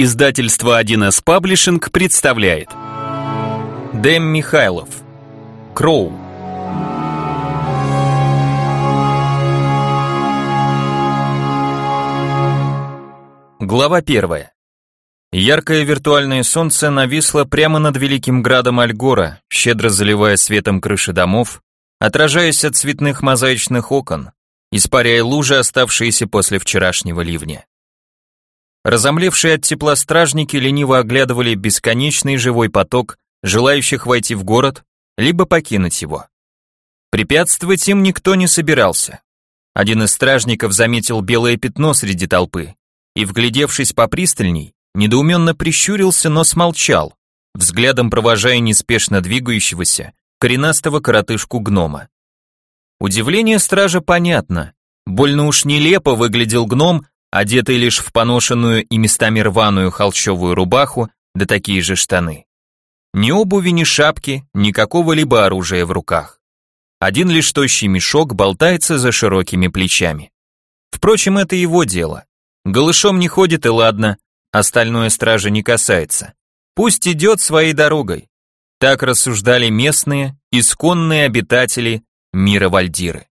Издательство 1С Паблишинг представляет Дэм Михайлов Кроу Глава первая. Яркое виртуальное солнце нависло прямо над великим градом Альгора, щедро заливая светом крыши домов, отражаясь от цветных мозаичных окон, испаряя лужи, оставшиеся после вчерашнего ливня. Разомлевшие от тепла стражники лениво оглядывали бесконечный живой поток желающих войти в город, либо покинуть его. Препятствовать им никто не собирался. Один из стражников заметил белое пятно среди толпы и, вглядевшись попристальней, недоуменно прищурился, но смолчал, взглядом провожая неспешно двигающегося, коренастого коротышку гнома. Удивление стража понятно. Больно уж нелепо выглядел гном, одетый лишь в поношенную и местами рваную холщовую рубаху, да такие же штаны. Ни обуви, ни шапки, ни какого-либо оружия в руках. Один лишь тощий мешок болтается за широкими плечами. Впрочем, это его дело. Голышом не ходит и ладно, остальное стража не касается. Пусть идет своей дорогой. Так рассуждали местные, исконные обитатели мира Вальдиры.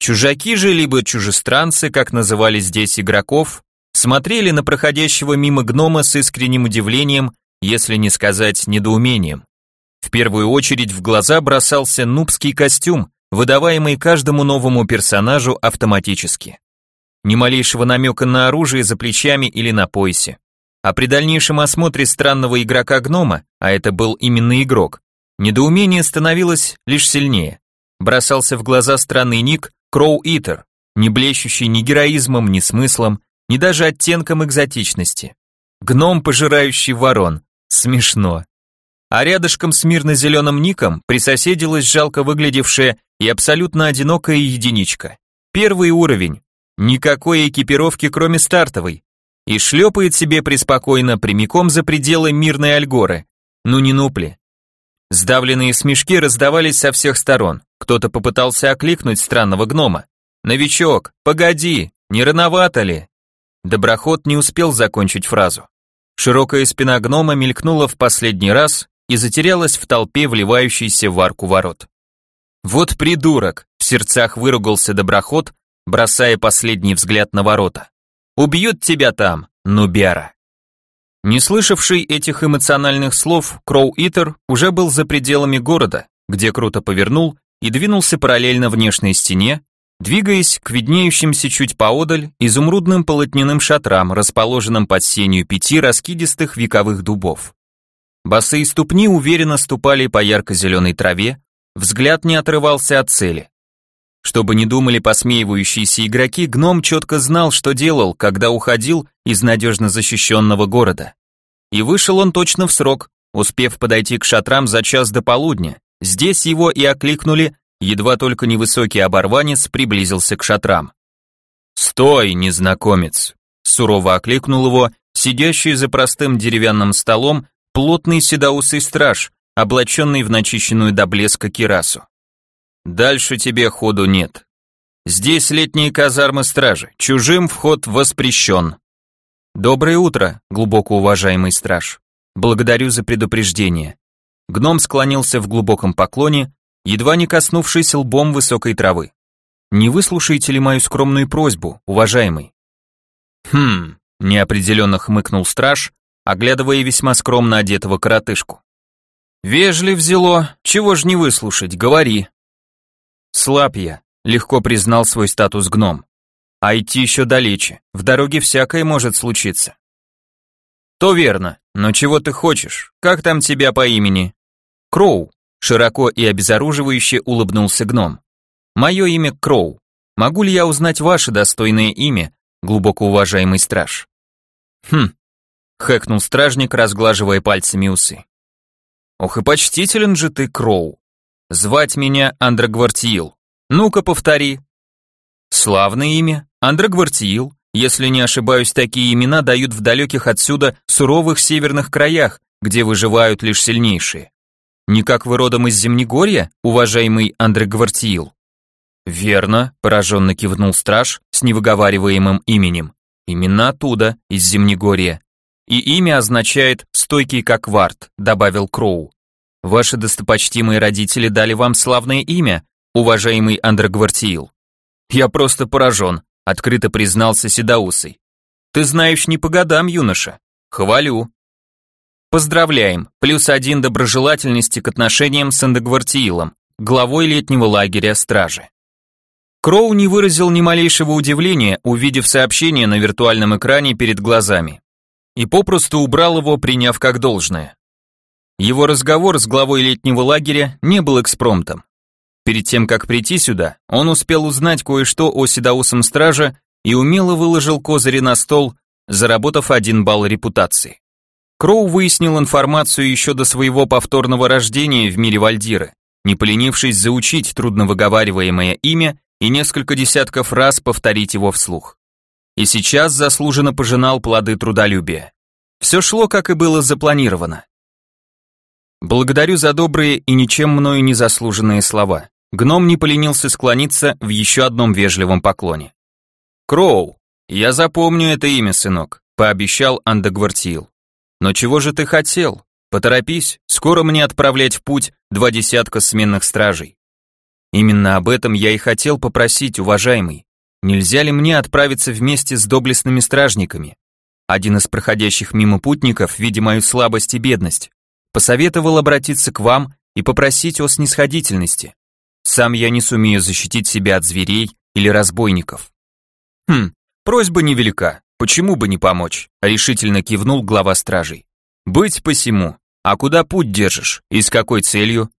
Чужаки же, либо чужестранцы, как называли здесь игроков, смотрели на проходящего мимо гнома с искренним удивлением, если не сказать недоумением. В первую очередь в глаза бросался нубский костюм, выдаваемый каждому новому персонажу автоматически. Ни малейшего намека на оружие за плечами или на поясе. А при дальнейшем осмотре странного игрока-гнома, а это был именно игрок, недоумение становилось лишь сильнее. Бросался в глаза странный ник Кроу Итер, не блещущий ни героизмом, ни смыслом, ни даже оттенком экзотичности. Гном, пожирающий ворон. Смешно. А рядышком с мирно-зеленым ником присоседилась жалко выглядевшая и абсолютно одинокая единичка. Первый уровень. Никакой экипировки, кроме стартовой. И шлепает себе преспокойно прямиком за пределы мирной Альгоры. Ну не нупли. Сдавленные смешки раздавались со всех сторон. Кто-то попытался окликнуть странного гнома. «Новичок, погоди, не рановато ли?» Доброход не успел закончить фразу. Широкая спина гнома мелькнула в последний раз и затерялась в толпе, вливающейся в арку ворот. «Вот придурок!» — в сердцах выругался доброход, бросая последний взгляд на ворота. «Убьют тебя там, нубяра!» Не слышавший этих эмоциональных слов, Кроу-Итер уже был за пределами города, где круто повернул и двинулся параллельно внешней стене, двигаясь к виднеющимся чуть поодаль изумрудным полотняным шатрам, расположенным под сенью пяти раскидистых вековых дубов. Босые ступни уверенно ступали по ярко-зеленой траве, взгляд не отрывался от цели. Чтобы не думали посмеивающиеся игроки, гном четко знал, что делал, когда уходил из надежно защищенного города. И вышел он точно в срок, успев подойти к шатрам за час до полудня, Здесь его и окликнули, едва только невысокий оборванец приблизился к шатрам. «Стой, незнакомец!» сурово окликнул его, сидящий за простым деревянным столом, плотный седоусый страж, облаченный в начищенную до блеска кирасу. «Дальше тебе ходу нет. Здесь летние казармы стражи, чужим вход воспрещен». «Доброе утро, глубоко уважаемый страж. Благодарю за предупреждение. Гном склонился в глубоком поклоне, едва не коснувшись лбом высокой травы. «Не выслушаете ли мою скромную просьбу, уважаемый?» «Хм», — неопределенно хмыкнул страж, оглядывая весьма скромно одетого коротышку. «Вежлив взяло, чего ж не выслушать, говори». «Слаб я», — легко признал свой статус гном. «А идти еще далече, в дороге всякое может случиться». «То верно, но чего ты хочешь? Как там тебя по имени?» Кроу, широко и обезоруживающе улыбнулся гном. Мое имя Кроу. Могу ли я узнать ваше достойное имя, глубоко уважаемый страж? Хм, хэкнул стражник, разглаживая пальцами усы. Ох и почтителен же ты, Кроу. Звать меня Андрогвартиил. Ну-ка повтори. Славное имя, Андрогвартиил. Если не ошибаюсь, такие имена дают в далеких отсюда суровых северных краях, где выживают лишь сильнейшие. Никак вы родом из Земнегорья, уважаемый Андре Гвартиил? Верно, пораженно кивнул страж с невыговариваемым именем. Именно оттуда, из Земнегорья. и имя означает «стойкий как вард», добавил Кроу. Ваши достопочтимые родители дали вам славное имя, уважаемый Андрогвартиил. Я просто поражен, открыто признался Седоусый. Ты знаешь не по годам, юноша. Хвалю. Поздравляем, плюс один доброжелательности к отношениям с Андогвартиилом, главой летнего лагеря стражи. Кроу не выразил ни малейшего удивления, увидев сообщение на виртуальном экране перед глазами. И попросту убрал его, приняв как должное. Его разговор с главой летнего лагеря не был экспромтом. Перед тем, как прийти сюда, он успел узнать кое-что о седоусом страже и умело выложил козыри на стол, заработав один балл репутации. Кроу выяснил информацию еще до своего повторного рождения в мире Вальдиры, не поленившись заучить трудновыговариваемое имя и несколько десятков раз повторить его вслух. И сейчас заслуженно пожинал плоды трудолюбия. Все шло, как и было запланировано. Благодарю за добрые и ничем мною не заслуженные слова. Гном не поленился склониться в еще одном вежливом поклоне. Кроу, я запомню это имя, сынок, пообещал Андегвартиил. Но чего же ты хотел? Поторопись, скоро мне отправлять в путь два десятка сменных стражей. Именно об этом я и хотел попросить, уважаемый. Нельзя ли мне отправиться вместе с доблестными стражниками? Один из проходящих мимо путников, видя мою слабость и бедность, посоветовал обратиться к вам и попросить о снисходительности. Сам я не сумею защитить себя от зверей или разбойников. Хм, просьба невелика, почему бы не помочь? Решительно кивнул глава стражей. Быть посему. А куда путь держишь? И с какой целью?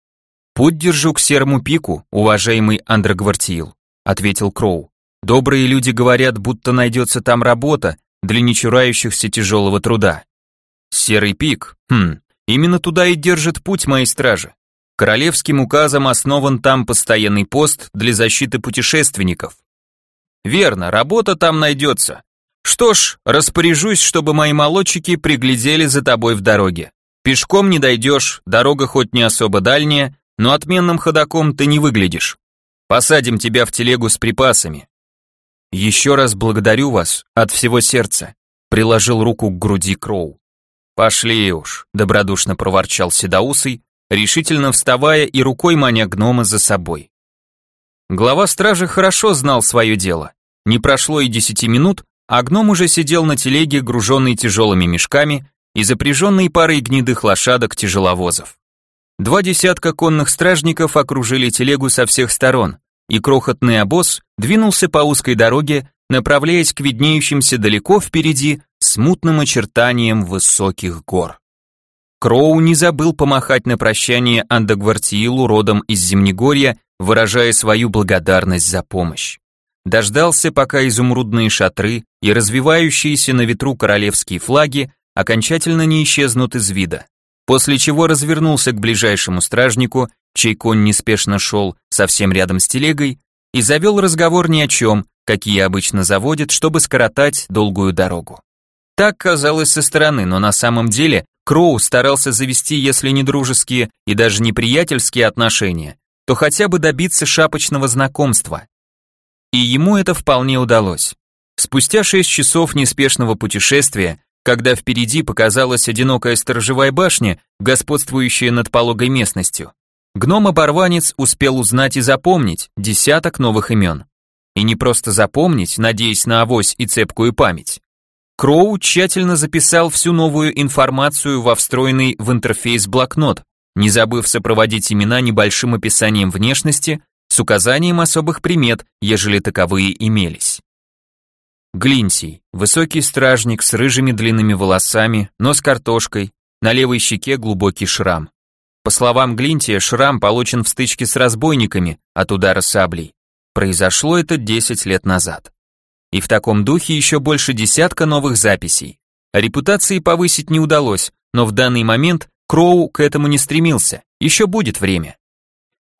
Путь держу к серому пику, уважаемый Андрогвартиил, ответил Кроу. Добрые люди говорят, будто найдется там работа для нечурающихся тяжелого труда. Серый пик, хм, именно туда и держит путь мои стражи. Королевским указом основан там постоянный пост для защиты путешественников. Верно, работа там найдется. Что ж, распоряжусь, чтобы мои молодчики приглядели за тобой в дороге. Пешком не дойдешь, дорога хоть не особо дальняя, но отменным ходаком ты не выглядишь. Посадим тебя в телегу с припасами. Еще раз благодарю вас от всего сердца, приложил руку к груди Кроу. Пошли уж, добродушно проворчал Седоусый, решительно вставая и рукой маня гнома за собой. Глава стражи хорошо знал свое дело. Не прошло и десяти минут, а гном уже сидел на телеге, груженный тяжелыми мешками и запряженный парой гнедых лошадок тяжеловозов. Два десятка конных стражников окружили телегу со всех сторон, и крохотный обоз двинулся по узкой дороге, направляясь к виднеющимся далеко впереди смутным очертаниям высоких гор. Кроу не забыл помахать на прощание Андагвартиилу родом из Земнегорья, выражая свою благодарность за помощь. Дождался, пока изумрудные шатры и развивающиеся на ветру королевские флаги окончательно не исчезнут из вида после чего развернулся к ближайшему стражнику, чей конь неспешно шел совсем рядом с телегой, и завел разговор ни о чем, какие обычно заводят, чтобы скоротать долгую дорогу. Так казалось со стороны, но на самом деле Кроу старался завести, если не дружеские и даже не приятельские отношения, то хотя бы добиться шапочного знакомства. И ему это вполне удалось. Спустя шесть часов неспешного путешествия когда впереди показалась одинокая сторожевая башня, господствующая над пологой местностью. Гном-оборванец успел узнать и запомнить десяток новых имен. И не просто запомнить, надеясь на авось и цепкую память. Кроу тщательно записал всю новую информацию во встроенный в интерфейс блокнот, не забыв сопроводить имена небольшим описанием внешности с указанием особых примет, ежели таковые имелись. Глинтий, высокий стражник с рыжими длинными волосами, нос картошкой, на левой щеке глубокий шрам. По словам Глинтия, шрам получен в стычке с разбойниками от удара саблей. Произошло это 10 лет назад. И в таком духе еще больше десятка новых записей. Репутации повысить не удалось, но в данный момент Кроу к этому не стремился, еще будет время.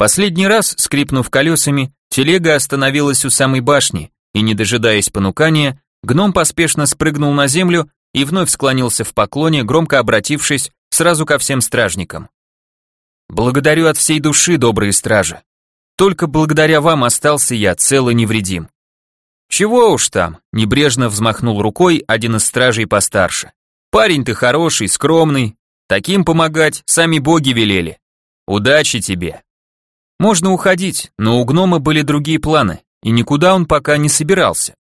Последний раз, скрипнув колесами, телега остановилась у самой башни, и, не дожидаясь понукания, гном поспешно спрыгнул на землю и вновь склонился в поклоне, громко обратившись сразу ко всем стражникам. «Благодарю от всей души, добрые стражи. Только благодаря вам остался я цел и невредим». «Чего уж там», — небрежно взмахнул рукой один из стражей постарше. Парень ты хороший, скромный, таким помогать сами боги велели. Удачи тебе. Можно уходить, но у гнома были другие планы, и никуда он пока не собирался.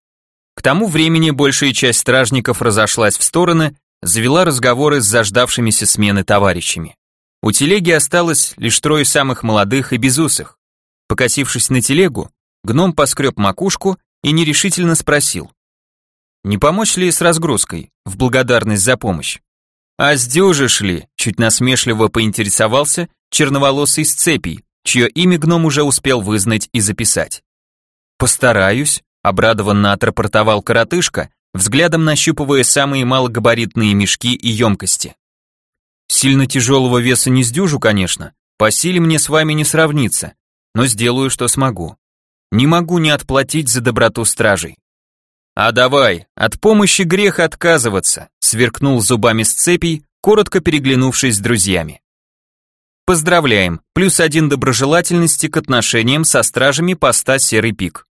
К тому времени большая часть стражников разошлась в стороны, завела разговоры с заждавшимися смены товарищами. У телеги осталось лишь трое самых молодых и безусых. Покосившись на телегу, гном поскреб макушку и нерешительно спросил. «Не помочь ли с разгрузкой, в благодарность за помощь?» «А сдюжишь ли?» – чуть насмешливо поинтересовался черноволосый с цепей, чье имя гном уже успел вызнать и записать. «Постараюсь», — обрадованно отрапортовал коротышка, взглядом нащупывая самые малогабаритные мешки и емкости. «Сильно тяжелого веса не сдюжу, конечно, по силе мне с вами не сравнится, но сделаю, что смогу. Не могу не отплатить за доброту стражей». «А давай, от помощи грех отказываться», — сверкнул зубами с цепей, коротко переглянувшись с друзьями. Поздравляем, плюс один доброжелательности к отношениям со стражами поста Серый Пик.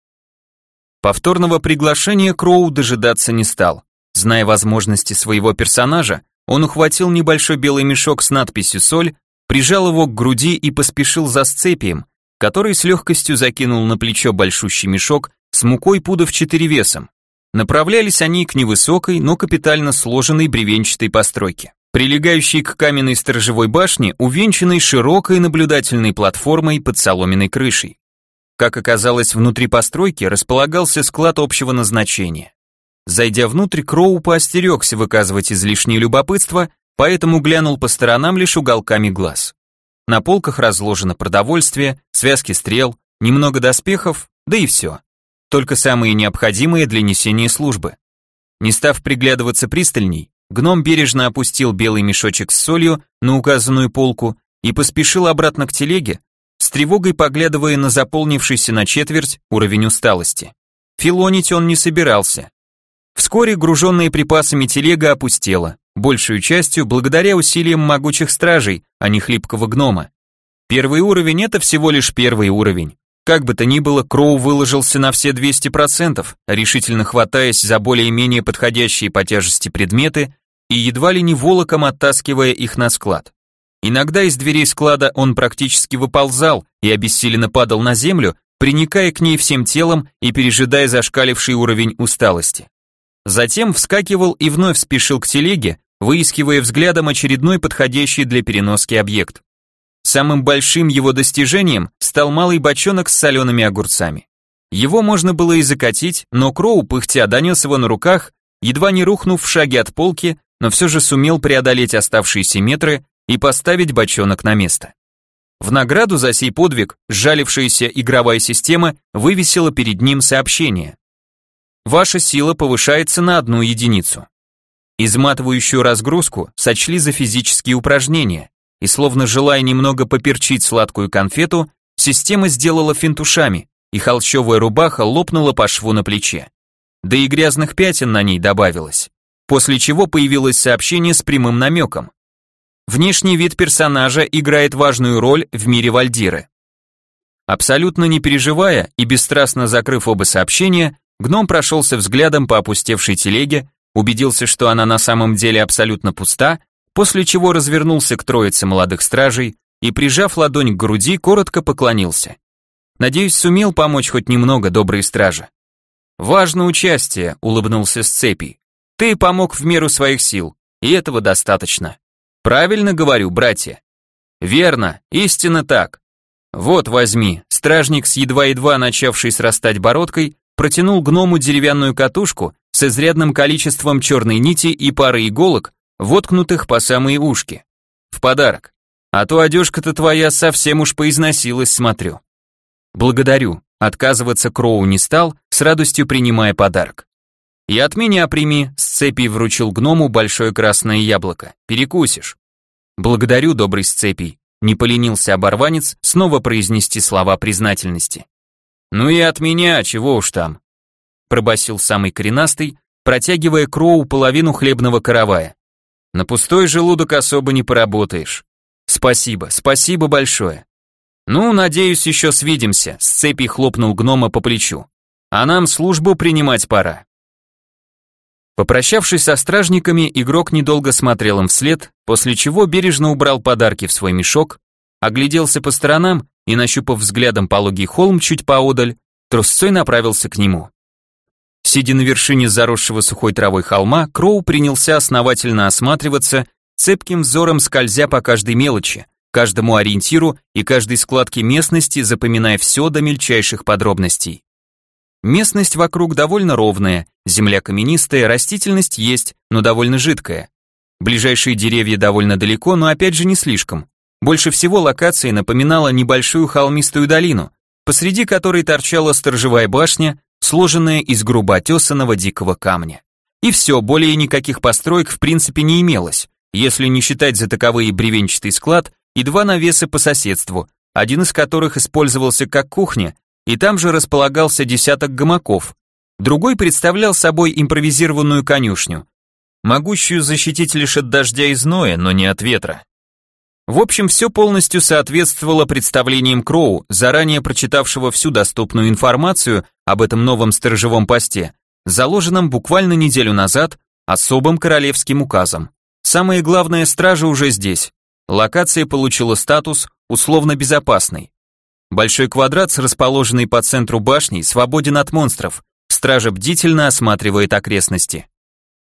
Повторного приглашения Кроу дожидаться не стал. Зная возможности своего персонажа, он ухватил небольшой белый мешок с надписью «Соль», прижал его к груди и поспешил за сцепием, который с легкостью закинул на плечо большущий мешок с мукой пудов четыре весом. Направлялись они к невысокой, но капитально сложенной бревенчатой постройке прилегающей к каменной сторожевой башне, увенчанной широкой наблюдательной платформой под соломенной крышей. Как оказалось, внутри постройки располагался склад общего назначения. Зайдя внутрь, Кроу поостерегся выказывать излишнее любопытство, поэтому глянул по сторонам лишь уголками глаз. На полках разложено продовольствие, связки стрел, немного доспехов, да и все. Только самые необходимые для несения службы. Не став приглядываться пристальней, Гном бережно опустил белый мешочек с солью на указанную полку и поспешил обратно к телеге, с тревогой поглядывая на заполнившийся на четверть уровень усталости. Филонить он не собирался. Вскоре груженная припасами телега опустела, большую частью благодаря усилиям могучих стражей, а не хлипкого гнома. Первый уровень это всего лишь первый уровень. Как бы то ни было, Кроу выложился на все 200%, решительно хватаясь за более-менее подходящие по тяжести предметы и едва ли не волоком оттаскивая их на склад. Иногда из дверей склада он практически выползал и обессиленно падал на землю, приникая к ней всем телом и пережидая зашкаливший уровень усталости. Затем вскакивал и вновь спешил к телеге, выискивая взглядом очередной подходящий для переноски объект. Самым большим его достижением стал малый бочонок с солеными огурцами. Его можно было и закатить, но Кроу, пыхтя, донес его на руках, едва не рухнув в шаге от полки, но все же сумел преодолеть оставшиеся метры и поставить бочонок на место. В награду за сей подвиг сжалившаяся игровая система вывесила перед ним сообщение. Ваша сила повышается на одну единицу. Изматывающую разгрузку сочли за физические упражнения, и словно желая немного поперчить сладкую конфету, система сделала финтушами, и холщовая рубаха лопнула по шву на плече. Да и грязных пятен на ней добавилось. После чего появилось сообщение с прямым намеком. Внешний вид персонажа играет важную роль в мире Вальдиры. Абсолютно не переживая и бесстрастно закрыв оба сообщения, гном прошелся взглядом по опустевшей телеге, убедился, что она на самом деле абсолютно пуста, после чего развернулся к троице молодых стражей и, прижав ладонь к груди, коротко поклонился. Надеюсь, сумел помочь хоть немного, добрые стражи. Важно участие, улыбнулся Сцепий. Ты помог в меру своих сил, и этого достаточно. Правильно говорю, братья? Верно, истинно так. Вот возьми, стражник с едва-едва начавшей срастать бородкой протянул гному деревянную катушку с изрядным количеством черной нити и пары иголок, воткнутых по самые ушки. В подарок. А то одежка-то твоя совсем уж поизносилась, смотрю. Благодарю. Отказываться Кроу не стал, с радостью принимая подарок. И от меня прими, с цепи вручил гному большое красное яблоко. Перекусишь. Благодарю, добрый сцепий. Не поленился оборванец снова произнести слова признательности. Ну и от меня, чего уж там. Пробасил самый коренастый, протягивая Кроу половину хлебного каравая. На пустой желудок особо не поработаешь. Спасибо, спасибо большое. Ну, надеюсь, еще свидимся, с цепи хлопнул гнома по плечу. А нам службу принимать пора. Попрощавшись со стражниками, игрок недолго смотрел им вслед, после чего бережно убрал подарки в свой мешок, огляделся по сторонам и, нащупав взглядом пологий холм чуть поодаль, трусцой направился к нему. Сидя на вершине заросшего сухой травой холма, Кроу принялся основательно осматриваться, цепким взором скользя по каждой мелочи, каждому ориентиру и каждой складке местности, запоминая все до мельчайших подробностей. Местность вокруг довольно ровная, земля каменистая, растительность есть, но довольно жидкая. Ближайшие деревья довольно далеко, но опять же не слишком. Больше всего локация напоминала небольшую холмистую долину, посреди которой торчала сторожевая башня, сложенная из грубо отесанного дикого камня. И все, более никаких построек в принципе не имелось, если не считать за таковые бревенчатый склад и два навеса по соседству, один из которых использовался как кухня, и там же располагался десяток гамаков. Другой представлял собой импровизированную конюшню, могущую защитить лишь от дождя и зноя, но не от ветра. В общем, все полностью соответствовало представлениям Кроу, заранее прочитавшего всю доступную информацию об этом новом сторожевом посте, заложенном буквально неделю назад особым королевским указом. Самое главное, стража уже здесь. Локация получила статус условно безопасной. Большой квадрат с расположенной по центру башней свободен от монстров. Стража бдительно осматривает окрестности.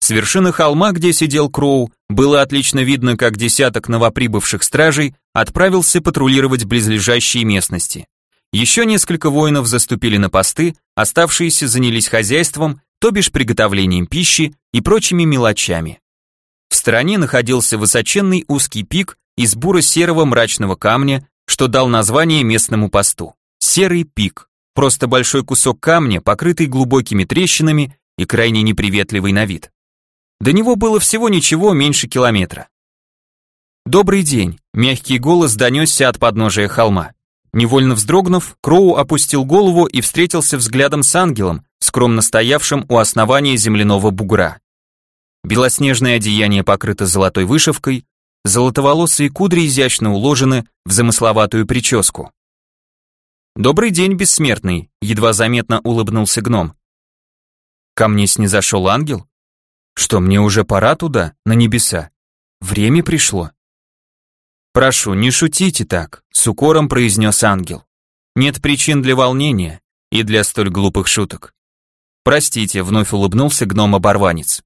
С вершины холма, где сидел Кроу, было отлично видно, как десяток новоприбывших стражей отправился патрулировать близлежащие местности. Еще несколько воинов заступили на посты, оставшиеся занялись хозяйством, то бишь приготовлением пищи и прочими мелочами. В стороне находился высоченный узкий пик из буро-серого мрачного камня, что дал название местному посту. Серый пик. Просто большой кусок камня, покрытый глубокими трещинами и крайне неприветливый на вид. До него было всего ничего меньше километра. «Добрый день», — мягкий голос донесся от подножия холма. Невольно вздрогнув, Кроу опустил голову и встретился взглядом с ангелом, скромно стоявшим у основания земляного бугра. Белоснежное одеяние покрыто золотой вышивкой, Золотоволосые кудри изящно уложены в замысловатую прическу. «Добрый день, бессмертный», — едва заметно улыбнулся гном. «Ко мне снизошел ангел? Что, мне уже пора туда, на небеса? Время пришло?» «Прошу, не шутите так», — с укором произнес ангел. «Нет причин для волнения и для столь глупых шуток». «Простите», — вновь улыбнулся гном-оборванец.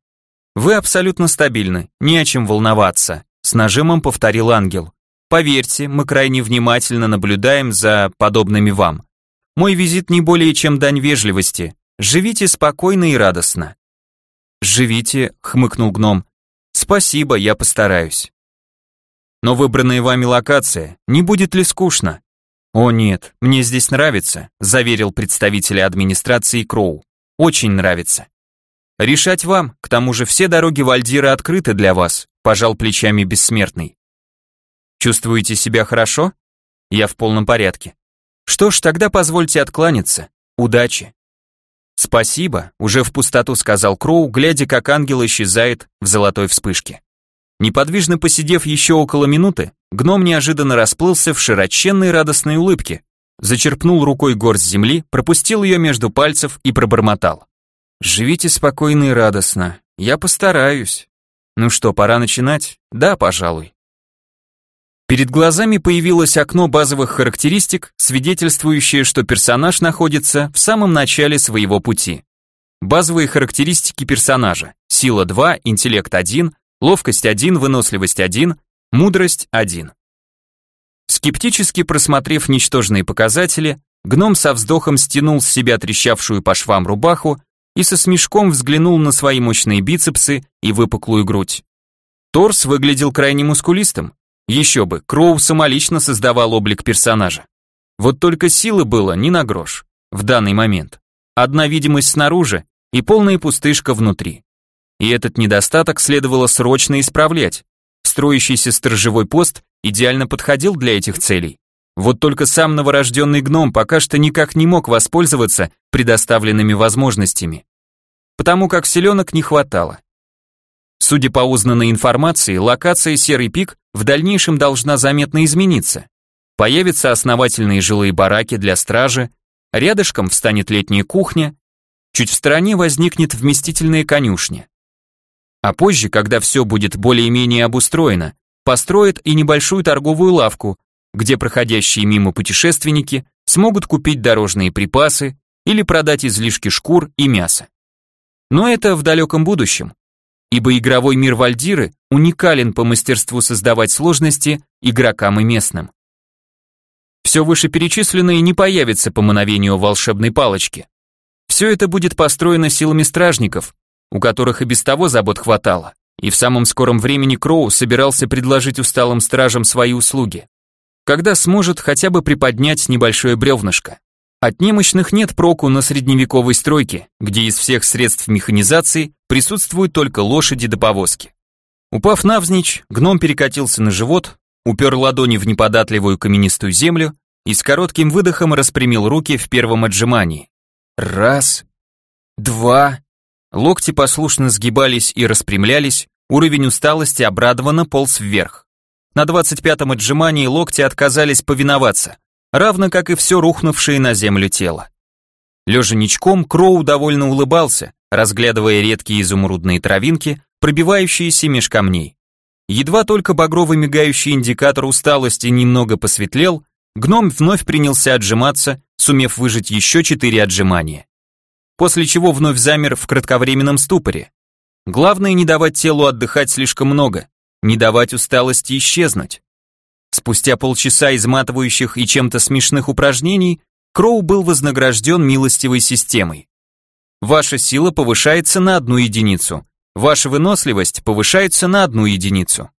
«Вы абсолютно стабильны, не о чем волноваться. С нажимом повторил ангел. Поверьте, мы крайне внимательно наблюдаем за подобными вам. Мой визит не более чем дань вежливости. Живите спокойно и радостно. Живите, хмыкнул гном. Спасибо, я постараюсь. Но выбранная вами локация, не будет ли скучно? О нет, мне здесь нравится, заверил представитель администрации Кроу. Очень нравится. Решать вам, к тому же все дороги Вальдира открыты для вас, пожал плечами бессмертный. Чувствуете себя хорошо? Я в полном порядке. Что ж, тогда позвольте откланяться. Удачи. Спасибо, уже в пустоту сказал Кроу, глядя, как ангел исчезает в золотой вспышке. Неподвижно посидев еще около минуты, гном неожиданно расплылся в широченной радостной улыбке, зачерпнул рукой горсть земли, пропустил ее между пальцев и пробормотал. Живите спокойно и радостно. Я постараюсь. Ну что, пора начинать? Да, пожалуй. Перед глазами появилось окно базовых характеристик, свидетельствующее, что персонаж находится в самом начале своего пути. Базовые характеристики персонажа. Сила 2, интеллект 1, ловкость 1, выносливость 1, мудрость 1. Скептически просмотрев ничтожные показатели, гном со вздохом стянул с себя трещавшую по швам рубаху и со смешком взглянул на свои мощные бицепсы и выпуклую грудь. Торс выглядел крайне мускулистым. Еще бы, Кроу самолично создавал облик персонажа. Вот только силы было не на грош в данный момент. Одна видимость снаружи и полная пустышка внутри. И этот недостаток следовало срочно исправлять. Строящийся сторожевой пост идеально подходил для этих целей. Вот только сам новорожденный гном пока что никак не мог воспользоваться предоставленными возможностями, потому как селенок не хватало. Судя по узнанной информации, локация Серый пик в дальнейшем должна заметно измениться. Появятся основательные жилые бараки для стражи, рядышком встанет летняя кухня, чуть в стороне возникнет вместительная конюшня. А позже, когда все будет более-менее обустроено, построят и небольшую торговую лавку, где проходящие мимо путешественники смогут купить дорожные припасы или продать излишки шкур и мяса. Но это в далеком будущем, ибо игровой мир Вальдиры уникален по мастерству создавать сложности игрокам и местным. Все вышеперечисленное не появится по мановению волшебной палочки. Все это будет построено силами стражников, у которых и без того забот хватало, и в самом скором времени Кроу собирался предложить усталым стражам свои услуги. Когда сможет хотя бы приподнять небольшое бревнышко. От немощных нет проку на средневековой стройке, где из всех средств механизации присутствуют только лошади до повозки. Упав навзничь, гном перекатился на живот, упер ладони в неподатливую каменистую землю и с коротким выдохом распрямил руки в первом отжимании. Раз, два. Локти послушно сгибались и распрямлялись, уровень усталости обрадованно полз вверх. На двадцать пятом отжимании локти отказались повиноваться, равно как и все рухнувшее на землю тело. Лежа ничком, Кроу довольно улыбался, разглядывая редкие изумрудные травинки, пробивающиеся меж камней. Едва только багровый мигающий индикатор усталости немного посветлел, гном вновь принялся отжиматься, сумев выжить еще четыре отжимания. После чего вновь замер в кратковременном ступоре. Главное не давать телу отдыхать слишком много, не давать усталости исчезнуть. Спустя полчаса изматывающих и чем-то смешных упражнений, Кроу был вознагражден милостивой системой. Ваша сила повышается на одну единицу, ваша выносливость повышается на одну единицу.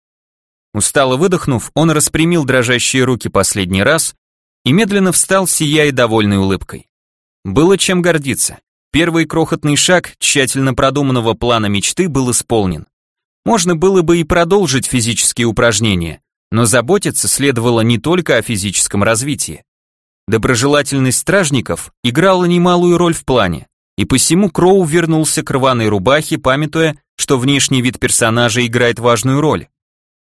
Устало выдохнув, он распрямил дрожащие руки последний раз и медленно встал, сияя довольной улыбкой. Было чем гордиться. Первый крохотный шаг тщательно продуманного плана мечты был исполнен. Можно было бы и продолжить физические упражнения, но заботиться следовало не только о физическом развитии. Доброжелательность стражников играла немалую роль в плане, и посему Кроу вернулся к рваной рубахе, памятуя, что внешний вид персонажа играет важную роль.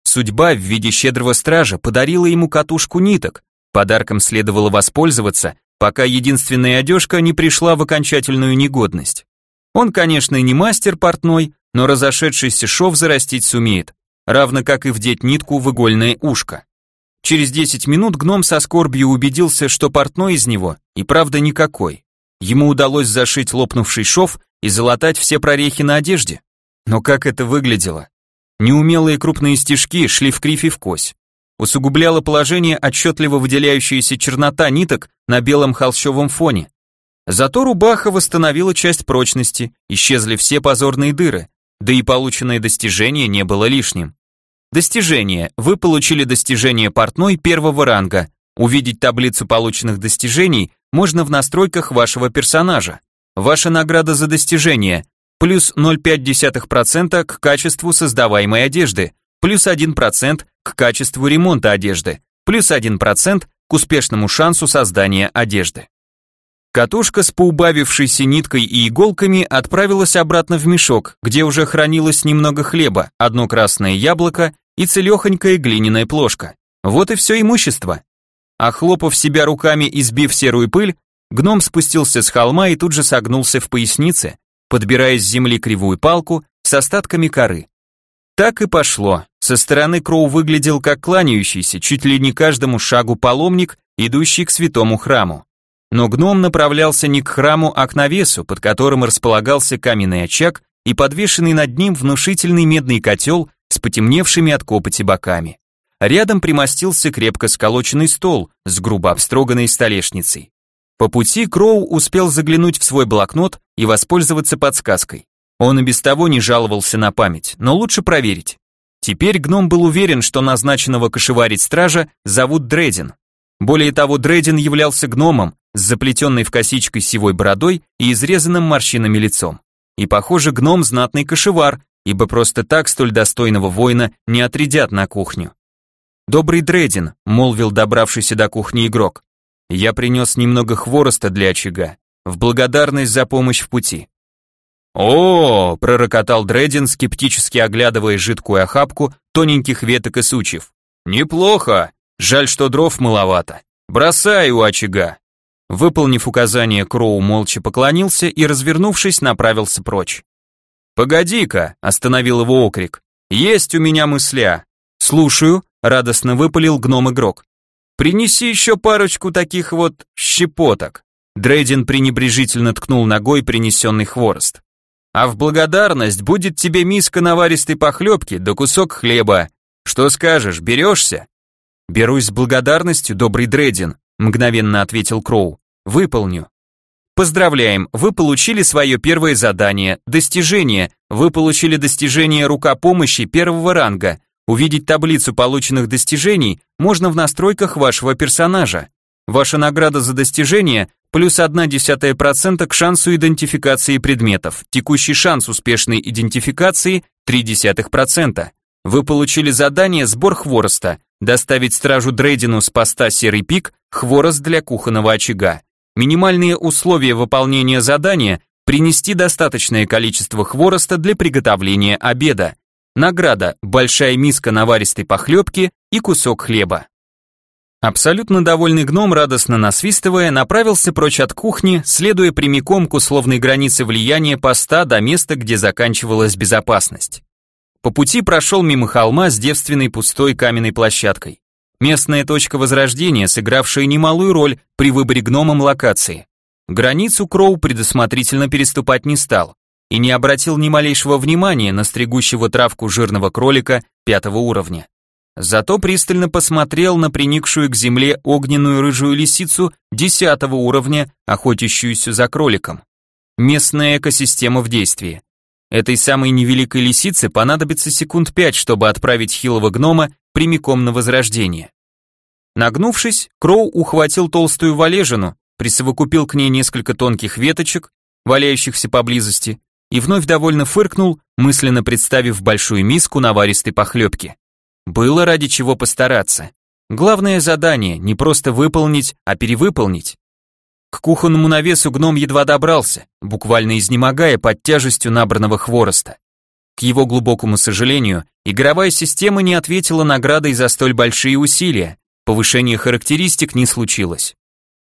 Судьба в виде щедрого стража подарила ему катушку ниток, подарком следовало воспользоваться, пока единственная одежка не пришла в окончательную негодность. Он, конечно, не мастер портной, но разошедшийся шов зарастить сумеет, равно как и вдеть нитку в игольное ушко. Через 10 минут гном со скорбью убедился, что портной из него и правда никакой. Ему удалось зашить лопнувший шов и залатать все прорехи на одежде. Но как это выглядело? Неумелые крупные стежки шли в кривь и в кось. Усугубляло положение отчетливо выделяющаяся чернота ниток на белом холщовом фоне. Зато рубаха восстановила часть прочности, исчезли все позорные дыры, да и полученное достижение не было лишним. Достижение. Вы получили достижение портной первого ранга. Увидеть таблицу полученных достижений можно в настройках вашего персонажа. Ваша награда за достижение плюс 0,5% к качеству создаваемой одежды, плюс 1% к качеству ремонта одежды, плюс 1% к успешному шансу создания одежды. Катушка с поубавившейся ниткой и иголками отправилась обратно в мешок, где уже хранилось немного хлеба, одно красное яблоко и целехонькая глиняная плошка. Вот и все имущество. Охлопав себя руками и сбив серую пыль, гном спустился с холма и тут же согнулся в пояснице, подбирая с земли кривую палку с остатками коры. Так и пошло. Со стороны Кроу выглядел как кланяющийся чуть ли не каждому шагу паломник, идущий к святому храму. Но гном направлялся не к храму, а к навесу, под которым располагался каменный очаг и подвешенный над ним внушительный медный котел с потемневшими от копоти боками. Рядом примостился крепко сколоченный стол с грубо обстроганной столешницей. По пути Кроу успел заглянуть в свой блокнот и воспользоваться подсказкой. Он и без того не жаловался на память, но лучше проверить. Теперь гном был уверен, что назначенного кошеварить стража зовут Дредин. Более того, Дредин являлся гномом, с заплетенной в косичкой сивой бородой и изрезанным морщинами лицом. И, похоже, гном знатный кошевар, ибо просто так столь достойного воина не отрядят на кухню. «Добрый Дредин», — молвил добравшийся до кухни игрок. «Я принес немного хвороста для очага, в благодарность за помощь в пути». «О!» — пророкотал Дредин, скептически оглядывая жидкую охапку тоненьких веток и сучьев. «Неплохо! Жаль, что дров маловато. Бросай у очага!» Выполнив указание, Кроу молча поклонился и, развернувшись, направился прочь. «Погоди-ка», — остановил его окрик. «Есть у меня мысля». «Слушаю», — радостно выпалил гном-игрок. «Принеси еще парочку таких вот щепоток». Дрейден пренебрежительно ткнул ногой принесенный хворост. «А в благодарность будет тебе миска наваристой похлебки да кусок хлеба. Что скажешь, берешься?» «Берусь с благодарностью, добрый Дрейден», — мгновенно ответил Кроу. «Выполню». Поздравляем, вы получили свое первое задание, достижение, вы получили достижение рука помощи первого ранга. Увидеть таблицу полученных достижений можно в настройках вашего персонажа. Ваша награда за достижение плюс 0,1% к шансу идентификации предметов. Текущий шанс успешной идентификации 0,3%. Вы получили задание «Сбор хвороста», доставить стражу Дрейдину с поста «Серый пик» хворост для кухонного очага. Минимальные условия выполнения задания – принести достаточное количество хвороста для приготовления обеда. Награда – большая миска наваристой похлебки и кусок хлеба. Абсолютно довольный гном, радостно насвистывая, направился прочь от кухни, следуя прямиком к условной границе влияния поста до места, где заканчивалась безопасность. По пути прошел мимо холма с девственной пустой каменной площадкой. Местная точка возрождения, сыгравшая немалую роль при выборе гномом локации. Границу Кроу предусмотрительно переступать не стал и не обратил ни малейшего внимания на стригущего травку жирного кролика пятого уровня. Зато пристально посмотрел на приникшую к земле огненную рыжую лисицу десятого уровня, охотящуюся за кроликом. Местная экосистема в действии. Этой самой невеликой лисице понадобится секунд пять, чтобы отправить хилого гнома прямиком на возрождение. Нагнувшись, Кроу ухватил толстую валежину, присовокупил к ней несколько тонких веточек, валяющихся поблизости, и вновь довольно фыркнул, мысленно представив большую миску наваристой похлебки. Было ради чего постараться. Главное задание не просто выполнить, а перевыполнить. К кухонному навесу гном едва добрался, буквально изнемогая под тяжестью набранного хвороста. К его глубокому сожалению, игровая система не ответила наградой за столь большие усилия, повышение характеристик не случилось.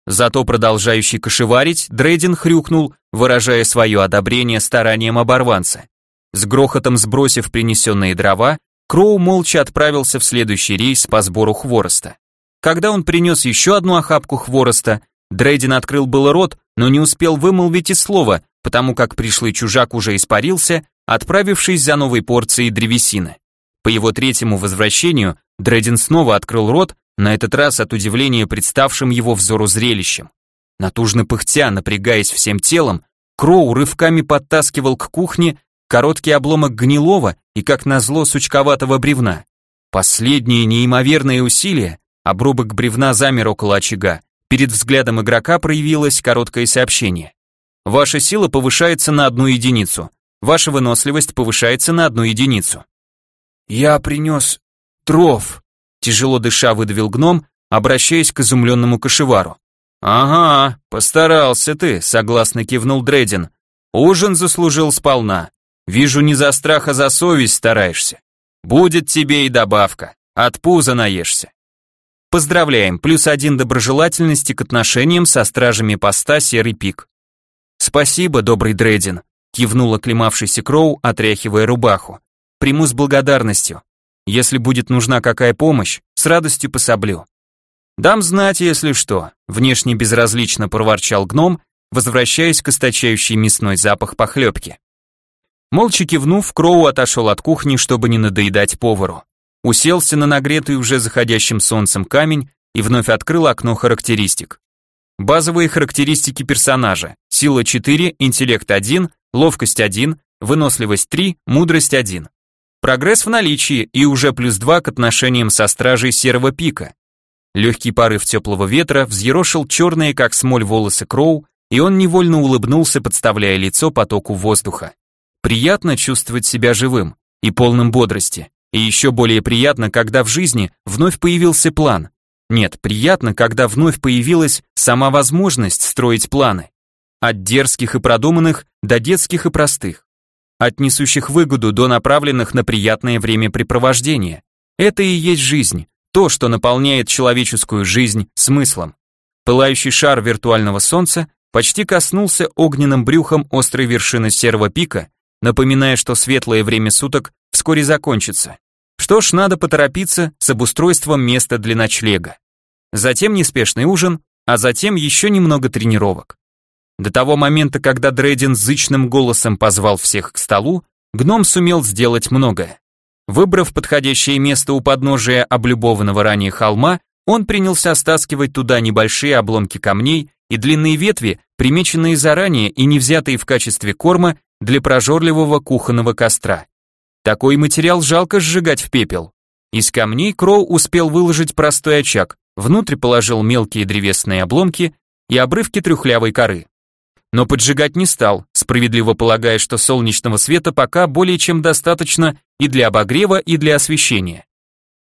Зато продолжающий кошеварить, Дрейден хрюкнул, выражая свое одобрение стараниям оборванца. С грохотом сбросив принесенные дрова, Кроу молча отправился в следующий рейс по сбору хвороста. Когда он принес еще одну охапку хвороста, Дрейден открыл было рот, но не успел вымолвить и слова, потому как пришлый чужак уже испарился, отправившись за новой порцией древесины. По его третьему возвращению Дрейден снова открыл рот, на этот раз от удивления представшим его взору зрелищем. Натужно пыхтя, напрягаясь всем телом, Кроу рывками подтаскивал к кухне короткий обломок гнилого и, как назло, сучковатого бревна. Последнее неимоверное усилие, обрубок бревна замер около очага, Перед взглядом игрока проявилось короткое сообщение. Ваша сила повышается на одну единицу. Ваша выносливость повышается на одну единицу. Я принес тров, тяжело дыша выдавил гном, обращаясь к изумленному кошевару. Ага, постарался ты, согласно кивнул Дредин. Ужин заслужил сполна. Вижу, не за страх, а за совесть стараешься. Будет тебе и добавка. От пуза наешься. Поздравляем, плюс один доброжелательности к отношениям со стражами поста Серый Пик. Спасибо, добрый Дрейден, кивнула клемавшийся Кроу, отряхивая рубаху. Приму с благодарностью. Если будет нужна какая помощь, с радостью пособлю. Дам знать, если что, внешне безразлично проворчал гном, возвращаясь к источающей мясной запах похлебки. Молча кивнув, Кроу отошел от кухни, чтобы не надоедать повару уселся на нагретый уже заходящим солнцем камень и вновь открыл окно характеристик. Базовые характеристики персонажа. Сила 4, интеллект 1, ловкость 1, выносливость 3, мудрость 1. Прогресс в наличии и уже плюс 2 к отношениям со стражей серого пика. Легкий порыв теплого ветра взъерошил черные, как смоль, волосы Кроу, и он невольно улыбнулся, подставляя лицо потоку воздуха. Приятно чувствовать себя живым и полным бодрости. И еще более приятно, когда в жизни вновь появился план. Нет, приятно, когда вновь появилась сама возможность строить планы. От дерзких и продуманных до детских и простых. От несущих выгоду до направленных на приятное времяпрепровождение. Это и есть жизнь, то, что наполняет человеческую жизнь смыслом. Пылающий шар виртуального солнца почти коснулся огненным брюхом острой вершины серого пика, напоминая, что светлое время суток вскоре закончится. Что ж, надо поторопиться с обустройством места для ночлега. Затем неспешный ужин, а затем еще немного тренировок. До того момента, когда Дрейден зычным голосом позвал всех к столу, гном сумел сделать многое. Выбрав подходящее место у подножия облюбованного ранее холма, он принялся стаскивать туда небольшие обломки камней и длинные ветви, примеченные заранее и не взятые в качестве корма для прожорливого кухонного костра. Такой материал жалко сжигать в пепел. Из камней Кроу успел выложить простой очаг, внутрь положил мелкие древесные обломки и обрывки трюхлявой коры. Но поджигать не стал, справедливо полагая, что солнечного света пока более чем достаточно и для обогрева, и для освещения.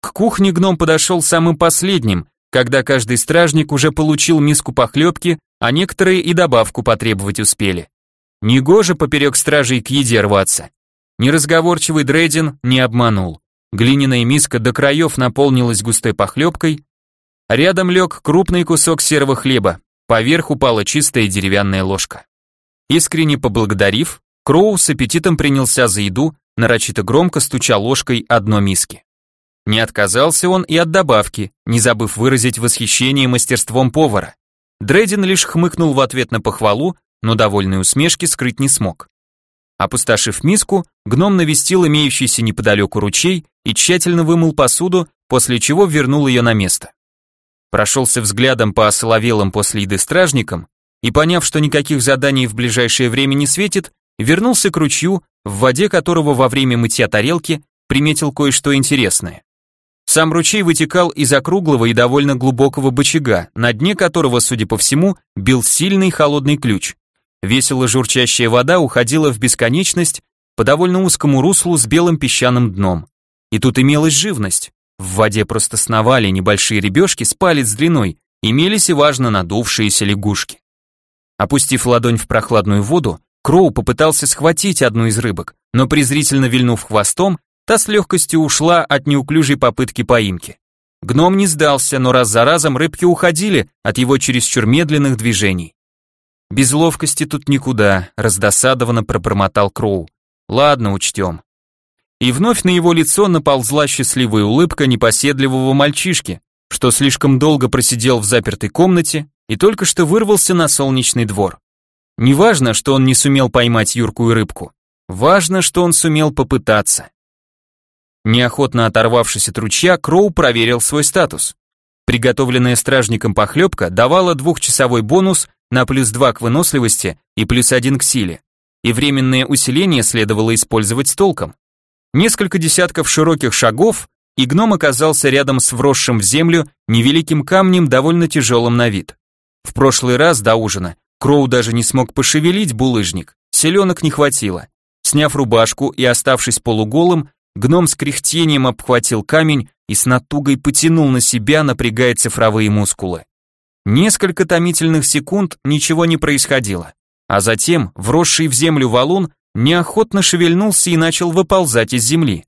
К кухне гном подошел самым последним, когда каждый стражник уже получил миску похлебки, а некоторые и добавку потребовать успели. Негоже поперек стражей к еде рваться. Неразговорчивый Дрейден не обманул. Глиняная миска до краев наполнилась густой похлебкой, рядом лег крупный кусок серого хлеба, поверх упала чистая деревянная ложка. Искренне поблагодарив, Кроу с аппетитом принялся за еду, нарочито громко стуча ложкой одно миски. Не отказался он и от добавки, не забыв выразить восхищение мастерством повара. Дрейден лишь хмыкнул в ответ на похвалу, но довольной усмешки скрыть не смог. Опустошив миску, гном навестил имеющийся неподалеку ручей и тщательно вымыл посуду, после чего вернул ее на место. Прошелся взглядом по осоловелым после еды стражникам и, поняв, что никаких заданий в ближайшее время не светит, вернулся к ручью, в воде которого во время мытья тарелки приметил кое-что интересное. Сам ручей вытекал из округлого и довольно глубокого бочага, на дне которого, судя по всему, бил сильный холодный ключ. Весело журчащая вода уходила в бесконечность по довольно узкому руслу с белым песчаным дном. И тут имелась живность. В воде просто сновали небольшие ребешки с палец длиной, имелись и важно надувшиеся лягушки. Опустив ладонь в прохладную воду, Кроу попытался схватить одну из рыбок, но презрительно вильнув хвостом, Та с легкостью ушла от неуклюжей попытки поимки. Гном не сдался, но раз за разом рыбки уходили от его чересчур медленных движений. Без ловкости тут никуда, раздосадованно пробормотал Кроу. Ладно, учтем. И вновь на его лицо наползла счастливая улыбка непоседливого мальчишки, что слишком долго просидел в запертой комнате и только что вырвался на солнечный двор. Неважно, что он не сумел поймать юркую рыбку. Важно, что он сумел попытаться. Неохотно оторвавшись от ручья, Кроу проверил свой статус. Приготовленная стражником похлебка давала двухчасовой бонус на плюс 2 к выносливости и плюс 1 к силе, и временное усиление следовало использовать с толком. Несколько десятков широких шагов, и гном оказался рядом с вросшим в землю невеликим камнем, довольно тяжелым на вид. В прошлый раз до ужина Кроу даже не смог пошевелить булыжник, селенок не хватило. Сняв рубашку и оставшись полуголым, Гном с кряхтением обхватил камень и с натугой потянул на себя, напрягая цифровые мускулы. Несколько томительных секунд ничего не происходило, а затем вросший в землю валун неохотно шевельнулся и начал выползать из земли.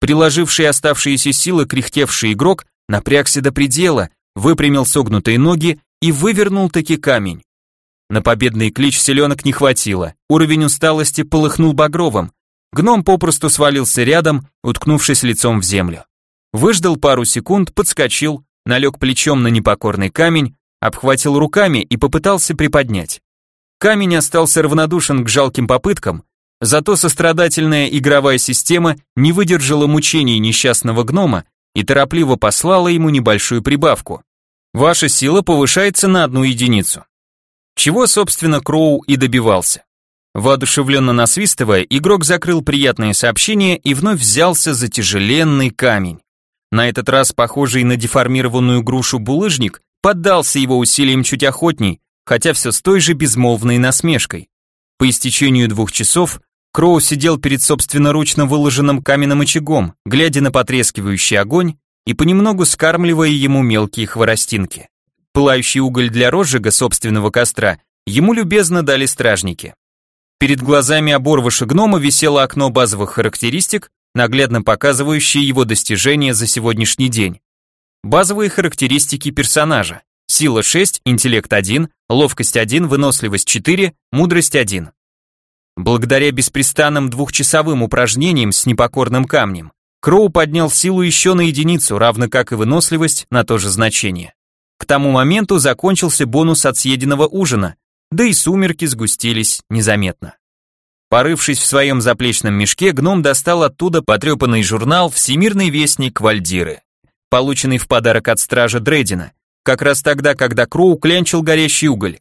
Приложивший оставшиеся силы кряхтевший игрок напрягся до предела, выпрямил согнутые ноги и вывернул таки камень. На победный клич селенок не хватило, уровень усталости полыхнул багровым, Гном попросту свалился рядом, уткнувшись лицом в землю. Выждал пару секунд, подскочил, налег плечом на непокорный камень, обхватил руками и попытался приподнять. Камень остался равнодушен к жалким попыткам, зато сострадательная игровая система не выдержала мучений несчастного гнома и торопливо послала ему небольшую прибавку. Ваша сила повышается на одну единицу. Чего, собственно, Кроу и добивался. Воодушевленно насвистывая, игрок закрыл приятное сообщение и вновь взялся за тяжеленный камень. На этот раз похожий на деформированную грушу булыжник поддался его усилиям чуть охотней, хотя все с той же безмолвной насмешкой. По истечению двух часов Кроу сидел перед собственноручно выложенным каменным очагом, глядя на потрескивающий огонь и понемногу скармливая ему мелкие хворостинки. Пылающий уголь для розжига собственного костра ему любезно дали стражники. Перед глазами оборвыша гнома висело окно базовых характеристик, наглядно показывающее его достижения за сегодняшний день. Базовые характеристики персонажа. Сила 6, интеллект 1, ловкость 1, выносливость 4, мудрость 1. Благодаря беспрестанным двухчасовым упражнениям с непокорным камнем, Кроу поднял силу еще на единицу, равно как и выносливость на то же значение. К тому моменту закончился бонус от съеденного ужина, да и сумерки сгустились незаметно. Порывшись в своем заплечном мешке, гном достал оттуда потрепанный журнал «Всемирный вестник Вальдиры», полученный в подарок от стража Дрейдена, как раз тогда, когда Кроу клянчил горящий уголь.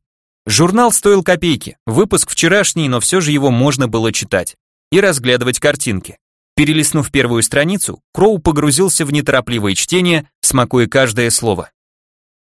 Журнал стоил копейки, выпуск вчерашний, но все же его можно было читать и разглядывать картинки. Перелистнув первую страницу, Кроу погрузился в неторопливое чтение, смакуя каждое слово.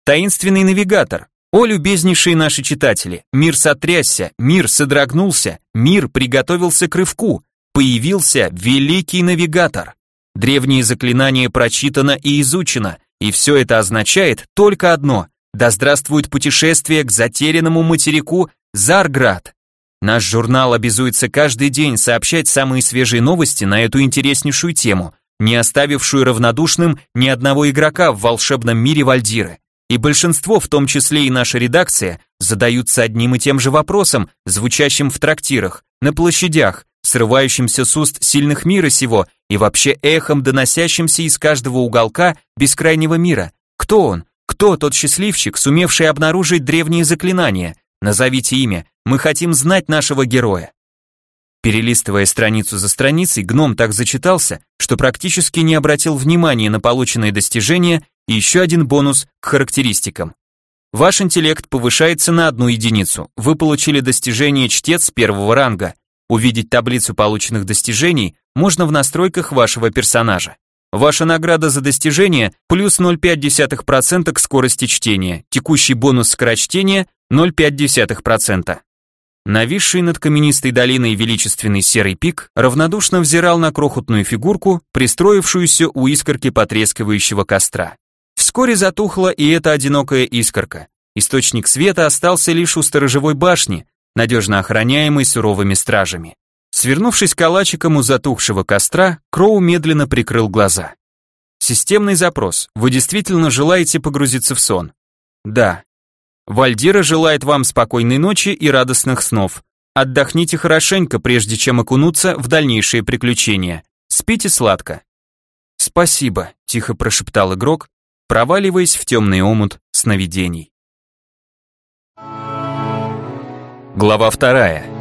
Таинственный навигатор. О, любезнейшие наши читатели, мир сотрясся, мир содрогнулся, мир приготовился к рывку, появился великий навигатор. Древнее заклинание прочитано и изучено, и все это означает только одно да здравствует путешествие к затерянному материку Зарград. Наш журнал обязуется каждый день сообщать самые свежие новости на эту интереснейшую тему, не оставившую равнодушным ни одного игрока в волшебном мире Вальдиры. И большинство, в том числе и наша редакция, задаются одним и тем же вопросом, звучащим в трактирах, на площадях, срывающимся с уст сильных мира сего и вообще эхом, доносящимся из каждого уголка бескрайнего мира. Кто он? Кто тот счастливчик, сумевший обнаружить древние заклинания? Назовите имя, мы хотим знать нашего героя. Перелистывая страницу за страницей, гном так зачитался, что практически не обратил внимания на полученные достижения и еще один бонус к характеристикам. Ваш интеллект повышается на одну единицу. Вы получили достижение чтец первого ранга. Увидеть таблицу полученных достижений можно в настройках вашего персонажа. Ваша награда за достижение плюс 0,5% к скорости чтения, текущий бонус скорочтения 0,5%. Нависший над каменистой долиной величественный серый пик равнодушно взирал на крохотную фигурку, пристроившуюся у искорки потрескивающего костра. Вскоре затухла и эта одинокая искорка. Источник света остался лишь у сторожевой башни, надежно охраняемой суровыми стражами. Свернувшись калачиком у затухшего костра, Кроу медленно прикрыл глаза. Системный запрос. Вы действительно желаете погрузиться в сон? Да. Вальдира желает вам спокойной ночи и радостных снов. Отдохните хорошенько, прежде чем окунуться в дальнейшие приключения. Спите сладко. Спасибо, тихо прошептал игрок, проваливаясь в темный омут сновидений. Глава вторая.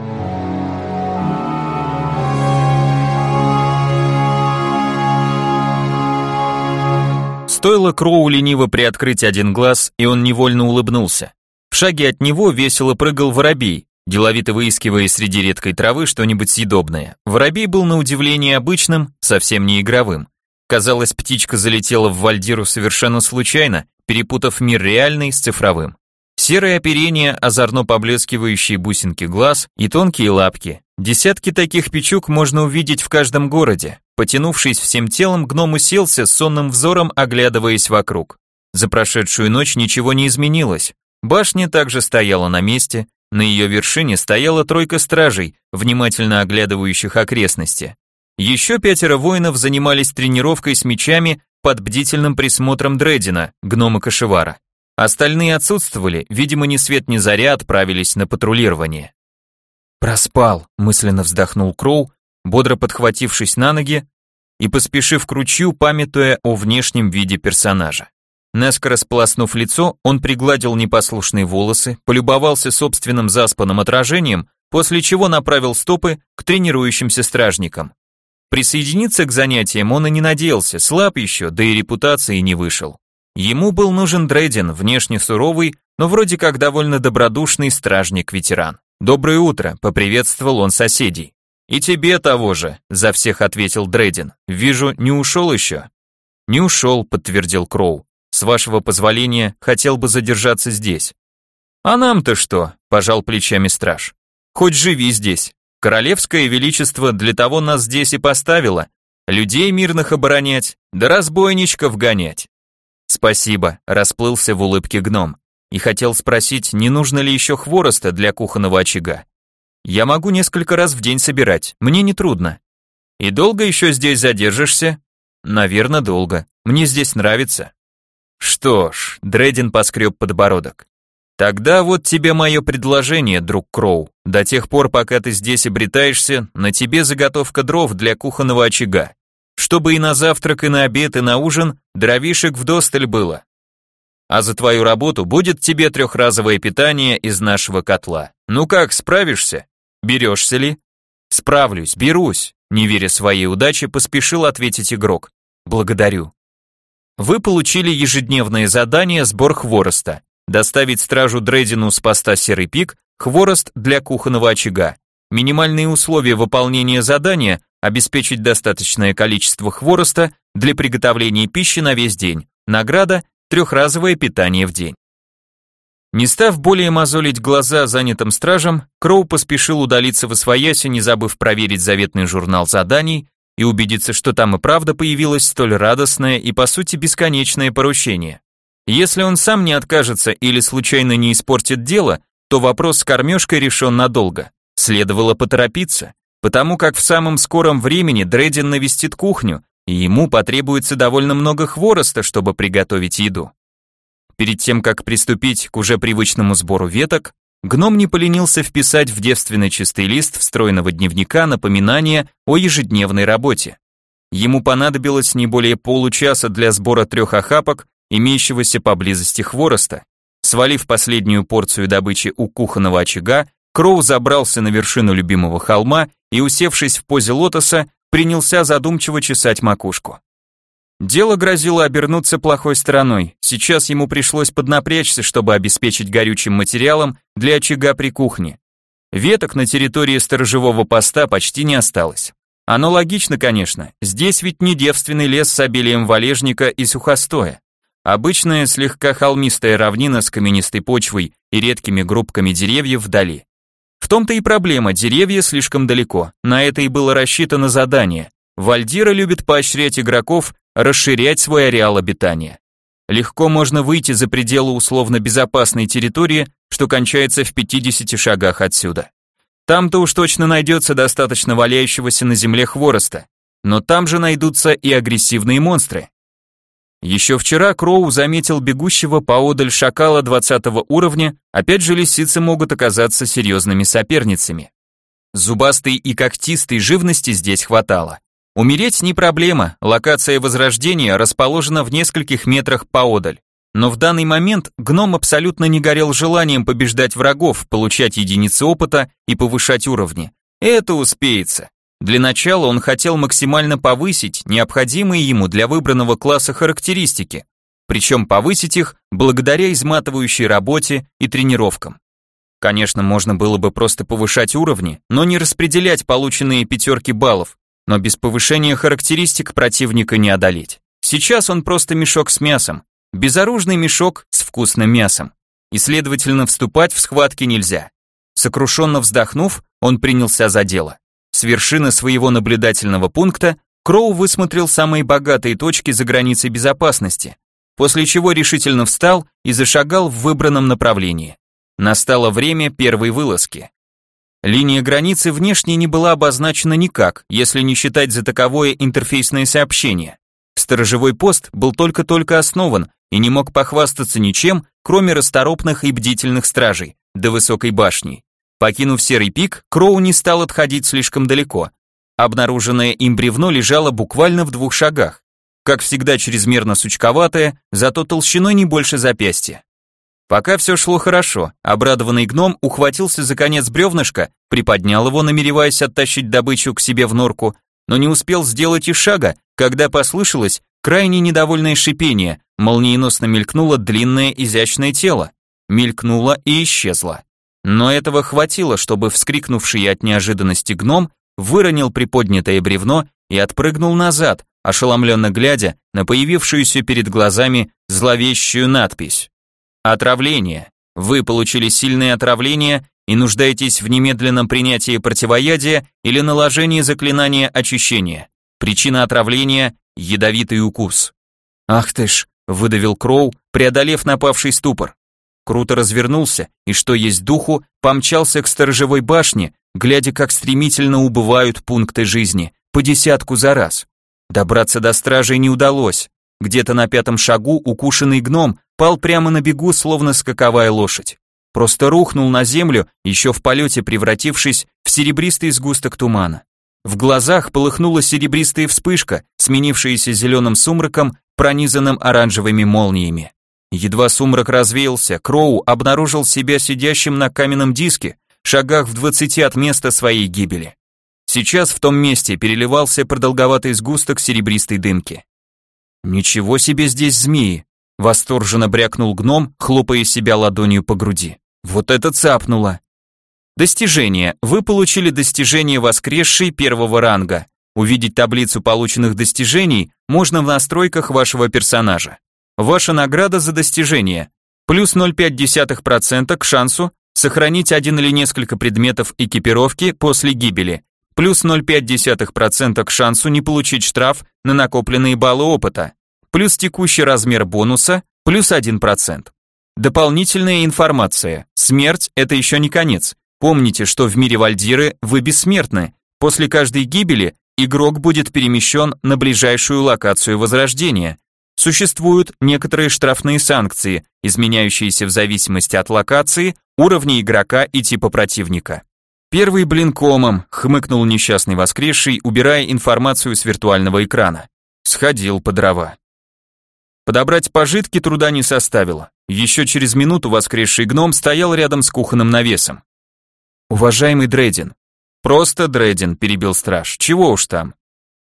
Стоило Кроу лениво приоткрыть один глаз, и он невольно улыбнулся. В шаге от него весело прыгал воробей, деловито выискивая среди редкой травы что-нибудь съедобное. Воробей был на удивление обычным, совсем не игровым. Казалось, птичка залетела в Вальдиру совершенно случайно, перепутав мир реальный с цифровым. Серое оперение, озорно поблескивающие бусинки глаз и тонкие лапки. Десятки таких печук можно увидеть в каждом городе. Потянувшись всем телом, гном уселся сонным взором, оглядываясь вокруг. За прошедшую ночь ничего не изменилось. Башня также стояла на месте, на ее вершине стояла тройка стражей, внимательно оглядывающих окрестности. Еще пятеро воинов занимались тренировкой с мечами под бдительным присмотром Дредина, гнома Кашевара. Остальные отсутствовали, видимо, ни свет ни заря отправились на патрулирование. «Проспал», — мысленно вздохнул Кроу, бодро подхватившись на ноги и поспешив к ручью, памятуя о внешнем виде персонажа. Наскоро сполоснув лицо, он пригладил непослушные волосы, полюбовался собственным заспанным отражением, после чего направил стопы к тренирующимся стражникам. Присоединиться к занятиям он и не надеялся, слаб еще, да и репутации не вышел. Ему был нужен Дрейден, внешне суровый, но вроде как довольно добродушный стражник-ветеран. «Доброе утро», — поприветствовал он соседей. «И тебе того же», — за всех ответил Дрейден. «Вижу, не ушел еще?» «Не ушел», — подтвердил Кроу. «С вашего позволения, хотел бы задержаться здесь». «А нам-то что?» — пожал плечами страж. «Хоть живи здесь. Королевское величество для того нас здесь и поставило. Людей мирных оборонять, да разбойничков гонять. «Спасибо», — расплылся в улыбке гном. И хотел спросить, не нужно ли еще хвороста для кухонного очага. «Я могу несколько раз в день собирать, мне не трудно». «И долго еще здесь задержишься?» «Наверное, долго. Мне здесь нравится». «Что ж», — Дредин поскреб подбородок. «Тогда вот тебе мое предложение, друг Кроу. До тех пор, пока ты здесь обретаешься, на тебе заготовка дров для кухонного очага. Чтобы и на завтрак, и на обед, и на ужин дровишек вдосталь было. А за твою работу будет тебе трехразовое питание из нашего котла. Ну как, справишься? Берешься ли? Справлюсь, берусь, не веря своей удаче, поспешил ответить игрок. Благодарю. Вы получили ежедневное задание сбор хвороста. Доставить стражу Дрейдину с поста Серый Пик хворост для кухонного очага. Минимальные условия выполнения задания обеспечить достаточное количество хвороста для приготовления пищи на весь день. Награда трехразовое питание в день. Не став более мозолить глаза занятым стражем, Кроу поспешил удалиться в освояси, не забыв проверить заветный журнал заданий и убедиться, что там и правда появилось столь радостное и по сути бесконечное поручение. Если он сам не откажется или случайно не испортит дело, то вопрос с кормежкой решен надолго. Следовало поторопиться, потому как в самом скором времени Дредин навестит кухню, и ему потребуется довольно много хвороста, чтобы приготовить еду. Перед тем, как приступить к уже привычному сбору веток, гном не поленился вписать в девственный чистый лист встроенного дневника напоминание о ежедневной работе. Ему понадобилось не более получаса для сбора трех охапок, имеющегося поблизости хвороста. Свалив последнюю порцию добычи у кухонного очага, Кроу забрался на вершину любимого холма и, усевшись в позе лотоса, принялся задумчиво чесать макушку. Дело грозило обернуться плохой стороной. Сейчас ему пришлось поднапрячься, чтобы обеспечить горючим материалом для очага при кухне. Веток на территории сторожевого поста почти не осталось. Оно логично, конечно, здесь ведь не девственный лес с обилием валежника и сухостоя. Обычная слегка холмистая равнина с каменистой почвой и редкими группками деревьев вдали. В том-то и проблема, деревья слишком далеко, на это и было рассчитано задание. Вальдира любит поощрять игроков расширять свой ареал обитания. Легко можно выйти за пределы условно безопасной территории, что кончается в 50 шагах отсюда. Там-то уж точно найдется достаточно валяющегося на земле хвороста, но там же найдутся и агрессивные монстры. Еще вчера Кроу заметил бегущего поодаль шакала 20 уровня, опять же лисицы могут оказаться серьезными соперницами. Зубастой и когтистой живности здесь хватало. Умереть не проблема, локация возрождения расположена в нескольких метрах поодаль. Но в данный момент гном абсолютно не горел желанием побеждать врагов, получать единицы опыта и повышать уровни. Это успеется. Для начала он хотел максимально повысить необходимые ему для выбранного класса характеристики, причем повысить их благодаря изматывающей работе и тренировкам. Конечно, можно было бы просто повышать уровни, но не распределять полученные пятерки баллов, но без повышения характеристик противника не одолеть. Сейчас он просто мешок с мясом, безоружный мешок с вкусным мясом, и, следовательно, вступать в схватки нельзя. Сокрушенно вздохнув, он принялся за дело. С вершины своего наблюдательного пункта Кроу высмотрел самые богатые точки за границей безопасности, после чего решительно встал и зашагал в выбранном направлении. Настало время первой вылазки. Линия границы внешне не была обозначена никак, если не считать за таковое интерфейсное сообщение. Сторожевой пост был только-только основан и не мог похвастаться ничем, кроме расторопных и бдительных стражей, до высокой башни. Покинув серый пик, Кроу не стал отходить слишком далеко. Обнаруженное им бревно лежало буквально в двух шагах. Как всегда чрезмерно сучковатое, зато толщиной не больше запястья. Пока все шло хорошо, обрадованный гном ухватился за конец бревнышка, приподнял его, намереваясь оттащить добычу к себе в норку, но не успел сделать и шага, когда послышалось крайне недовольное шипение, молниеносно мелькнуло длинное изящное тело, мелькнуло и исчезло. Но этого хватило, чтобы вскрикнувший от неожиданности гном выронил приподнятое бревно и отпрыгнул назад, ошеломленно глядя на появившуюся перед глазами зловещую надпись. Отравление. Вы получили сильное отравление и нуждаетесь в немедленном принятии противоядия или наложении заклинания очищения. Причина отравления – ядовитый укус. Ах ты ж, выдавил Кроу, преодолев напавший ступор. Круто развернулся и, что есть духу, помчался к сторожевой башне, глядя, как стремительно убывают пункты жизни, по десятку за раз. Добраться до стражей не удалось. Где-то на пятом шагу укушенный гном пал прямо на бегу, словно скаковая лошадь. просто рухнул на землю, еще в полете превратившись в серебристый сгусток тумана. В глазах полыхнула серебристая вспышка, сменившаяся зеленым сумраком, пронизанным оранжевыми молниями. Едва сумрак развеялся, Кроу обнаружил себя сидящим на каменном диске, шагах в двадцати от места своей гибели. Сейчас в том месте переливался продолговатый сгусток серебристой дымки. «Ничего себе здесь змеи!» — восторженно брякнул гном, хлопая себя ладонью по груди. «Вот это цапнуло!» Достижение. Вы получили достижение воскресшей первого ранга. Увидеть таблицу полученных достижений можно в настройках вашего персонажа. Ваша награда за достижение. Плюс 0,5% к шансу сохранить один или несколько предметов экипировки после гибели плюс 0,5% к шансу не получить штраф на накопленные баллы опыта, плюс текущий размер бонуса, плюс 1%. Дополнительная информация. Смерть – это еще не конец. Помните, что в мире Вальдиры вы бессмертны. После каждой гибели игрок будет перемещен на ближайшую локацию возрождения. Существуют некоторые штрафные санкции, изменяющиеся в зависимости от локации, уровня игрока и типа противника. Первый блин комом, хмыкнул несчастный воскресший, убирая информацию с виртуального экрана. Сходил по дрова. Подобрать пожитки труда не составило. Еще через минуту воскресший гном стоял рядом с кухонным навесом. Уважаемый Дрейден. Просто Дрейден, перебил страж. Чего уж там.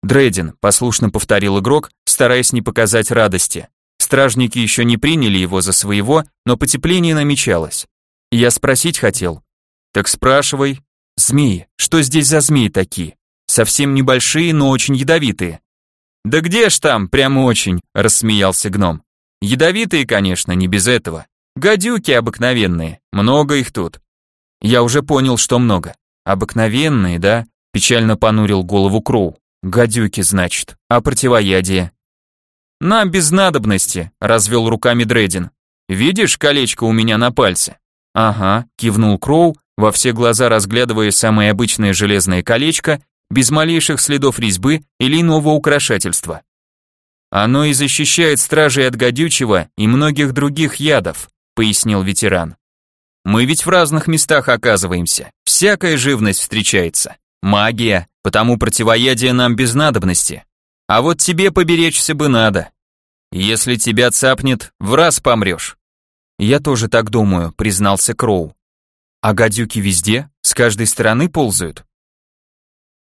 Дрейден, послушно повторил игрок, стараясь не показать радости. Стражники еще не приняли его за своего, но потепление намечалось. Я спросить хотел. Так спрашивай, Змеи. Что здесь за змеи такие? Совсем небольшие, но очень ядовитые. Да где ж там, прямо очень, рассмеялся гном. Ядовитые, конечно, не без этого. Гадюки обыкновенные, много их тут. Я уже понял, что много. Обыкновенные, да? Печально понурил голову Кроу. Гадюки, значит. А противоядие? Нам без надобности, развел руками Дредин. Видишь колечко у меня на пальце? Ага, кивнул Кроу во все глаза разглядывая самое обычное железное колечко, без малейших следов резьбы или иного украшательства. Оно и защищает стражей от гадючего и многих других ядов, пояснил ветеран. Мы ведь в разных местах оказываемся, всякая живность встречается. Магия, потому противоядие нам без надобности. А вот тебе поберечься бы надо. Если тебя цапнет, в раз помрешь. Я тоже так думаю, признался Кроу. А гадюки везде, с каждой стороны ползают.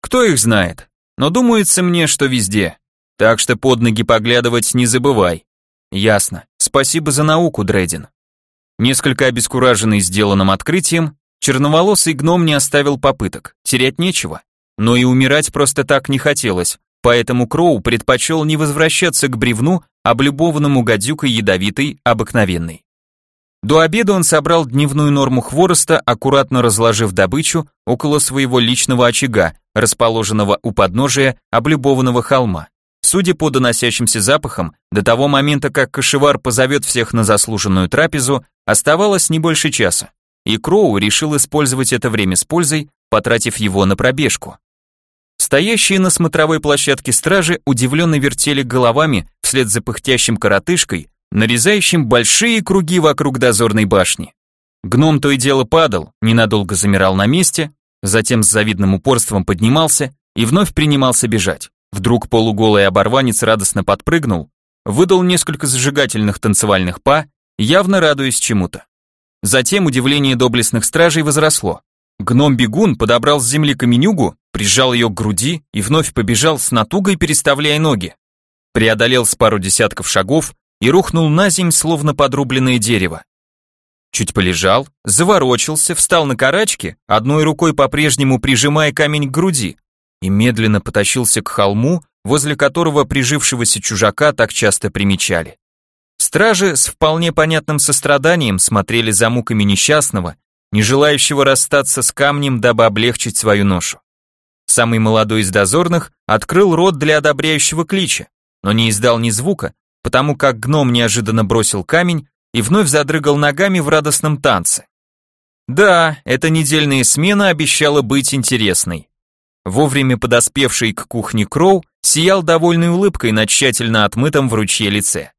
Кто их знает? Но думается мне, что везде. Так что под ноги поглядывать не забывай. Ясно. Спасибо за науку, Дредин. Несколько обескураженный сделанным открытием, черноволосый гном не оставил попыток, терять нечего. Но и умирать просто так не хотелось, поэтому Кроу предпочел не возвращаться к бревну, облюбованному гадюкой ядовитой, обыкновенной. До обеда он собрал дневную норму хвороста, аккуратно разложив добычу около своего личного очага, расположенного у подножия облюбованного холма. Судя по доносящимся запахам, до того момента, как кошевар позовет всех на заслуженную трапезу, оставалось не больше часа. И Кроу решил использовать это время с пользой, потратив его на пробежку. Стоящие на смотровой площадке стражи удивленно вертели головами вслед за пыхтящим коротышкой, нарезающим большие круги вокруг дозорной башни. Гном то и дело падал, ненадолго замирал на месте, затем с завидным упорством поднимался и вновь принимался бежать. Вдруг полуголый оборванец радостно подпрыгнул, выдал несколько зажигательных танцевальных па, явно радуясь чему-то. Затем удивление доблестных стражей возросло. Гном-бегун подобрал с земли каменюгу, прижал ее к груди и вновь побежал с натугой, переставляя ноги. Преодолел с пару десятков шагов, и рухнул на земь, словно подрубленное дерево. Чуть полежал, заворочился, встал на карачки, одной рукой по-прежнему прижимая камень к груди, и медленно потащился к холму, возле которого прижившегося чужака так часто примечали. Стражи с вполне понятным состраданием смотрели за муками несчастного, не желающего расстаться с камнем, дабы облегчить свою ношу. Самый молодой из дозорных открыл рот для одобряющего клича, но не издал ни звука, потому как гном неожиданно бросил камень и вновь задрыгал ногами в радостном танце. Да, эта недельная смена обещала быть интересной. Вовремя подоспевший к кухне Кроу сиял довольной улыбкой на тщательно отмытом в ручье лице.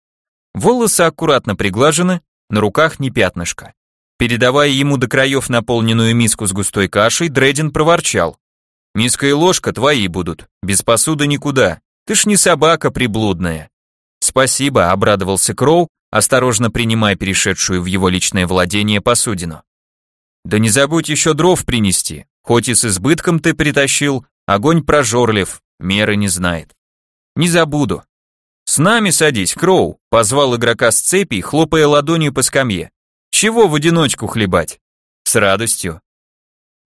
Волосы аккуратно приглажены, на руках не пятнышко. Передавая ему до краев наполненную миску с густой кашей, Дредин проворчал. «Миска и ложка твои будут, без посуды никуда. Ты ж не собака приблудная». «Спасибо», — обрадовался Кроу, осторожно принимая перешедшую в его личное владение посудину. «Да не забудь еще дров принести, хоть и с избытком ты притащил, огонь прожорлив, меры не знает». «Не забуду». «С нами садись, Кроу», — позвал игрока с цепи, хлопая ладонью по скамье. «Чего в одиночку хлебать?» «С радостью».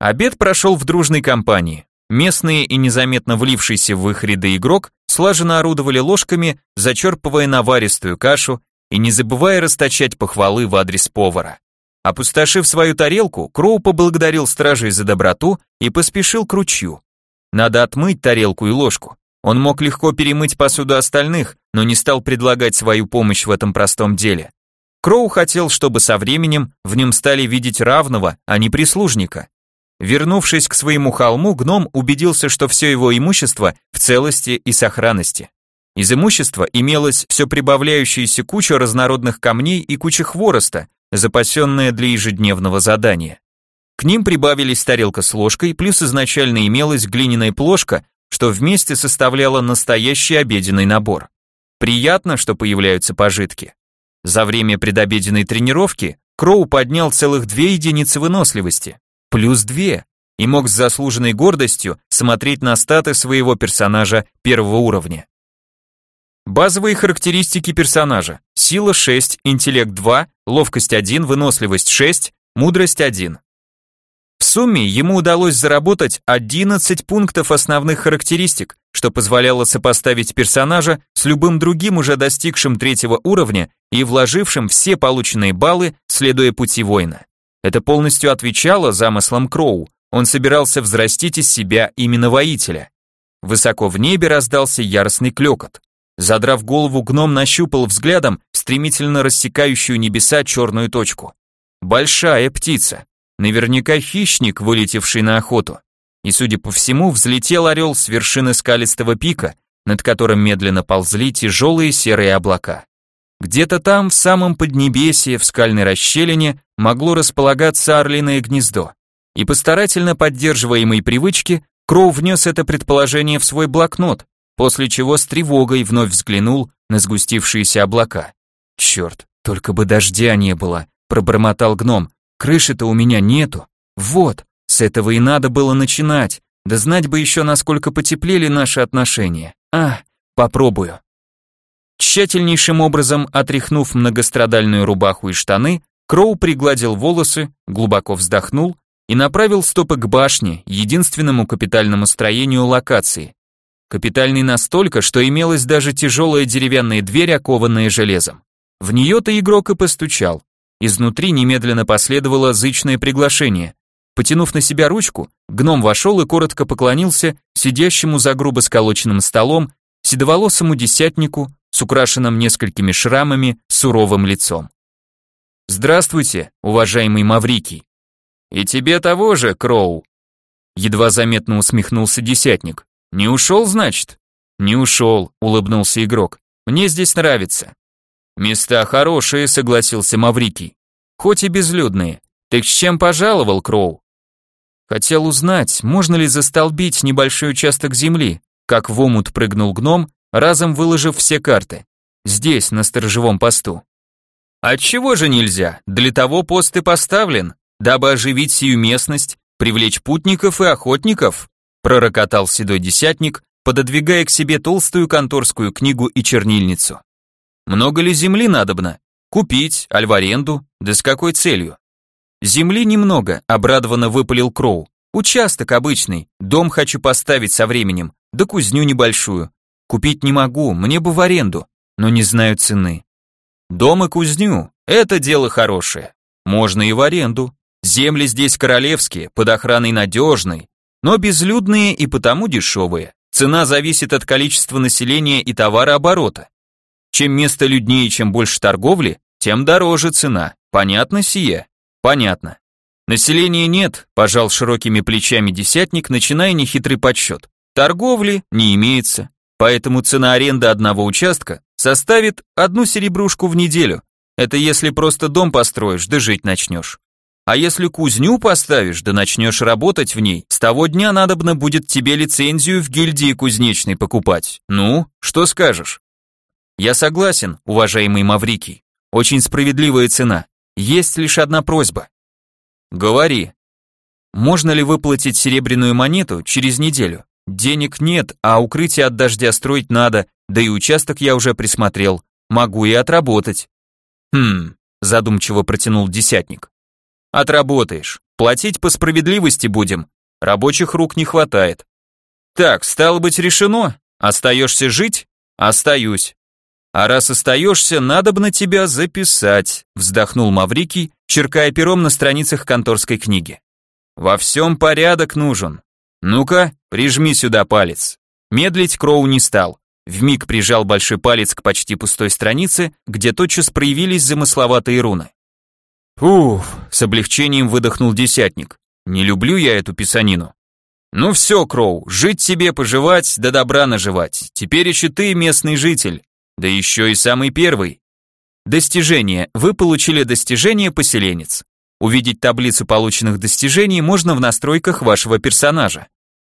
Обед прошел в дружной компании. Местные и незаметно влившийся в их ряды игрок слаженно орудовали ложками, зачерпывая наваристую кашу и не забывая расточать похвалы в адрес повара. Опустошив свою тарелку, Кроу поблагодарил стражей за доброту и поспешил к ручью. Надо отмыть тарелку и ложку. Он мог легко перемыть посуду остальных, но не стал предлагать свою помощь в этом простом деле. Кроу хотел, чтобы со временем в нем стали видеть равного, а не прислужника. Вернувшись к своему холму, гном убедился, что все его имущество в целости и сохранности. Из имущества имелась все прибавляющаяся куча разнородных камней и куча хвороста, запасенная для ежедневного задания. К ним прибавились тарелка с ложкой, плюс изначально имелась глиняная плошка, что вместе составляло настоящий обеденный набор. Приятно, что появляются пожитки. За время предобеденной тренировки Кроу поднял целых две единицы выносливости плюс две, и мог с заслуженной гордостью смотреть на статы своего персонажа первого уровня. Базовые характеристики персонажа. Сила 6, интеллект 2, ловкость 1, выносливость 6, мудрость 1. В сумме ему удалось заработать 11 пунктов основных характеристик, что позволяло сопоставить персонажа с любым другим уже достигшим третьего уровня и вложившим все полученные баллы, следуя пути воина. Это полностью отвечало замыслам Кроу, он собирался взрастить из себя именно воителя. Высоко в небе раздался яростный клёкот. Задрав голову, гном нащупал взглядом стремительно рассекающую небеса черную точку. Большая птица. Наверняка хищник, вылетевший на охоту. И, судя по всему, взлетел орел с вершины скалистого пика, над которым медленно ползли тяжелые серые облака. Где-то там, в самом поднебесье, в скальной расщелине, могло располагаться орлиное гнездо. И по старательно поддерживаемой привычке Кроу внес это предположение в свой блокнот, после чего с тревогой вновь взглянул на сгустившиеся облака. «Черт, только бы дождя не было», — пробормотал гном. «Крыши-то у меня нету. Вот, с этого и надо было начинать. Да знать бы еще, насколько потеплели наши отношения. А, попробую». Тщательнейшим образом отряхнув многострадальную рубаху и штаны, Кроу пригладил волосы, глубоко вздохнул и направил стопы к башне, единственному капитальному строению локации. Капитальный настолько, что имелась даже тяжелая деревянная дверь, окованная железом. В нее-то игрок и постучал. Изнутри немедленно последовало зычное приглашение. Потянув на себя ручку, гном вошел и коротко поклонился сидящему за грубо сколоченным столом седоволосому десятнику с украшенным несколькими шрамами суровым лицом. «Здравствуйте, уважаемый Маврикий». «И тебе того же, Кроу». Едва заметно усмехнулся десятник. «Не ушел, значит?» «Не ушел», — улыбнулся игрок. «Мне здесь нравится». «Места хорошие», — согласился Маврикий. «Хоть и безлюдные. Ты с чем пожаловал, Кроу?» Хотел узнать, можно ли застолбить небольшой участок земли, как в омут прыгнул гном, разом выложив все карты. Здесь, на сторожевом посту. Отчего же нельзя? Для того пост и поставлен, дабы оживить сию местность, привлечь путников и охотников, пророкотал седой десятник, пододвигая к себе толстую конторскую книгу и чернильницу. Много ли земли надобно? Купить, аль в аренду? Да с какой целью? Земли немного, обрадованно выпалил Кроу. Участок обычный, дом хочу поставить со временем, да кузню небольшую. Купить не могу, мне бы в аренду, но не знаю цены. Дом и кузню – это дело хорошее. Можно и в аренду. Земли здесь королевские, под охраной надежной, но безлюдные и потому дешевые. Цена зависит от количества населения и товарооборота. Чем место люднее, чем больше торговли, тем дороже цена. Понятно сие? Понятно. Населения нет, пожал широкими плечами десятник, начиная нехитрый подсчет. Торговли не имеется. Поэтому цена аренды одного участка составит одну серебрушку в неделю. Это если просто дом построишь, да жить начнешь. А если кузню поставишь, да начнешь работать в ней, с того дня надобно будет тебе лицензию в гильдии кузнечной покупать. Ну, что скажешь? Я согласен, уважаемый Маврикий. Очень справедливая цена. Есть лишь одна просьба. Говори. Можно ли выплатить серебряную монету через неделю? Денег нет, а укрытие от дождя строить надо, да и участок я уже присмотрел. Могу и отработать. Хм, задумчиво протянул десятник. Отработаешь. Платить по справедливости будем. Рабочих рук не хватает. Так, стало быть, решено. Остаешься жить? Остаюсь. А раз остаешься, надо бы на тебя записать, вздохнул Маврикий, черкая пером на страницах конторской книги. Во всем порядок нужен. Ну-ка, прижми сюда палец. Медлить Кроу не стал. Вмиг прижал большой палец к почти пустой странице, где тотчас проявились замысловатые руны. Уф, с облегчением выдохнул десятник. Не люблю я эту писанину. Ну все, Кроу, жить себе, поживать, да добра наживать. Теперь еще ты местный житель, да еще и самый первый. Достижение. Вы получили достижение поселенец. Увидеть таблицу полученных достижений можно в настройках вашего персонажа.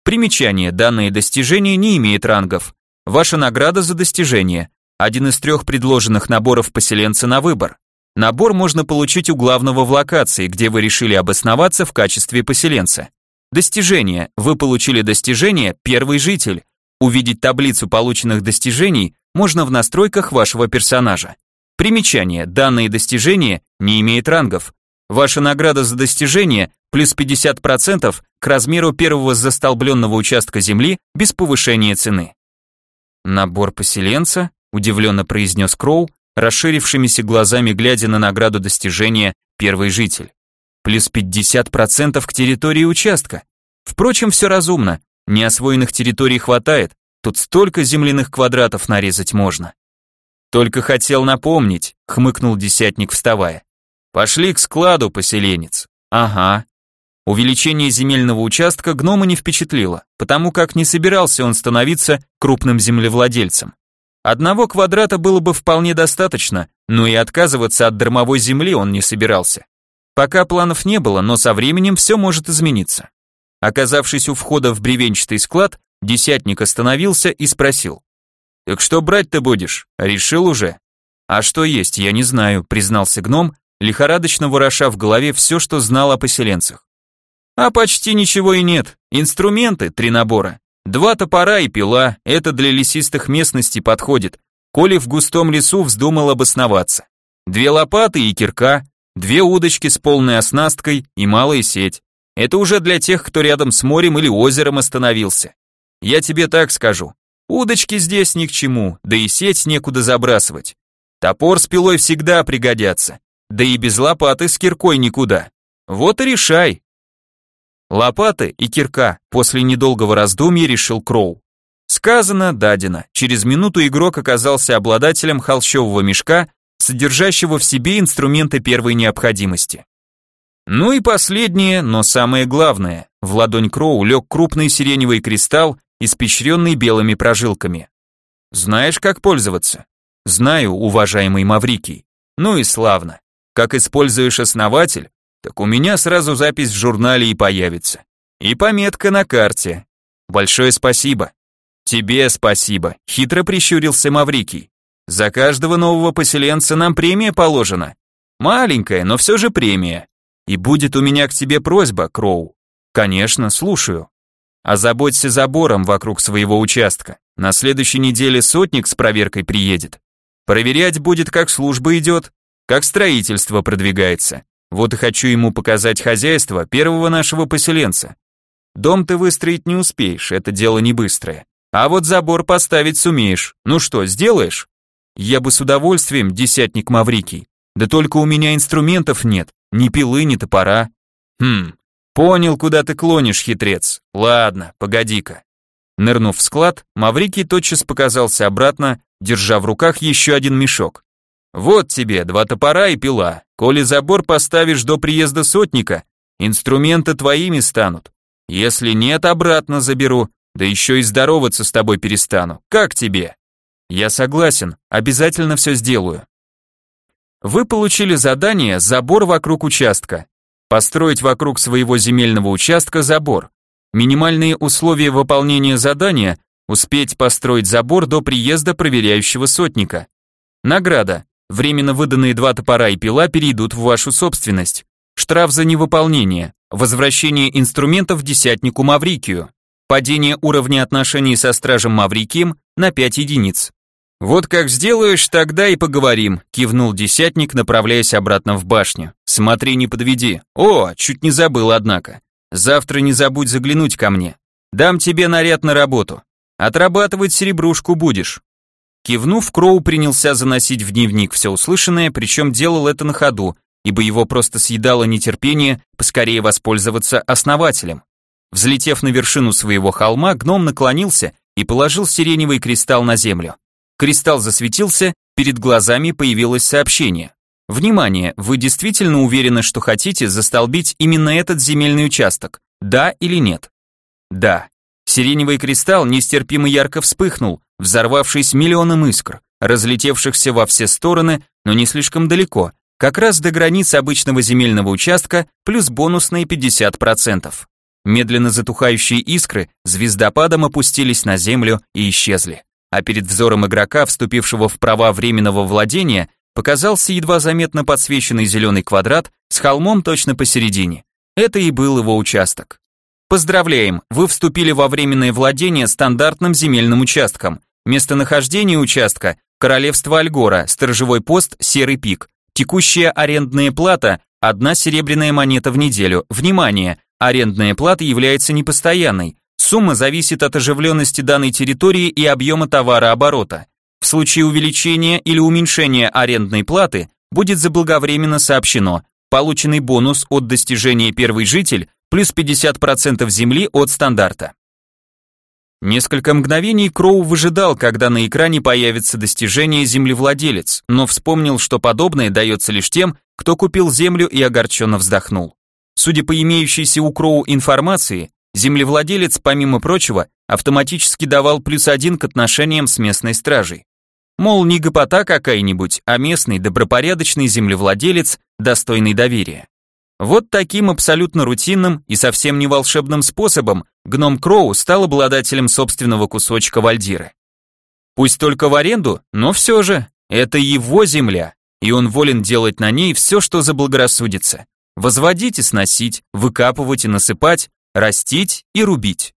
Примечание. Данное достижение не имеет рангов. Ваша награда за достижение. Один из трех предложенных наборов поселенца на выбор. Набор можно получить у главного в локации, где вы решили обосноваться в качестве поселенца. Достижение. Вы получили достижение «Первый житель». Увидеть таблицу полученных достижений можно в настройках вашего персонажа. Примечание. Данные достижения не имеют рангов. Ваша награда за достижение плюс 50% к размеру первого застолбленного участка земли без повышения цены. Набор поселенца, удивленно произнес Кроу, расширившимися глазами глядя на награду достижения «Первый житель». Плюс 50% к территории участка. Впрочем, все разумно, неосвоенных территорий хватает, тут столько земляных квадратов нарезать можно. Только хотел напомнить, хмыкнул десятник, вставая. Пошли к складу, поселенец. Ага. Увеличение земельного участка гнома не впечатлило, потому как не собирался он становиться крупным землевладельцем. Одного квадрата было бы вполне достаточно, но и отказываться от дармовой земли он не собирался. Пока планов не было, но со временем все может измениться. Оказавшись у входа в бревенчатый склад, десятник остановился и спросил. «Так что брать-то будешь? Решил уже?» «А что есть, я не знаю», признался гном, лихорадочно вороша в голове все, что знал о поселенцах. «А почти ничего и нет. Инструменты, три набора. Два топора и пила, это для лесистых местностей подходит, коли в густом лесу вздумал обосноваться. Две лопаты и кирка, две удочки с полной оснасткой и малая сеть. Это уже для тех, кто рядом с морем или озером остановился. Я тебе так скажу, удочки здесь ни к чему, да и сеть некуда забрасывать. Топор с пилой всегда пригодятся, да и без лопаты с киркой никуда. Вот и решай, Лопаты и кирка, после недолгого раздумья решил Кроу. Сказано, дадено. Через минуту игрок оказался обладателем холщового мешка, содержащего в себе инструменты первой необходимости. Ну и последнее, но самое главное. В ладонь Кроу лег крупный сиреневый кристалл, испещренный белыми прожилками. Знаешь, как пользоваться? Знаю, уважаемый Маврикий. Ну и славно. Как используешь основатель, так у меня сразу запись в журнале и появится. И пометка на карте. Большое спасибо. Тебе спасибо, хитро прищурился Маврикий. За каждого нового поселенца нам премия положена. Маленькая, но все же премия. И будет у меня к тебе просьба, Кроу. Конечно, слушаю. Озаботься забором вокруг своего участка. На следующей неделе сотник с проверкой приедет. Проверять будет, как служба идет, как строительство продвигается. Вот и хочу ему показать хозяйство первого нашего поселенца. Дом ты выстроить не успеешь, это дело не быстрое. А вот забор поставить сумеешь. Ну что, сделаешь? Я бы с удовольствием, десятник Маврикий. Да только у меня инструментов нет, ни пилы, ни топора. Хм, понял, куда ты клонишь, хитрец. Ладно, погоди-ка. Нырнув в склад, Маврикий тотчас показался обратно, держа в руках еще один мешок. Вот тебе два топора и пила. Коли забор поставишь до приезда сотника, инструменты твоими станут. Если нет, обратно заберу, да еще и здороваться с тобой перестану. Как тебе? Я согласен, обязательно все сделаю. Вы получили задание «Забор вокруг участка». Построить вокруг своего земельного участка забор. Минимальные условия выполнения задания – успеть построить забор до приезда проверяющего сотника. Награда. Временно выданные два топора и пила перейдут в вашу собственность. Штраф за невыполнение. Возвращение инструментов десятнику Маврикию. Падение уровня отношений со стражем Маврикием на 5 единиц. Вот как сделаешь, тогда и поговорим, кивнул десятник, направляясь обратно в башню. Смотри, не подведи. О, чуть не забыл, однако. Завтра не забудь заглянуть ко мне. Дам тебе наряд на работу. Отрабатывать серебрушку будешь. Кивнув, Кроу принялся заносить в дневник все услышанное, причем делал это на ходу, ибо его просто съедало нетерпение поскорее воспользоваться основателем. Взлетев на вершину своего холма, гном наклонился и положил сиреневый кристалл на землю. Кристалл засветился, перед глазами появилось сообщение. Внимание, вы действительно уверены, что хотите застолбить именно этот земельный участок? Да или нет? Да. Сиреневый кристалл нестерпимо ярко вспыхнул, взорвавшись миллионом искр, разлетевшихся во все стороны, но не слишком далеко, как раз до границ обычного земельного участка, плюс бонусные 50%. Медленно затухающие искры звездопадом опустились на землю и исчезли. А перед взором игрока, вступившего в права временного владения, показался едва заметно подсвеченный зеленый квадрат с холмом точно посередине. Это и был его участок. Поздравляем, вы вступили во временное владение стандартным земельным участком. Местонахождение участка – Королевство Альгора, сторожевой пост Серый пик. Текущая арендная плата – одна серебряная монета в неделю. Внимание! Арендная плата является непостоянной. Сумма зависит от оживленности данной территории и объема товарооборота. В случае увеличения или уменьшения арендной платы будет заблаговременно сообщено полученный бонус от достижения первый житель плюс 50% земли от стандарта. Несколько мгновений Кроу выжидал, когда на экране появится достижение землевладелец, но вспомнил, что подобное дается лишь тем, кто купил землю и огорченно вздохнул. Судя по имеющейся у Кроу информации, землевладелец, помимо прочего, автоматически давал плюс один к отношениям с местной стражей. Мол, не гопота какая-нибудь, а местный добропорядочный землевладелец, достойный доверия. Вот таким абсолютно рутинным и совсем не волшебным способом гном Кроу стал обладателем собственного кусочка Вальдиры. Пусть только в аренду, но все же, это его земля, и он волен делать на ней все, что заблагорассудится. Возводить и сносить, выкапывать и насыпать, растить и рубить.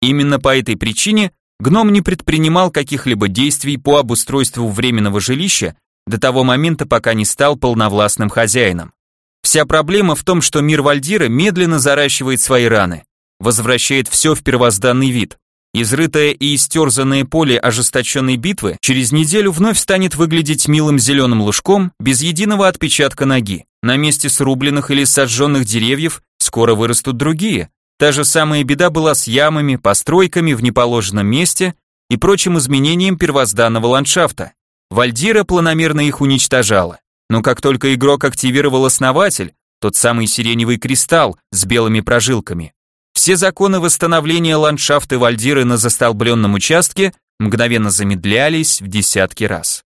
Именно по этой причине гном не предпринимал каких-либо действий по обустройству временного жилища до того момента, пока не стал полновластным хозяином. Вся проблема в том, что мир Вальдира медленно заращивает свои раны, возвращает все в первозданный вид. Изрытое и истерзанное поле ожесточенной битвы через неделю вновь станет выглядеть милым зеленым лужком без единого отпечатка ноги. На месте срубленных или сожженных деревьев скоро вырастут другие. Та же самая беда была с ямами, постройками в неположенном месте и прочим изменением первозданного ландшафта. Вальдира планомерно их уничтожала. Но как только игрок активировал основатель, тот самый сиреневый кристалл с белыми прожилками, все законы восстановления ландшафта Вальдиры на застолбленном участке мгновенно замедлялись в десятки раз.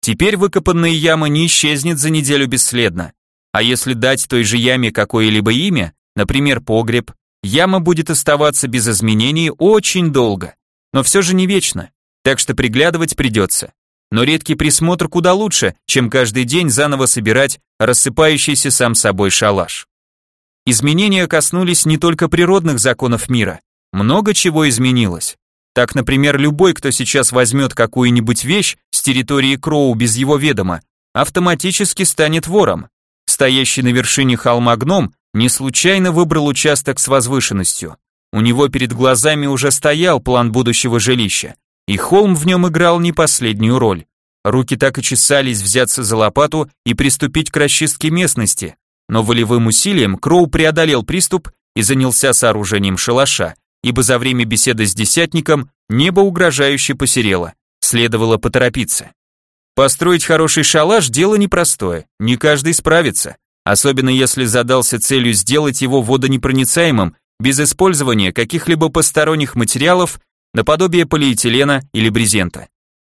Теперь выкопанная яма не исчезнет за неделю бесследно. А если дать той же яме какое-либо имя, например, погреб, яма будет оставаться без изменений очень долго, но все же не вечно, так что приглядывать придется. Но редкий присмотр куда лучше, чем каждый день заново собирать рассыпающийся сам собой шалаш. Изменения коснулись не только природных законов мира. Много чего изменилось. Так, например, любой, кто сейчас возьмет какую-нибудь вещь с территории Кроу без его ведома, автоматически станет вором. Стоящий на вершине холма гном не случайно выбрал участок с возвышенностью. У него перед глазами уже стоял план будущего жилища, и холм в нем играл не последнюю роль. Руки так и чесались взяться за лопату и приступить к расчистке местности, но волевым усилием Кроу преодолел приступ и занялся сооружением шалаша, ибо за время беседы с десятником небо угрожающе посерело, следовало поторопиться. Построить хороший шалаш – дело непростое, не каждый справится, особенно если задался целью сделать его водонепроницаемым, без использования каких-либо посторонних материалов наподобие полиэтилена или брезента.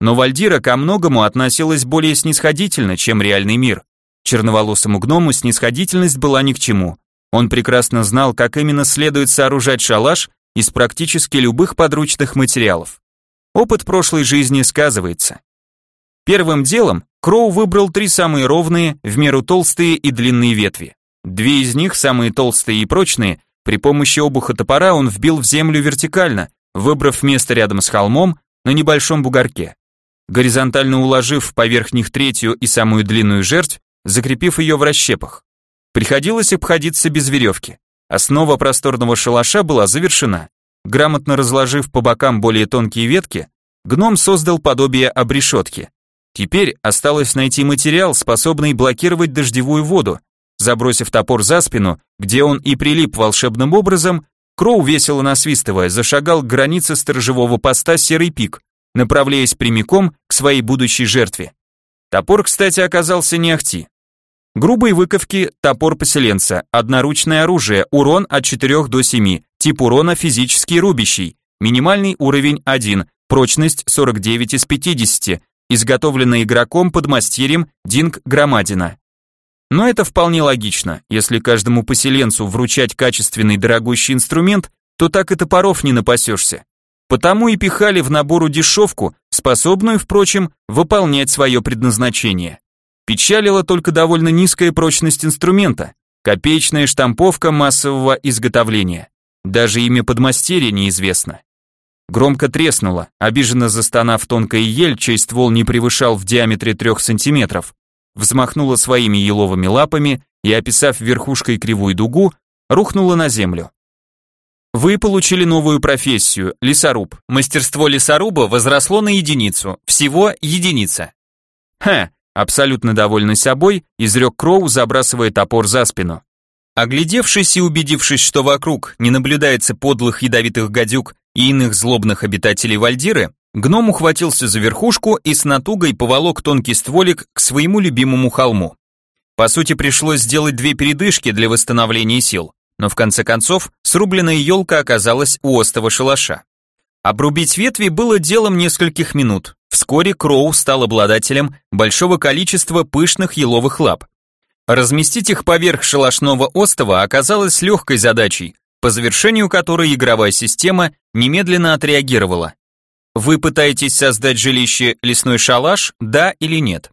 Но Вальдира ко многому относилась более снисходительно, чем реальный мир. Черноволосому гному снисходительность была ни к чему. Он прекрасно знал, как именно следует сооружать шалаш из практически любых подручных материалов. Опыт прошлой жизни сказывается. Первым делом Кроу выбрал три самые ровные, в меру толстые и длинные ветви. Две из них, самые толстые и прочные, при помощи обуха топора он вбил в землю вертикально, выбрав место рядом с холмом на небольшом бугорке. Горизонтально уложив поверх них третью и самую длинную жертв, закрепив ее в расщепах. Приходилось обходиться без веревки. Основа просторного шалаша была завершена. Грамотно разложив по бокам более тонкие ветки, гном создал подобие обрешетки. Теперь осталось найти материал, способный блокировать дождевую воду. Забросив топор за спину, где он и прилип волшебным образом, Кроу, весело насвистывая, зашагал к границе сторожевого поста Серый Пик, направляясь прямиком к своей будущей жертве. Топор, кстати, оказался не ахти. Грубые выковки, топор поселенца, одноручное оружие, урон от 4 до 7, тип урона физический рубящий, минимальный уровень 1, прочность 49 из 50, изготовлено игроком под мастерьем Динг Громадина. Но это вполне логично, если каждому поселенцу вручать качественный дорогущий инструмент, то так и топоров не напасешься. Потому и пихали в набору дешевку, способную, впрочем, выполнять свое предназначение. Печалила только довольно низкая прочность инструмента, копеечная штамповка массового изготовления. Даже имя подмастерья неизвестно. Громко треснуло, обиженно застонав тонкая ель, чей ствол не превышал в диаметре трех сантиметров, взмахнула своими еловыми лапами и, описав верхушкой кривую дугу, рухнула на землю. Вы получили новую профессию – лесоруб. Мастерство лесоруба возросло на единицу, всего единица. Ха, абсолютно довольный собой, изрек Кроу, забрасывая топор за спину. Оглядевшись и убедившись, что вокруг не наблюдается подлых ядовитых гадюк и иных злобных обитателей Вальдиры, Гном ухватился за верхушку и с натугой поволок тонкий стволик к своему любимому холму. По сути, пришлось сделать две передышки для восстановления сил, но в конце концов срубленная елка оказалась у остого шалаша. Обрубить ветви было делом нескольких минут. Вскоре Кроу стал обладателем большого количества пышных еловых лап. Разместить их поверх шалашного остова оказалось легкой задачей, по завершению которой игровая система немедленно отреагировала. Вы пытаетесь создать жилище лесной шалаш, да или нет?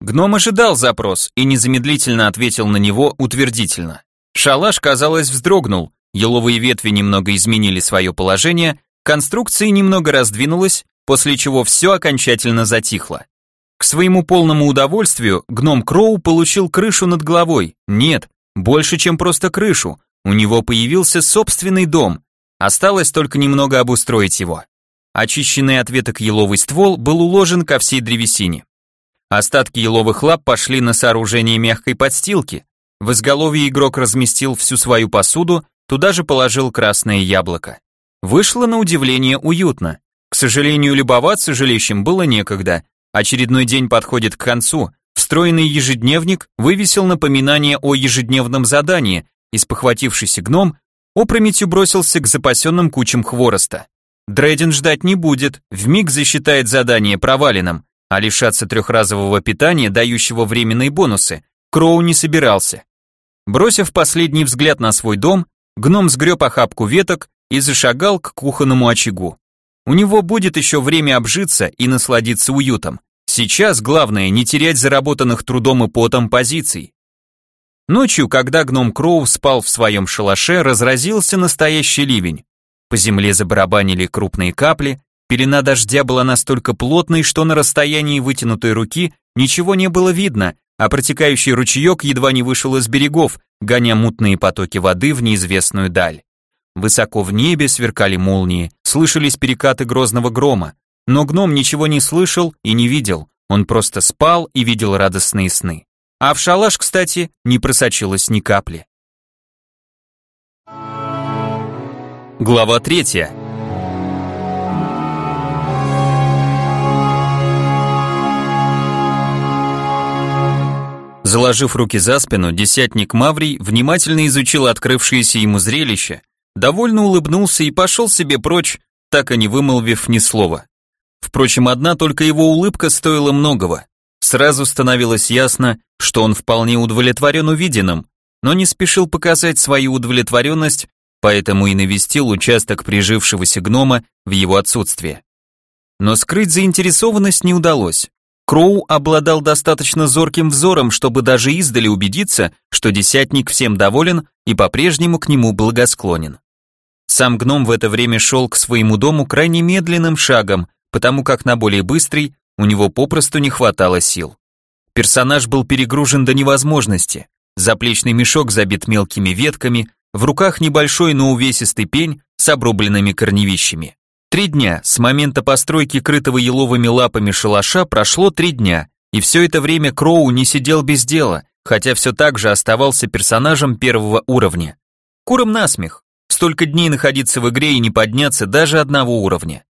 Гном ожидал запрос и незамедлительно ответил на него утвердительно. Шалаш, казалось, вздрогнул, еловые ветви немного изменили свое положение, конструкция немного раздвинулась, после чего все окончательно затихло. К своему полному удовольствию гном Кроу получил крышу над головой. Нет, больше, чем просто крышу. У него появился собственный дом. Осталось только немного обустроить его. Очищенный от веток еловый ствол был уложен ко всей древесине. Остатки еловых лап пошли на сооружение мягкой подстилки. В изголовье игрок разместил всю свою посуду, туда же положил красное яблоко. Вышло на удивление уютно. К сожалению, любоваться жилищем было некогда. Очередной день подходит к концу. Встроенный ежедневник вывесил напоминание о ежедневном задании, и спохватившийся гном опрометью бросился к запасенным кучам хвороста. Дрейден ждать не будет, вмиг засчитает задание проваленным, а лишаться трехразового питания, дающего временные бонусы, Кроу не собирался. Бросив последний взгляд на свой дом, гном сгреб охапку веток и зашагал к кухонному очагу. У него будет еще время обжиться и насладиться уютом. Сейчас главное не терять заработанных трудом и потом позиций. Ночью, когда гном Кроу спал в своем шалаше, разразился настоящий ливень. По земле забарабанили крупные капли, пелена дождя была настолько плотной, что на расстоянии вытянутой руки ничего не было видно, а протекающий ручеек едва не вышел из берегов, гоня мутные потоки воды в неизвестную даль. Высоко в небе сверкали молнии, слышались перекаты грозного грома, но гном ничего не слышал и не видел, он просто спал и видел радостные сны. А в шалаш, кстати, не просочилось ни капли. Глава третья. Заложив руки за спину, десятник Маврий внимательно изучил открывшееся ему зрелище, довольно улыбнулся и пошел себе прочь, так и не вымолвив ни слова. Впрочем, одна только его улыбка стоила многого. Сразу становилось ясно, что он вполне удовлетворен увиденным. но не спешил показать свою удовлетворенность, поэтому и навестил участок прижившегося гнома в его отсутствие. Но скрыть заинтересованность не удалось. Кроу обладал достаточно зорким взором, чтобы даже издали убедиться, что десятник всем доволен и по-прежнему к нему благосклонен. Сам гном в это время шел к своему дому крайне медленным шагом, потому как на более быстрый у него попросту не хватало сил. Персонаж был перегружен до невозможности. Заплечный мешок забит мелкими ветками, в руках небольшой, но увесистый пень с обрубленными корневищами. Три дня, с момента постройки крытого еловыми лапами шалаша прошло три дня, и все это время Кроу не сидел без дела, хотя все так же оставался персонажем первого уровня. Куром насмех. Столько дней находиться в игре и не подняться даже одного уровня.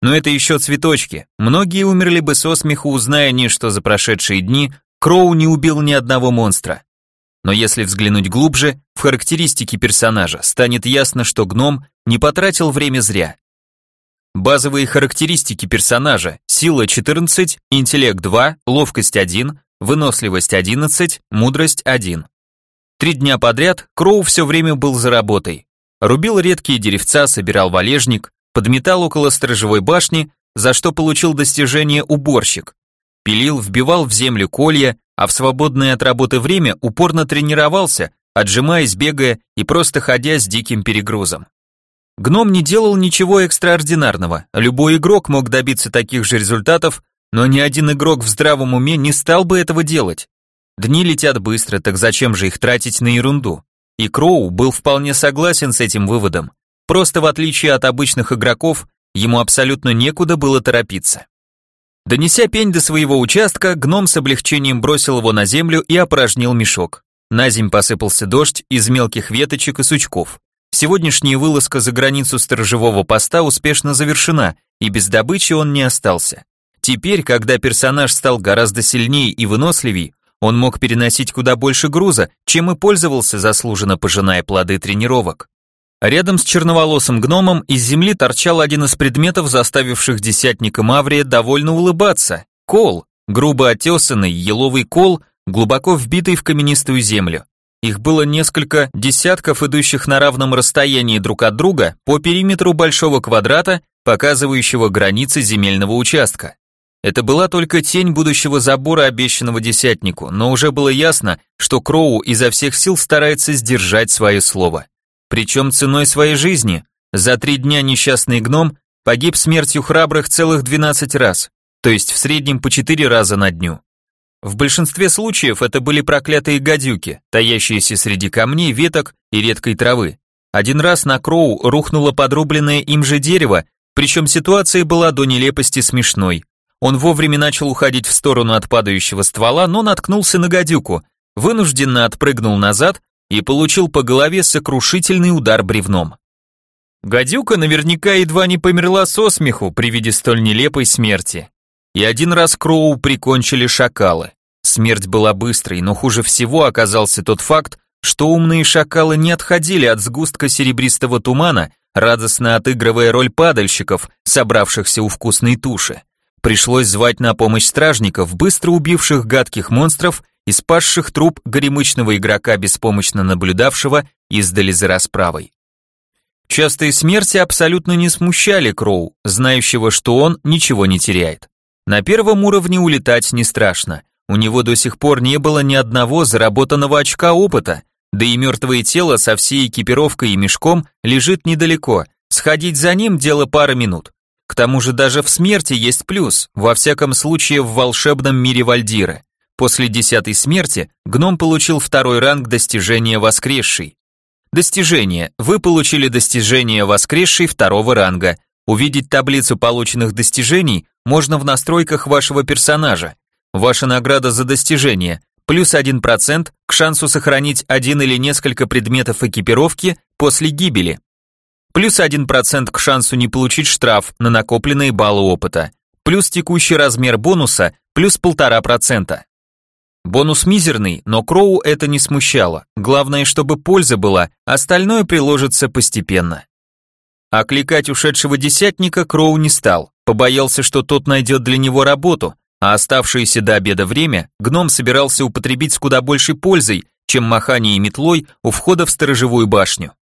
Но это еще цветочки. Многие умерли бы со смеху, узная не, что за прошедшие дни Кроу не убил ни одного монстра. Но если взглянуть глубже, в характеристики персонажа станет ясно, что гном не потратил время зря. Базовые характеристики персонажа – сила 14, интеллект 2, ловкость 1, выносливость 11, мудрость 1. Три дня подряд Кроу все время был за работой. Рубил редкие деревца, собирал валежник, подметал около сторожевой башни, за что получил достижение уборщик. Пилил, вбивал в землю колья, а в свободное от работы время упорно тренировался, отжимаясь, бегая и просто ходя с диким перегрузом. Гном не делал ничего экстраординарного, любой игрок мог добиться таких же результатов, но ни один игрок в здравом уме не стал бы этого делать. Дни летят быстро, так зачем же их тратить на ерунду? И Кроу был вполне согласен с этим выводом. Просто в отличие от обычных игроков, ему абсолютно некуда было торопиться. Донеся пень до своего участка, гном с облегчением бросил его на землю и опорожнил мешок. На земь посыпался дождь из мелких веточек и сучков. Сегодняшняя вылазка за границу сторожевого поста успешно завершена, и без добычи он не остался. Теперь, когда персонаж стал гораздо сильнее и выносливее, он мог переносить куда больше груза, чем и пользовался, заслуженно пожиная плоды тренировок. Рядом с черноволосым гномом из земли торчал один из предметов, заставивших десятника Маврия довольно улыбаться. Кол, грубо отесанный еловый кол, глубоко вбитый в каменистую землю. Их было несколько десятков, идущих на равном расстоянии друг от друга по периметру большого квадрата, показывающего границы земельного участка. Это была только тень будущего забора, обещанного десятнику, но уже было ясно, что Кроу изо всех сил старается сдержать свое слово причем ценой своей жизни. За три дня несчастный гном погиб смертью храбрых целых 12 раз, то есть в среднем по 4 раза на дню. В большинстве случаев это были проклятые гадюки, таящиеся среди камней, веток и редкой травы. Один раз на Кроу рухнуло подрубленное им же дерево, причем ситуация была до нелепости смешной. Он вовремя начал уходить в сторону от падающего ствола, но наткнулся на гадюку, вынужденно отпрыгнул назад и получил по голове сокрушительный удар бревном. Гадюка наверняка едва не померла со смеху при виде столь нелепой смерти. И один раз Кроу прикончили шакалы. Смерть была быстрой, но хуже всего оказался тот факт, что умные шакалы не отходили от сгустка серебристого тумана, радостно отыгрывая роль падальщиков, собравшихся у вкусной туши. Пришлось звать на помощь стражников, быстро убивших гадких монстров и спасших труп горемычного игрока, беспомощно наблюдавшего издали за расправой. Частые смерти абсолютно не смущали Кроу, знающего, что он ничего не теряет. На первом уровне улетать не страшно, у него до сих пор не было ни одного заработанного очка опыта, да и мертвое тело со всей экипировкой и мешком лежит недалеко, сходить за ним дело пары минут. К тому же даже в смерти есть плюс, во всяком случае в волшебном мире Вальдира. После десятой смерти гном получил второй ранг достижения воскресший. Достижение. Вы получили достижение воскресший второго ранга. Увидеть таблицу полученных достижений можно в настройках вашего персонажа. Ваша награда за достижение плюс 1% к шансу сохранить один или несколько предметов экипировки после гибели. Плюс 1% к шансу не получить штраф на накопленные баллы опыта. Плюс текущий размер бонуса плюс 1,5%. Бонус мизерный, но Кроу это не смущало. Главное, чтобы польза была, остальное приложится постепенно. Окликать ушедшего десятника Кроу не стал, побоялся, что тот найдет для него работу, а оставшееся до обеда время гном собирался употребить с куда большей пользой, чем махание метлой у входа в сторожевую башню.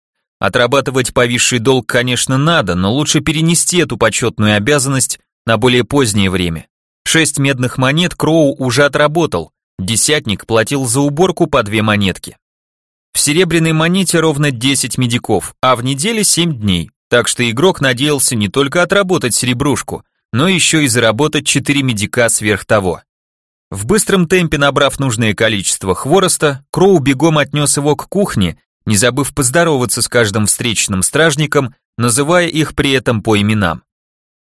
Отрабатывать повисший долг, конечно, надо, но лучше перенести эту почетную обязанность на более позднее время. Шесть медных монет Кроу уже отработал, десятник платил за уборку по две монетки. В серебряной монете ровно 10 медиков, а в неделе 7 дней, так что игрок надеялся не только отработать серебрушку, но еще и заработать 4 медика сверх того. В быстром темпе набрав нужное количество хвороста, Кроу бегом отнес его к кухне, не забыв поздороваться с каждым встречным стражником, называя их при этом по именам.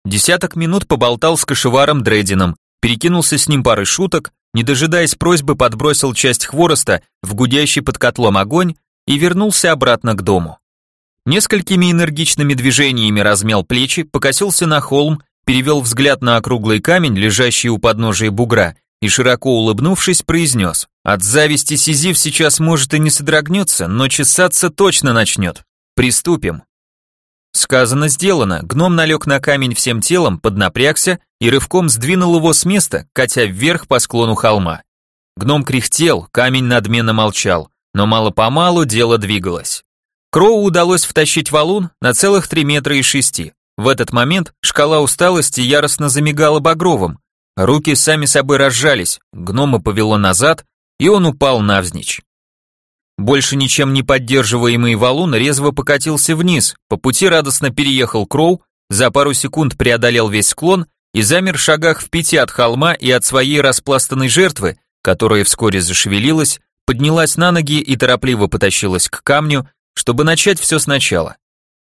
Десяток минут поболтал с кошеваром Дредином, перекинулся с ним парой шуток, не дожидаясь просьбы, подбросил часть хвороста в гудящий под котлом огонь и вернулся обратно к дому. Несколькими энергичными движениями размял плечи, покосился на холм, перевел взгляд на округлый камень, лежащий у подножия бугра, и, широко улыбнувшись, произнес, «От зависти Сизиф сейчас может и не содрогнется, но чесаться точно начнет. Приступим». Сказано, сделано, гном налег на камень всем телом, поднапрягся и рывком сдвинул его с места, катя вверх по склону холма. Гном кряхтел, камень надменно молчал, но мало-помалу дело двигалось. Кроу удалось втащить валун на целых три метра и шести. В этот момент шкала усталости яростно замигала багровым. Руки сами собой разжались, гнома повело назад, и он упал навзничь. Больше ничем не поддерживаемый валун резво покатился вниз, по пути радостно переехал Кроу, за пару секунд преодолел весь склон и замер в шагах в пяти от холма и от своей распластанной жертвы, которая вскоре зашевелилась, поднялась на ноги и торопливо потащилась к камню, чтобы начать все сначала.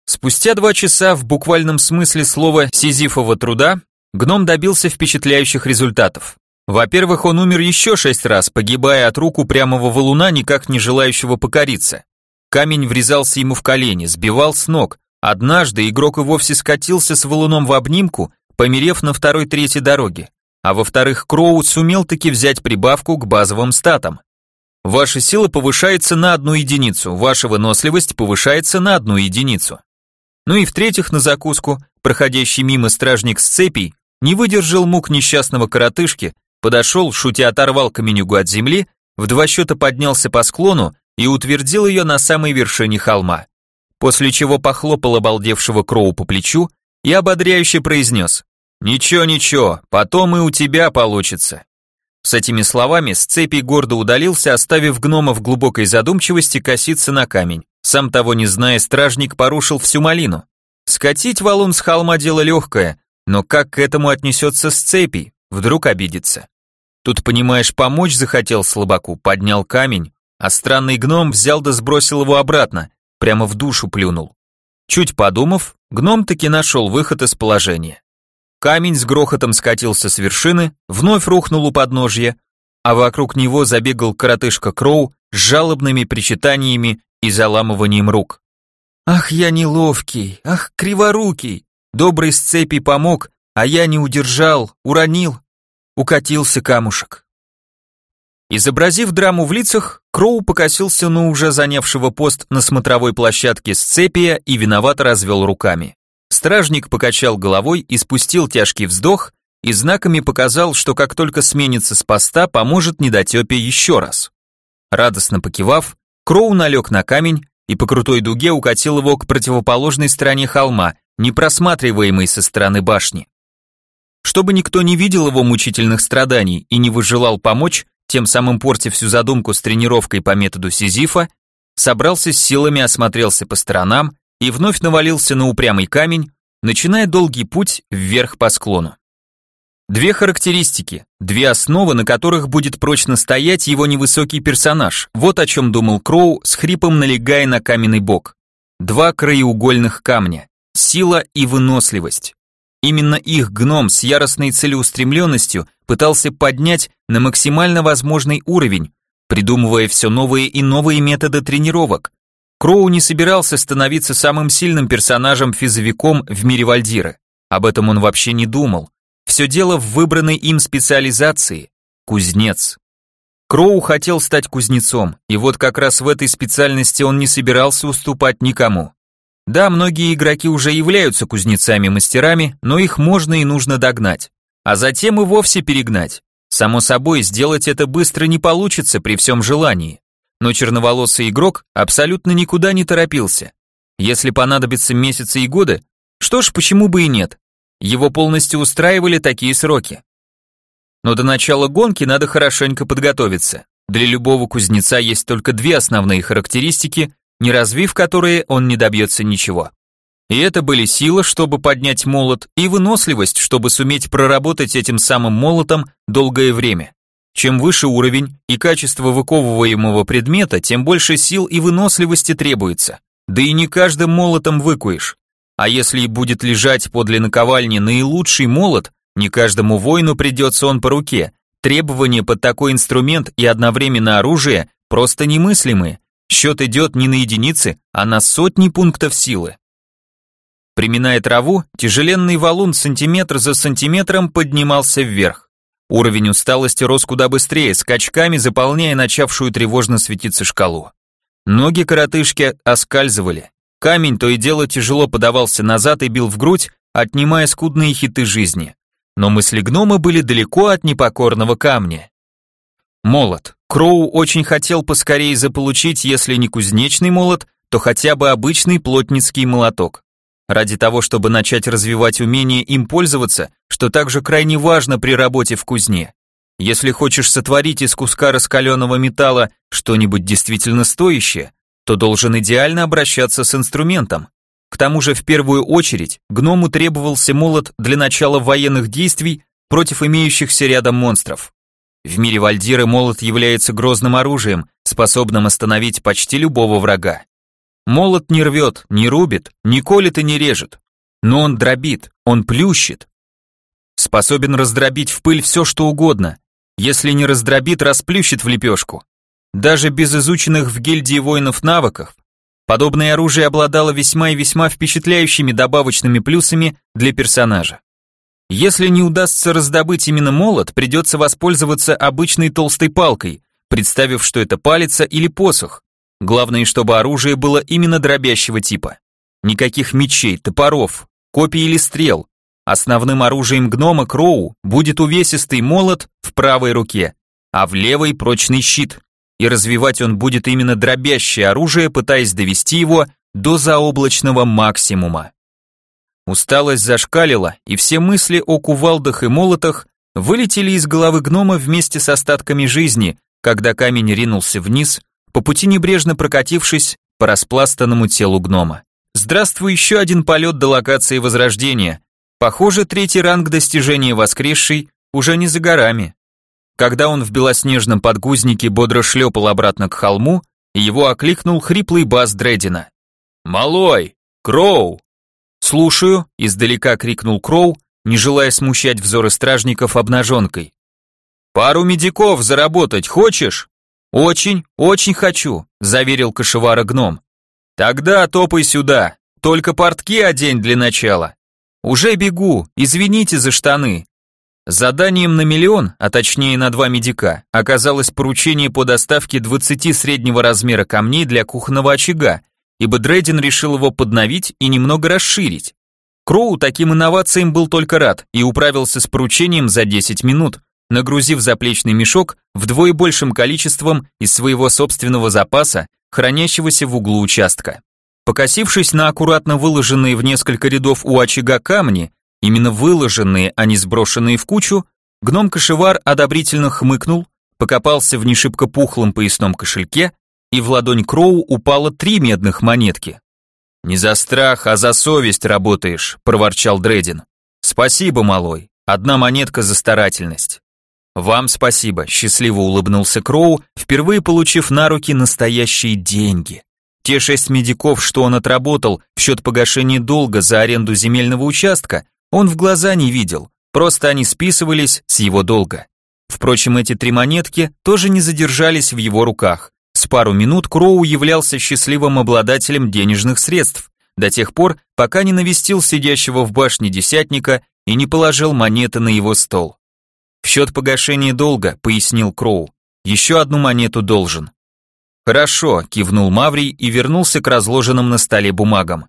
Спустя два часа в буквальном смысле слова сизифового труда гном добился впечатляющих результатов. Во-первых, он умер еще шесть раз, погибая от рук упрямого валуна, никак не желающего покориться. Камень врезался ему в колени, сбивал с ног. Однажды игрок и вовсе скатился с валуном в обнимку, померев на второй-третьей дороге. А во-вторых, Кроу сумел таки взять прибавку к базовым статам. Ваша сила повышается на одну единицу, ваша выносливость повышается на одну единицу. Ну и в-третьих, на закуску, проходящий мимо стражник с цепей не выдержал мук несчастного коротышки, подошел, шутя оторвал каменюгу от земли, в два счета поднялся по склону и утвердил ее на самой вершине холма. После чего похлопал обалдевшего Кроу по плечу и ободряюще произнес «Ничего, ничего, потом и у тебя получится». С этими словами с цепи гордо удалился, оставив гнома в глубокой задумчивости коситься на камень. Сам того не зная, стражник порушил всю малину. Скатить валун с холма дело легкое, но как к этому отнесется с цепи? Вдруг обидится. Тут, понимаешь, помочь захотел слабаку, поднял камень, а странный гном взял да сбросил его обратно, прямо в душу плюнул. Чуть подумав, гном таки нашел выход из положения. Камень с грохотом скатился с вершины, вновь рухнул у подножья, а вокруг него забегал коротышка Кроу с жалобными причитаниями и заламыванием рук. «Ах, я неловкий, ах, криворукий! Добрый с цепи помог, а я не удержал, уронил, укатился камушек». Изобразив драму в лицах, Кроу покосился на уже занявшего пост на смотровой площадке Сцепия и виновато развел руками. Стражник покачал головой и спустил тяжкий вздох и знаками показал, что как только сменится с поста, поможет недотепе еще раз. Радостно покивав, Кроу налег на камень и по крутой дуге укатил его к противоположной стороне холма, не просматриваемой со стороны башни. Чтобы никто не видел его мучительных страданий и не выжелал помочь, тем самым портив всю задумку с тренировкой по методу Сизифа, собрался с силами, осмотрелся по сторонам и вновь навалился на упрямый камень, начиная долгий путь вверх по склону. Две характеристики, две основы, на которых будет прочно стоять его невысокий персонаж. Вот о чем думал Кроу, с хрипом налегая на каменный бок. Два краеугольных камня. Сила и выносливость. Именно их гном с яростной целеустремленностью пытался поднять на максимально возможный уровень, придумывая все новые и новые методы тренировок. Кроу не собирался становиться самым сильным персонажем-физовиком в мире Вальдира. Об этом он вообще не думал. Все дело в выбранной им специализации – кузнец. Кроу хотел стать кузнецом, и вот как раз в этой специальности он не собирался уступать никому. Да, многие игроки уже являются кузнецами-мастерами, но их можно и нужно догнать, а затем и вовсе перегнать. Само собой, сделать это быстро не получится при всем желании. Но черноволосый игрок абсолютно никуда не торопился. Если понадобятся месяцы и годы, что ж, почему бы и нет? Его полностью устраивали такие сроки. Но до начала гонки надо хорошенько подготовиться. Для любого кузнеца есть только две основные характеристики, не развив которые он не добьется ничего. И это были сила, чтобы поднять молот, и выносливость, чтобы суметь проработать этим самым молотом долгое время. Чем выше уровень и качество выковываемого предмета, тем больше сил и выносливости требуется. Да и не каждым молотом выкуешь. А если и будет лежать подле наковальни наилучший молот, не каждому воину придется он по руке. Требования под такой инструмент и одновременно оружие просто немыслимые. Счет идет не на единицы, а на сотни пунктов силы. Приминая траву, тяжеленный валун сантиметр за сантиметром поднимался вверх. Уровень усталости рос куда быстрее, скачками заполняя начавшую тревожно светиться шкалу. Ноги коротышки оскальзывали. Камень то и дело тяжело подавался назад и бил в грудь, отнимая скудные хиты жизни. Но мысли гнома были далеко от непокорного камня. Молот. Кроу очень хотел поскорее заполучить, если не кузнечный молот, то хотя бы обычный плотницкий молоток ради того, чтобы начать развивать умение им пользоваться, что также крайне важно при работе в кузне. Если хочешь сотворить из куска раскаленного металла что-нибудь действительно стоящее, то должен идеально обращаться с инструментом. К тому же в первую очередь гному требовался молот для начала военных действий против имеющихся рядом монстров. В мире Вальдиры молот является грозным оружием, способным остановить почти любого врага. Молот не рвет, не рубит, не колет и не режет. Но он дробит, он плющит. Способен раздробить в пыль все, что угодно. Если не раздробит, расплющит в лепешку. Даже без изученных в гильдии воинов навыков, подобное оружие обладало весьма и весьма впечатляющими добавочными плюсами для персонажа. Если не удастся раздобыть именно молот, придется воспользоваться обычной толстой палкой, представив, что это палица или посох, Главное, чтобы оружие было именно дробящего типа. Никаких мечей, топоров, копий или стрел. Основным оружием гнома Кроу будет увесистый молот в правой руке, а в левой прочный щит. И развивать он будет именно дробящее оружие, пытаясь довести его до заоблачного максимума. Усталость зашкалила, и все мысли о кувалдах и молотах вылетели из головы гнома вместе с остатками жизни, когда камень ринулся вниз, по пути небрежно прокатившись по распластанному телу гнома. Здравствуй, еще один полет до локации Возрождения. Похоже, третий ранг достижения воскресший уже не за горами. Когда он в белоснежном подгузнике бодро шлепал обратно к холму, его окликнул хриплый бас Дредина. «Малой! Кроу!» «Слушаю», — издалека крикнул Кроу, не желая смущать взоры стражников обнаженкой. «Пару медиков заработать хочешь?» «Очень, очень хочу», – заверил кошевара гном. «Тогда топай сюда, только портки одень для начала». «Уже бегу, извините за штаны». Заданием на миллион, а точнее на два медика, оказалось поручение по доставке 20 среднего размера камней для кухонного очага, ибо Дрейден решил его подновить и немного расширить. Кроу таким инновациям был только рад и управился с поручением за 10 минут, нагрузив заплечный мешок вдвое большим количеством из своего собственного запаса, хранящегося в углу участка. Покосившись на аккуратно выложенные в несколько рядов у очага камни, именно выложенные, а не сброшенные в кучу, гном-кошевар одобрительно хмыкнул, покопался в нешибко пухлом поясном кошельке, и в ладонь Кроу упало три медных монетки. «Не за страх, а за совесть работаешь», – проворчал Дредин. «Спасибо, малой. Одна монетка за старательность». «Вам спасибо», – счастливо улыбнулся Кроу, впервые получив на руки настоящие деньги. Те шесть медиков, что он отработал в счет погашения долга за аренду земельного участка, он в глаза не видел, просто они списывались с его долга. Впрочем, эти три монетки тоже не задержались в его руках. С пару минут Кроу являлся счастливым обладателем денежных средств, до тех пор, пока не навестил сидящего в башне десятника и не положил монеты на его стол. «В счет погашения долга», — пояснил Кроу. «Еще одну монету должен». «Хорошо», — кивнул Маврий и вернулся к разложенным на столе бумагам.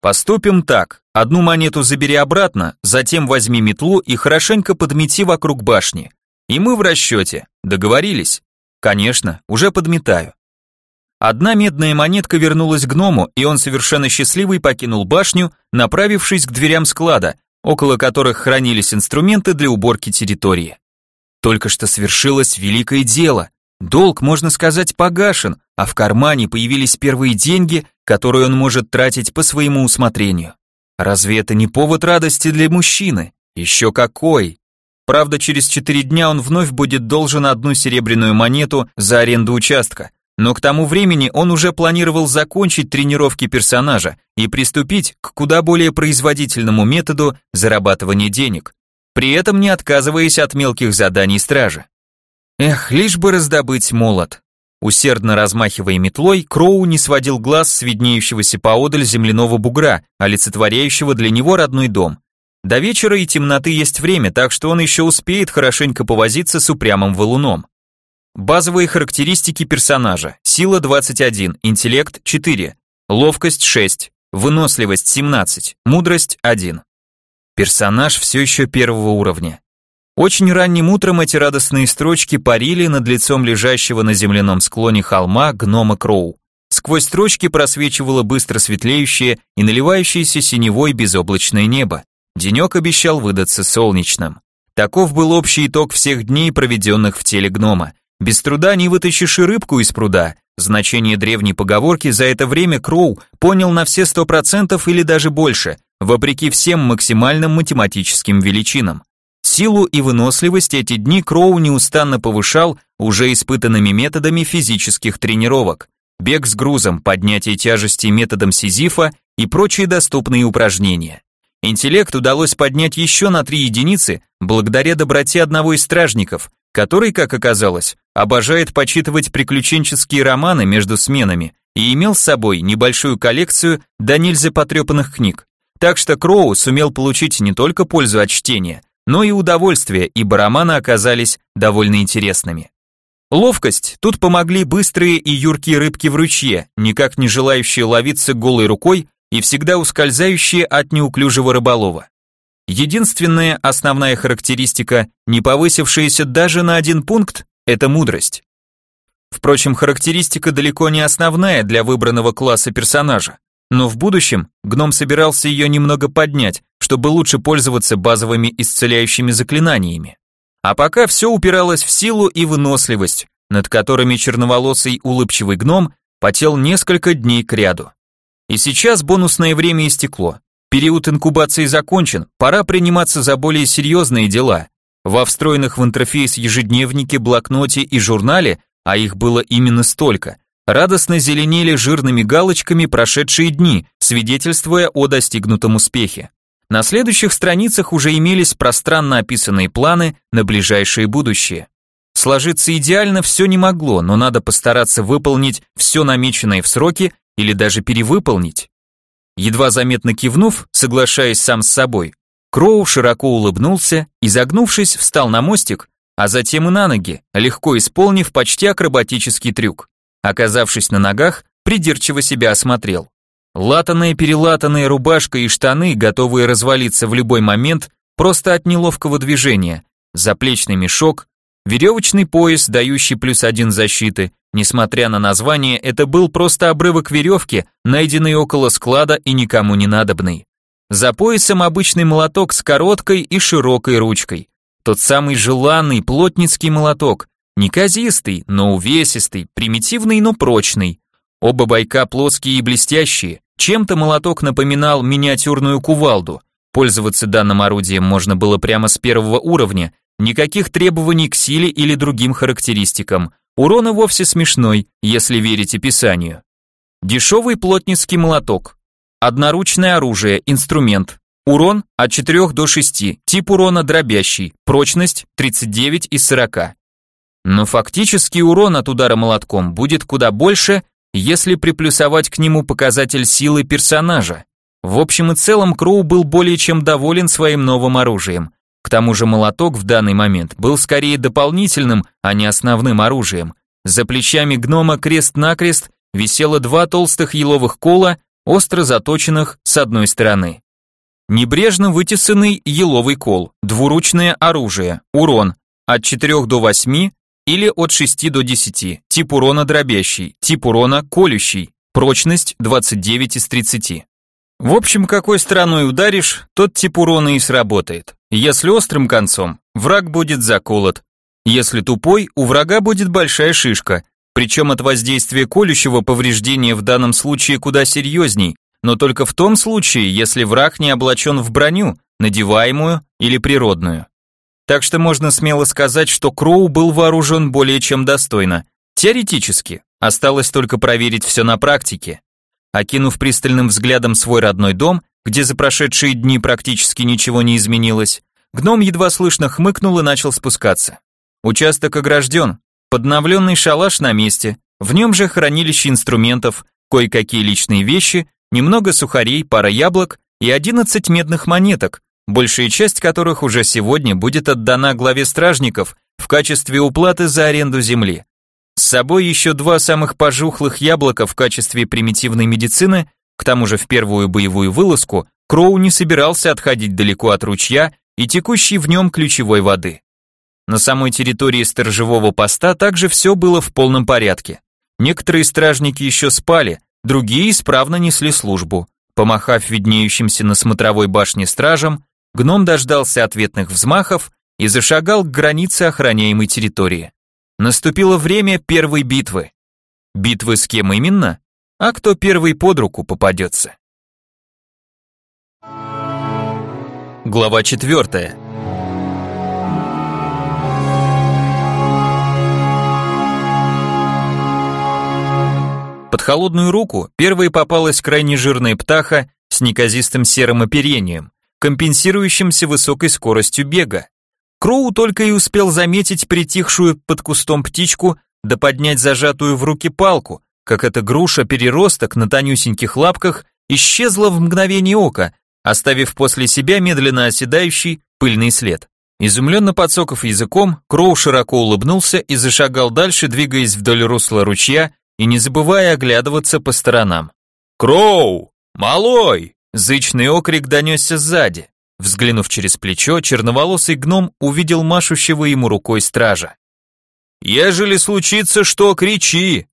«Поступим так. Одну монету забери обратно, затем возьми метлу и хорошенько подмети вокруг башни. И мы в расчете. Договорились?» «Конечно, уже подметаю». Одна медная монетка вернулась гному, и он совершенно счастливый покинул башню, направившись к дверям склада, около которых хранились инструменты для уборки территории. Только что свершилось великое дело. Долг, можно сказать, погашен, а в кармане появились первые деньги, которые он может тратить по своему усмотрению. Разве это не повод радости для мужчины? Еще какой! Правда, через четыре дня он вновь будет должен одну серебряную монету за аренду участка, но к тому времени он уже планировал закончить тренировки персонажа и приступить к куда более производительному методу зарабатывания денег, при этом не отказываясь от мелких заданий стражи. Эх, лишь бы раздобыть молот. Усердно размахивая метлой, Кроу не сводил глаз с виднеющегося поодаль земляного бугра, олицетворяющего для него родной дом. До вечера и темноты есть время, так что он еще успеет хорошенько повозиться с упрямым валуном. Базовые характеристики персонажа. Сила 21, интеллект 4, ловкость 6, выносливость 17, мудрость 1. Персонаж все еще первого уровня. Очень ранним утром эти радостные строчки парили над лицом лежащего на земляном склоне холма гнома Кроу. Сквозь строчки просвечивало быстро светлеющее и наливающееся синевой безоблачное небо. Денек обещал выдаться солнечным. Таков был общий итог всех дней, проведенных в теле гнома. Без труда не вытащишь и рыбку из пруда. Значение древней поговорки за это время Кроу понял на все сто процентов или даже больше, вопреки всем максимальным математическим величинам. Силу и выносливость эти дни Кроу неустанно повышал уже испытанными методами физических тренировок. Бег с грузом, поднятие тяжести методом Сизифа и прочие доступные упражнения. Интеллект удалось поднять еще на три единицы благодаря доброте одного из стражников, который, как оказалось, обожает почитывать приключенческие романы между сменами и имел с собой небольшую коллекцию до нельзя потрепанных книг. Так что Кроу сумел получить не только пользу от чтения, но и удовольствие, ибо романы оказались довольно интересными. Ловкость тут помогли быстрые и юркие рыбки в ручье, никак не желающие ловиться голой рукой и всегда ускользающие от неуклюжего рыболова. Единственная основная характеристика, не повысившаяся даже на один пункт, это мудрость. Впрочем, характеристика далеко не основная для выбранного класса персонажа, но в будущем гном собирался ее немного поднять, чтобы лучше пользоваться базовыми исцеляющими заклинаниями. А пока все упиралось в силу и выносливость, над которыми черноволосый улыбчивый гном потел несколько дней кряду. И сейчас бонусное время истекло. Период инкубации закончен, пора приниматься за более серьезные дела. Во встроенных в интерфейс ежедневнике, блокноте и журнале, а их было именно столько, радостно зеленели жирными галочками прошедшие дни, свидетельствуя о достигнутом успехе. На следующих страницах уже имелись пространно описанные планы на ближайшее будущее. Сложиться идеально все не могло, но надо постараться выполнить все намеченное в сроки или даже перевыполнить. Едва заметно кивнув, соглашаясь сам с собой, Кроу широко улыбнулся и, загнувшись, встал на мостик, а затем и на ноги, легко исполнив почти акробатический трюк. Оказавшись на ногах, придирчиво себя осмотрел. Латаная-перелатанная рубашка и штаны, готовые развалиться в любой момент, просто от неловкого движения, заплечный мешок, веревочный пояс, дающий плюс один защиты, Несмотря на название, это был просто обрывок веревки, найденный около склада и никому не надобный. За поясом обычный молоток с короткой и широкой ручкой. Тот самый желанный плотницкий молоток, неказистый, но увесистый, примитивный, но прочный. Оба байка плоские и блестящие, чем-то молоток напоминал миниатюрную кувалду. Пользоваться данным орудием можно было прямо с первого уровня, никаких требований к силе или другим характеристикам, Урон и вовсе смешной, если верить описанию. Дешевый плотницкий молоток. Одноручное оружие, инструмент. Урон от 4 до 6, тип урона дробящий, прочность 39 из 40. Но фактически урон от удара молотком будет куда больше, если приплюсовать к нему показатель силы персонажа. В общем и целом Кроу был более чем доволен своим новым оружием. К тому же молоток в данный момент был скорее дополнительным, а не основным оружием. За плечами гнома крест-накрест висело два толстых еловых кола, остро заточенных с одной стороны. Небрежно вытесанный еловый кол, двуручное оружие, урон от 4 до 8, или от 6 до 10, тип урона дробящий, тип урона колющий, прочность 29 из 30. В общем, какой стороной ударишь, тот тип урона и сработает. Если острым концом, враг будет заколот. Если тупой, у врага будет большая шишка, причем от воздействия колющего повреждения в данном случае куда серьезней, но только в том случае, если враг не облачен в броню, надеваемую или природную. Так что можно смело сказать, что Кроу был вооружен более чем достойно. Теоретически. Осталось только проверить все на практике. Окинув пристальным взглядом свой родной дом, где за прошедшие дни практически ничего не изменилось, гном едва слышно хмыкнул и начал спускаться. Участок огражден, подновленный шалаш на месте, в нем же хранилище инструментов, кое-какие личные вещи, немного сухарей, пара яблок и 11 медных монеток, большая часть которых уже сегодня будет отдана главе стражников в качестве уплаты за аренду земли. С собой еще два самых пожухлых яблока в качестве примитивной медицины, к тому же в первую боевую вылазку Кроу не собирался отходить далеко от ручья и текущей в нем ключевой воды. На самой территории сторожевого поста также все было в полном порядке. Некоторые стражники еще спали, другие исправно несли службу. Помахав виднеющимся на смотровой башне стражам, гном дождался ответных взмахов и зашагал к границе охраняемой территории. Наступило время первой битвы. Битвы с кем именно? А кто первый под руку попадется? Глава четвертая. Под холодную руку первой попалась крайне жирная птаха с неказистым серым оперением, компенсирующимся высокой скоростью бега. Кроу только и успел заметить притихшую под кустом птичку да поднять зажатую в руки палку, как эта груша-переросток на тонюсеньких лапках исчезла в мгновение ока, оставив после себя медленно оседающий пыльный след. Изумленно подсоков языком, Кроу широко улыбнулся и зашагал дальше, двигаясь вдоль русла ручья и не забывая оглядываться по сторонам. «Кроу! Малой!» Зычный окрик донесся сзади. Взглянув через плечо, черноволосый гном увидел машущего ему рукой стража. «Ежели случится что, кричи!»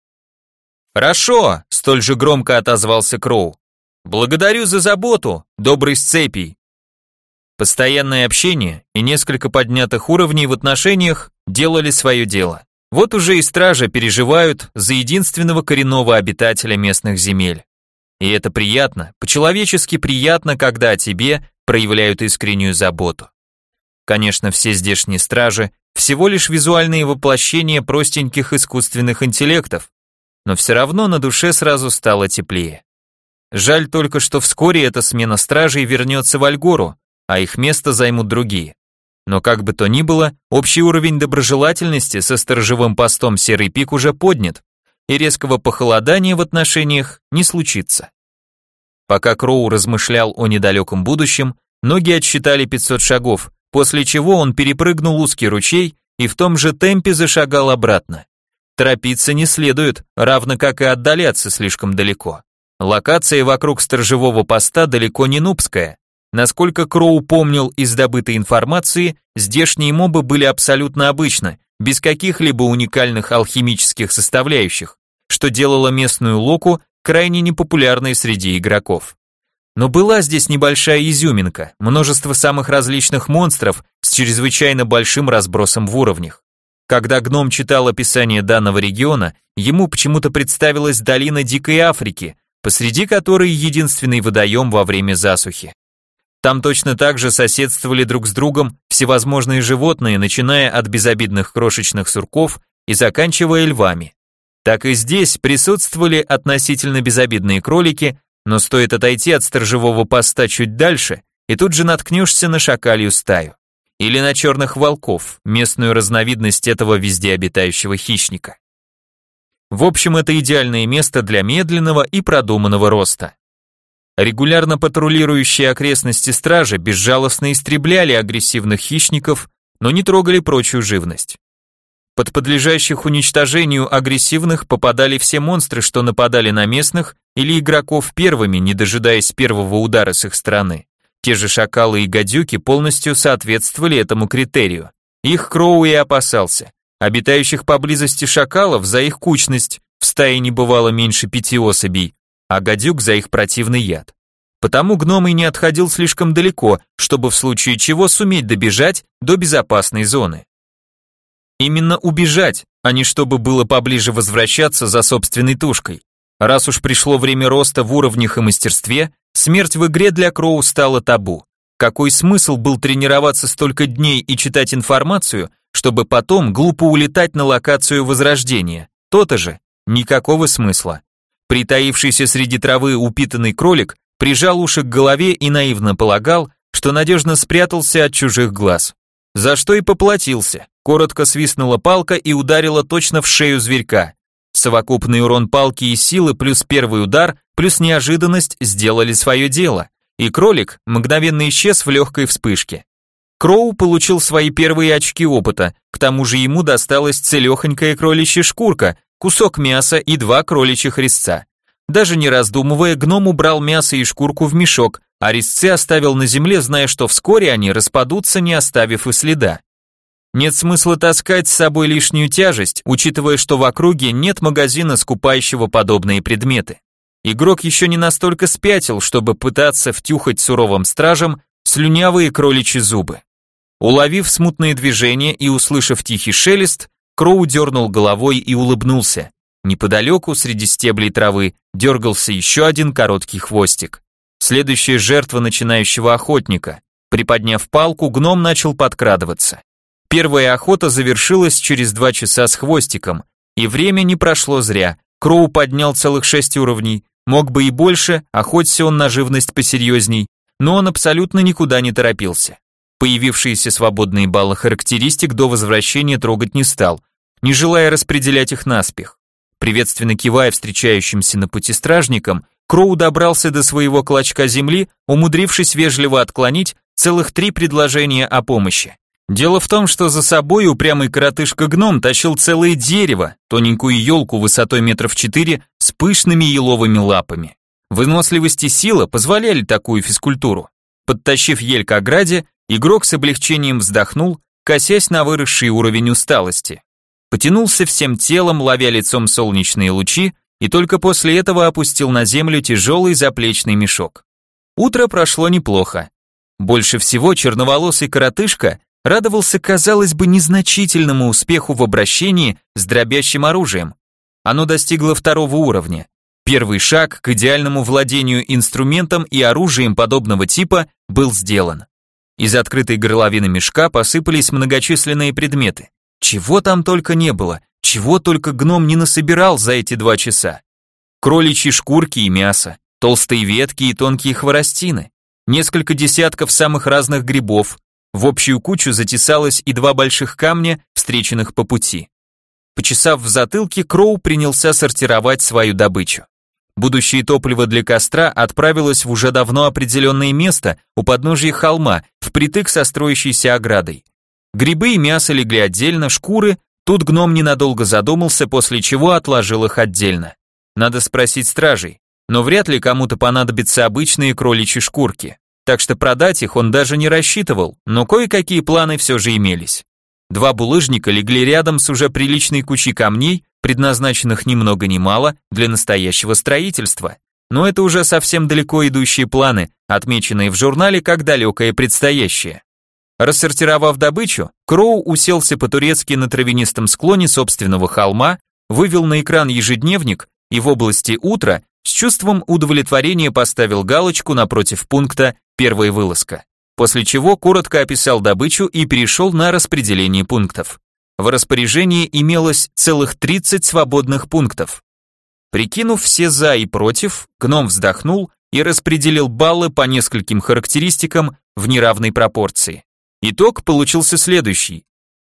«Хорошо», — столь же громко отозвался Кроу. «Благодарю за заботу, добрый сцепий». Постоянное общение и несколько поднятых уровней в отношениях делали свое дело. Вот уже и стражи переживают за единственного коренного обитателя местных земель. И это приятно, по-человечески приятно, когда о тебе проявляют искреннюю заботу. Конечно, все здешние стражи всего лишь визуальные воплощения простеньких искусственных интеллектов, но все равно на душе сразу стало теплее. Жаль только, что вскоре эта смена стражей вернется в Альгору, а их место займут другие. Но как бы то ни было, общий уровень доброжелательности со сторожевым постом Серый Пик уже поднят, и резкого похолодания в отношениях не случится. Пока Кроу размышлял о недалеком будущем, ноги отсчитали 500 шагов, после чего он перепрыгнул узкий ручей и в том же темпе зашагал обратно. Торопиться не следует, равно как и отдаляться слишком далеко. Локация вокруг сторожевого поста далеко не нубская. Насколько Кроу помнил из добытой информации, здешние мобы были абсолютно обычны, без каких-либо уникальных алхимических составляющих что делало местную локу крайне непопулярной среди игроков. Но была здесь небольшая изюминка, множество самых различных монстров с чрезвычайно большим разбросом в уровнях. Когда гном читал описание данного региона, ему почему-то представилась долина Дикой Африки, посреди которой единственный водоем во время засухи. Там точно так же соседствовали друг с другом всевозможные животные, начиная от безобидных крошечных сурков и заканчивая львами так и здесь присутствовали относительно безобидные кролики, но стоит отойти от сторожевого поста чуть дальше, и тут же наткнешься на шакалью стаю. Или на черных волков, местную разновидность этого везде обитающего хищника. В общем, это идеальное место для медленного и продуманного роста. Регулярно патрулирующие окрестности стражи безжалостно истребляли агрессивных хищников, но не трогали прочую живность. Под подлежащих уничтожению агрессивных попадали все монстры, что нападали на местных или игроков первыми, не дожидаясь первого удара с их стороны. Те же шакалы и гадюки полностью соответствовали этому критерию. Их Кроу и опасался. обитающих поблизости шакалов за их кучность, в стае не бывало меньше пяти особей, а гадюк за их противный яд. Потому гном и не отходил слишком далеко, чтобы в случае чего суметь добежать до безопасной зоны. Именно убежать, а не чтобы было поближе возвращаться за собственной тушкой. Раз уж пришло время роста в уровнях и мастерстве, смерть в игре для Кроу стала табу. Какой смысл был тренироваться столько дней и читать информацию, чтобы потом глупо улетать на локацию возрождения? То-то же, никакого смысла. Притаившийся среди травы упитанный кролик прижал уши к голове и наивно полагал, что надежно спрятался от чужих глаз. За что и поплатился. Коротко свистнула палка и ударила точно в шею зверька. Совокупный урон палки и силы плюс первый удар плюс неожиданность сделали свое дело и кролик мгновенно исчез в легкой вспышке. Кроу получил свои первые очки опыта, к тому же ему досталась целехонькая кроличья шкурка, кусок мяса и два кроличьих резца. Даже не раздумывая, гном убрал мясо и шкурку в мешок, а резцы оставил на земле, зная, что вскоре они распадутся, не оставив и следа. Нет смысла таскать с собой лишнюю тяжесть, учитывая, что в округе нет магазина, скупающего подобные предметы. Игрок еще не настолько спятил, чтобы пытаться втюхать суровым стражам слюнявые кроличьи зубы. Уловив смутные движения и услышав тихий шелест, Кроу дернул головой и улыбнулся. Неподалеку, среди стеблей травы, дергался еще один короткий хвостик. Следующая жертва начинающего охотника. Приподняв палку, гном начал подкрадываться. Первая охота завершилась через два часа с хвостиком, и время не прошло зря. Кроу поднял целых шесть уровней, Мог бы и больше, охоться он на живность посерьезней, но он абсолютно никуда не торопился. Появившиеся свободные баллы характеристик до возвращения трогать не стал, не желая распределять их наспех. Приветственно кивая встречающимся на пути стражникам, Кроу добрался до своего клочка земли, умудрившись вежливо отклонить целых три предложения о помощи. Дело в том, что за собой упрямый коротышка-гном тащил целое дерево, тоненькую елку высотой метров четыре с пышными еловыми лапами. Выносливость и сила позволяли такую физкультуру. Подтащив ель к ограде, игрок с облегчением вздохнул, косясь на выросший уровень усталости. Потянулся всем телом, ловя лицом солнечные лучи, и только после этого опустил на землю тяжелый заплечный мешок. Утро прошло неплохо. Больше всего черноволосый коротышка радовался, казалось бы, незначительному успеху в обращении с дробящим оружием. Оно достигло второго уровня. Первый шаг к идеальному владению инструментом и оружием подобного типа был сделан. Из открытой горловины мешка посыпались многочисленные предметы. Чего там только не было, чего только гном не насобирал за эти два часа. Кроличьи шкурки и мясо, толстые ветки и тонкие хворостины, несколько десятков самых разных грибов, в общую кучу затесалось и два больших камня, встреченных по пути. Почесав в затылке, Кроу принялся сортировать свою добычу. Будущее топливо для костра отправилось в уже давно определенное место у подножия холма, впритык со строящейся оградой. Грибы и мясо легли отдельно, шкуры, тут гном ненадолго задумался, после чего отложил их отдельно. Надо спросить стражей, но вряд ли кому-то понадобятся обычные кроличьи шкурки так что продать их он даже не рассчитывал, но кое-какие планы все же имелись. Два булыжника легли рядом с уже приличной кучей камней, предназначенных ни много ни мало для настоящего строительства. Но это уже совсем далеко идущие планы, отмеченные в журнале как далекое предстоящее. Рассортировав добычу, Кроу уселся по-турецки на травянистом склоне собственного холма, вывел на экран ежедневник и в области утра с чувством удовлетворения поставил галочку напротив пункта «Первая вылазка», после чего коротко описал добычу и перешел на распределение пунктов. В распоряжении имелось целых 30 свободных пунктов. Прикинув все «за» и «против», гном вздохнул и распределил баллы по нескольким характеристикам в неравной пропорции. Итог получился следующий.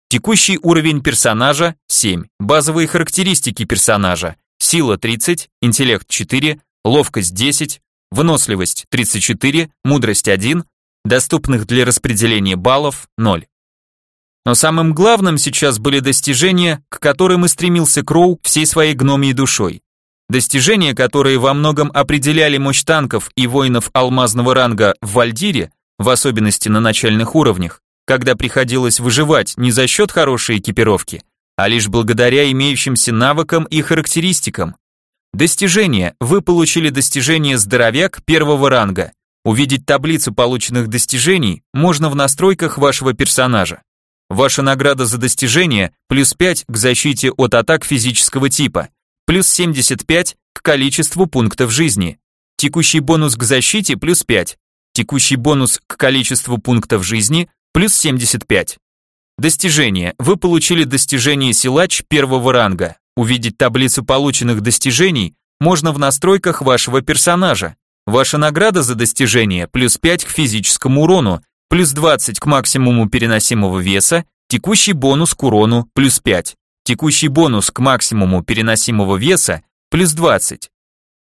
Текущий уровень персонажа 7, базовые характеристики персонажа сила 30, интеллект 4, ловкость 10, выносливость 34, мудрость 1, доступных для распределения баллов 0. Но самым главным сейчас были достижения, к которым и стремился Кроу всей своей гномьей душой. Достижения, которые во многом определяли мощь танков и воинов алмазного ранга в Вальдире, в особенности на начальных уровнях, когда приходилось выживать не за счет хорошей экипировки, а лишь благодаря имеющимся навыкам и характеристикам. Достижения. Вы получили достижение «Здоровяк» первого ранга. Увидеть таблицу полученных достижений можно в настройках вашего персонажа. Ваша награда за достижение плюс 5 к защите от атак физического типа, плюс 75 к количеству пунктов жизни. Текущий бонус к защите плюс 5. Текущий бонус к количеству пунктов жизни плюс 75. Достижение. Вы получили достижение силач первого ранга. Увидеть таблицу полученных достижений можно в настройках вашего персонажа. Ваша награда за достижение плюс 5 к физическому урону, плюс 20 к максимуму переносимого веса, текущий бонус к урону плюс 5, текущий бонус к максимуму переносимого веса плюс 20.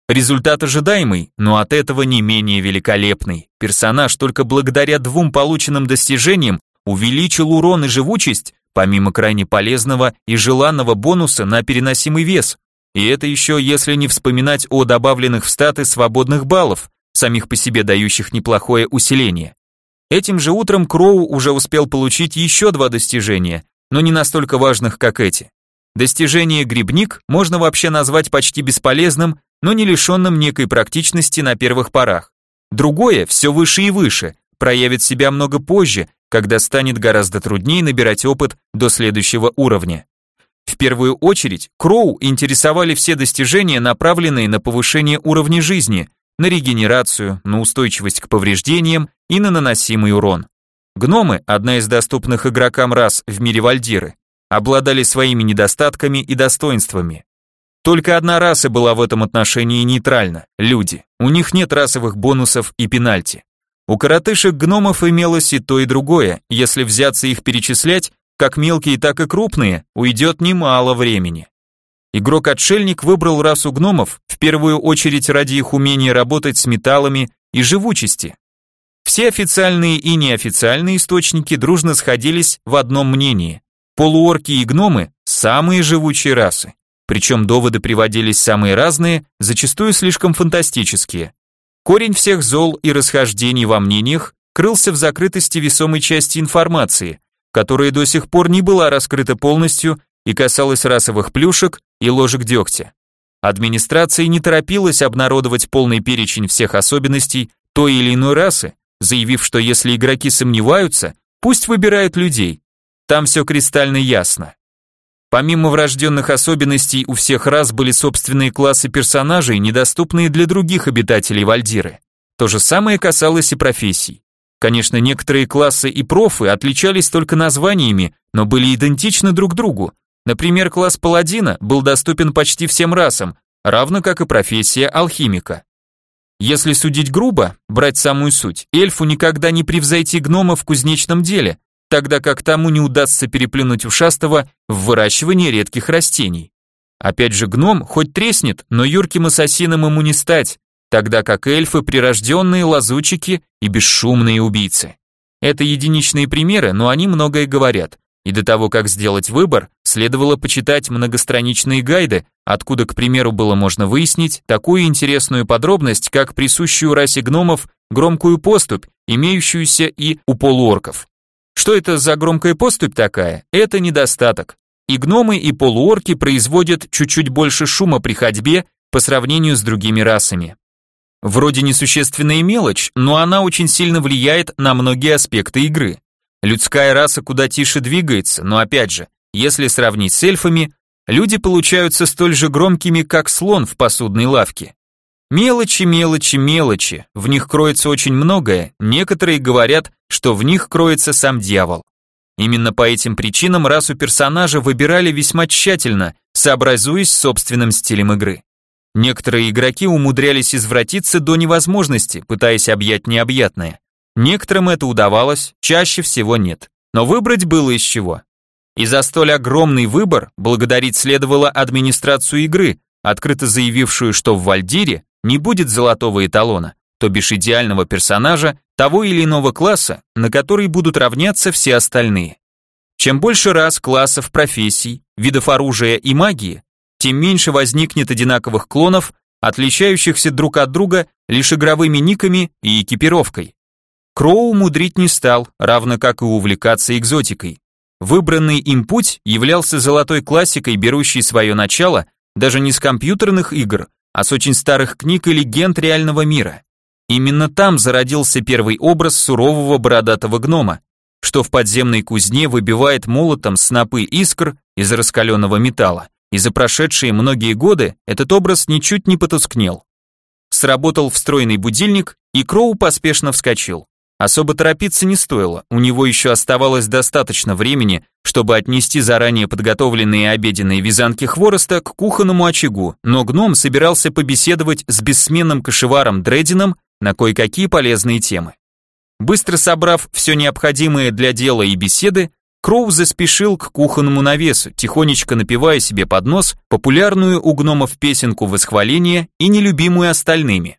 Результат ожидаемый, но от этого не менее великолепный. Персонаж только благодаря двум полученным достижениям увеличил урон и живучесть, помимо крайне полезного и желанного бонуса на переносимый вес. И это еще если не вспоминать о добавленных в статы свободных баллов, самих по себе дающих неплохое усиление. Этим же утром Кроу уже успел получить еще два достижения, но не настолько важных, как эти. Достижение «Грибник» можно вообще назвать почти бесполезным, но не лишенным некой практичности на первых порах. Другое, все выше и выше, проявит себя много позже, когда станет гораздо труднее набирать опыт до следующего уровня. В первую очередь, Кроу интересовали все достижения, направленные на повышение уровня жизни, на регенерацию, на устойчивость к повреждениям и на наносимый урон. Гномы, одна из доступных игрокам рас в мире Вальдиры, обладали своими недостатками и достоинствами. Только одна раса была в этом отношении нейтральна – люди. У них нет расовых бонусов и пенальти. У коротышек-гномов имелось и то, и другое. Если взяться их перечислять, как мелкие, так и крупные, уйдет немало времени. Игрок-отшельник выбрал расу гномов в первую очередь ради их умения работать с металлами и живучести. Все официальные и неофициальные источники дружно сходились в одном мнении. Полуорки и гномы – самые живучие расы. Причем доводы приводились самые разные, зачастую слишком фантастические. Корень всех зол и расхождений во мнениях крылся в закрытости весомой части информации, которая до сих пор не была раскрыта полностью и касалась расовых плюшек и ложек дегтя. Администрация не торопилась обнародовать полный перечень всех особенностей той или иной расы, заявив, что если игроки сомневаются, пусть выбирают людей. Там все кристально ясно. Помимо врожденных особенностей, у всех рас были собственные классы персонажей, недоступные для других обитателей Вальдиры. То же самое касалось и профессий. Конечно, некоторые классы и профы отличались только названиями, но были идентичны друг другу, Например, класс паладина был доступен почти всем расам, равно как и профессия алхимика. Если судить грубо, брать самую суть, эльфу никогда не превзойти гнома в кузнечном деле, тогда как тому не удастся переплюнуть ушастого в выращивании редких растений. Опять же, гном хоть треснет, но юрким ассасином ему не стать, тогда как эльфы прирожденные лазутчики и бесшумные убийцы. Это единичные примеры, но они многое говорят. И до того, как сделать выбор, следовало почитать многостраничные гайды, откуда, к примеру, было можно выяснить такую интересную подробность, как присущую расе гномов громкую поступь, имеющуюся и у полуорков. Что это за громкая поступь такая? Это недостаток. И гномы, и полуорки производят чуть-чуть больше шума при ходьбе по сравнению с другими расами. Вроде несущественная мелочь, но она очень сильно влияет на многие аспекты игры. Людская раса куда тише двигается, но опять же, если сравнить с эльфами, люди получаются столь же громкими, как слон в посудной лавке. Мелочи, мелочи, мелочи, в них кроется очень многое, некоторые говорят, что в них кроется сам дьявол. Именно по этим причинам расу персонажа выбирали весьма тщательно, сообразуясь с собственным стилем игры. Некоторые игроки умудрялись извратиться до невозможности, пытаясь объять необъятное. Некоторым это удавалось, чаще всего нет. Но выбрать было из чего. И за столь огромный выбор благодарить следовало администрацию игры, открыто заявившую, что в Вальдире не будет золотого эталона, то бишь идеального персонажа того или иного класса, на который будут равняться все остальные. Чем больше раз классов, профессий, видов оружия и магии, тем меньше возникнет одинаковых клонов, отличающихся друг от друга лишь игровыми никами и экипировкой. Кроу мудрить не стал, равно как и увлекаться экзотикой. выбранный им путь являлся золотой классикой, берущей свое начало даже не с компьютерных игр, а с очень старых книг и легенд реального мира. Именно там зародился первый образ сурового бородатого гнома, что в подземной кузне выбивает молотом снопы искр из раскаленного металла, и за прошедшие многие годы этот образ ничуть не потускнел. Сработал встроенный будильник, и Кроу поспешно вскочил. Особо торопиться не стоило, у него еще оставалось достаточно времени, чтобы отнести заранее подготовленные обеденные вязанки хвороста к кухонному очагу, но гном собирался побеседовать с бессменным кошеваром Дредином на кое-какие полезные темы. Быстро собрав все необходимое для дела и беседы, Кроу заспешил к кухонному навесу, тихонечко напевая себе под нос популярную у гномов песенку восхваления и нелюбимую остальными.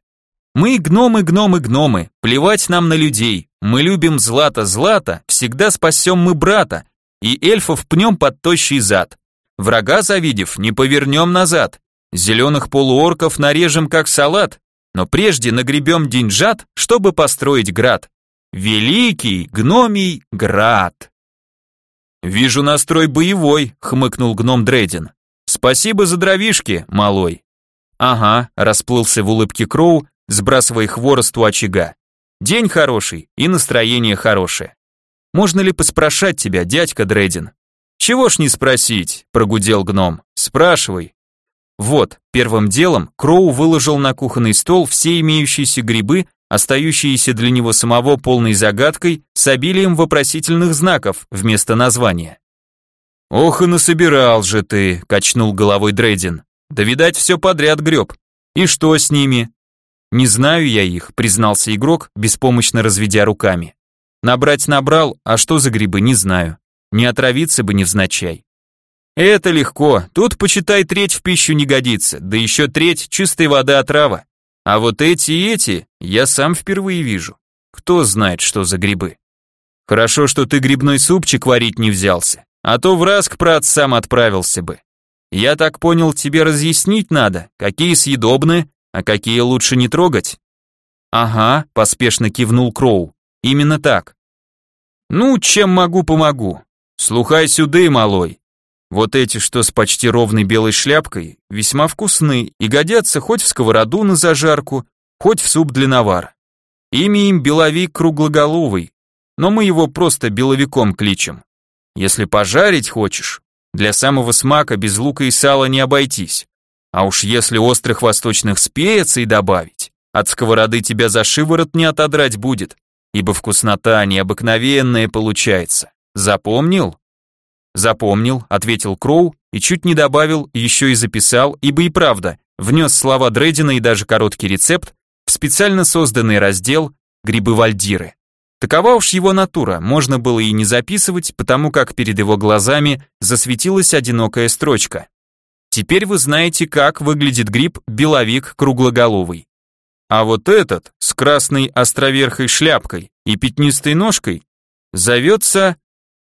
«Мы гномы, гномы, гномы, плевать нам на людей, мы любим злато-злато, всегда спасем мы брата, и эльфов пнем под тощий зад. Врага завидев, не повернем назад, зеленых полуорков нарежем как салат, но прежде нагребем деньжат, чтобы построить град. Великий гномий град. Вижу настрой боевой, хмыкнул гном Дрейден. Спасибо за дровишки, малой. Ага, расплылся в улыбке Кроу, сбрасывая хворост у очага. День хороший и настроение хорошее. Можно ли поспрашать тебя, дядька Дрейден? Чего ж не спросить, прогудел гном. Спрашивай. Вот, первым делом Кроу выложил на кухонный стол все имеющиеся грибы, остающиеся для него самого полной загадкой, с обилием вопросительных знаков вместо названия. «Ох и насобирал же ты», — качнул головой Дрейден. «Да видать, все подряд греб. И что с ними?» «Не знаю я их», — признался игрок, беспомощно разведя руками. «Набрать набрал, а что за грибы, не знаю. Не отравиться бы невзначай». «Это легко, тут, почитай, треть в пищу не годится, да еще треть чистой воды отрава. А вот эти и эти я сам впервые вижу. Кто знает, что за грибы. Хорошо, что ты грибной супчик варить не взялся, а то в раз к праотцам отправился бы. Я так понял, тебе разъяснить надо, какие съедобны, а какие лучше не трогать. Ага, поспешно кивнул Кроу. Именно так. Ну, чем могу, помогу. Слухай сюда, малой. Вот эти, что с почти ровной белой шляпкой, весьма вкусны и годятся хоть в сковороду на зажарку, хоть в суп для навара. Имя им Беловик Круглоголовый, но мы его просто Беловиком кличем. Если пожарить хочешь, для самого смака без лука и сала не обойтись. А уж если острых восточных специй добавить, от сковороды тебя за шиворот не отодрать будет, ибо вкуснота необыкновенная получается. Запомнил? «Запомнил», — ответил Кроу и чуть не добавил, еще и записал, ибо и правда, внес слова Дредина и даже короткий рецепт в специально созданный раздел «Грибы Вальдиры». Такова уж его натура, можно было и не записывать, потому как перед его глазами засветилась одинокая строчка. Теперь вы знаете, как выглядит гриб беловик круглоголовый. А вот этот, с красной островерхой шляпкой и пятнистой ножкой, зовется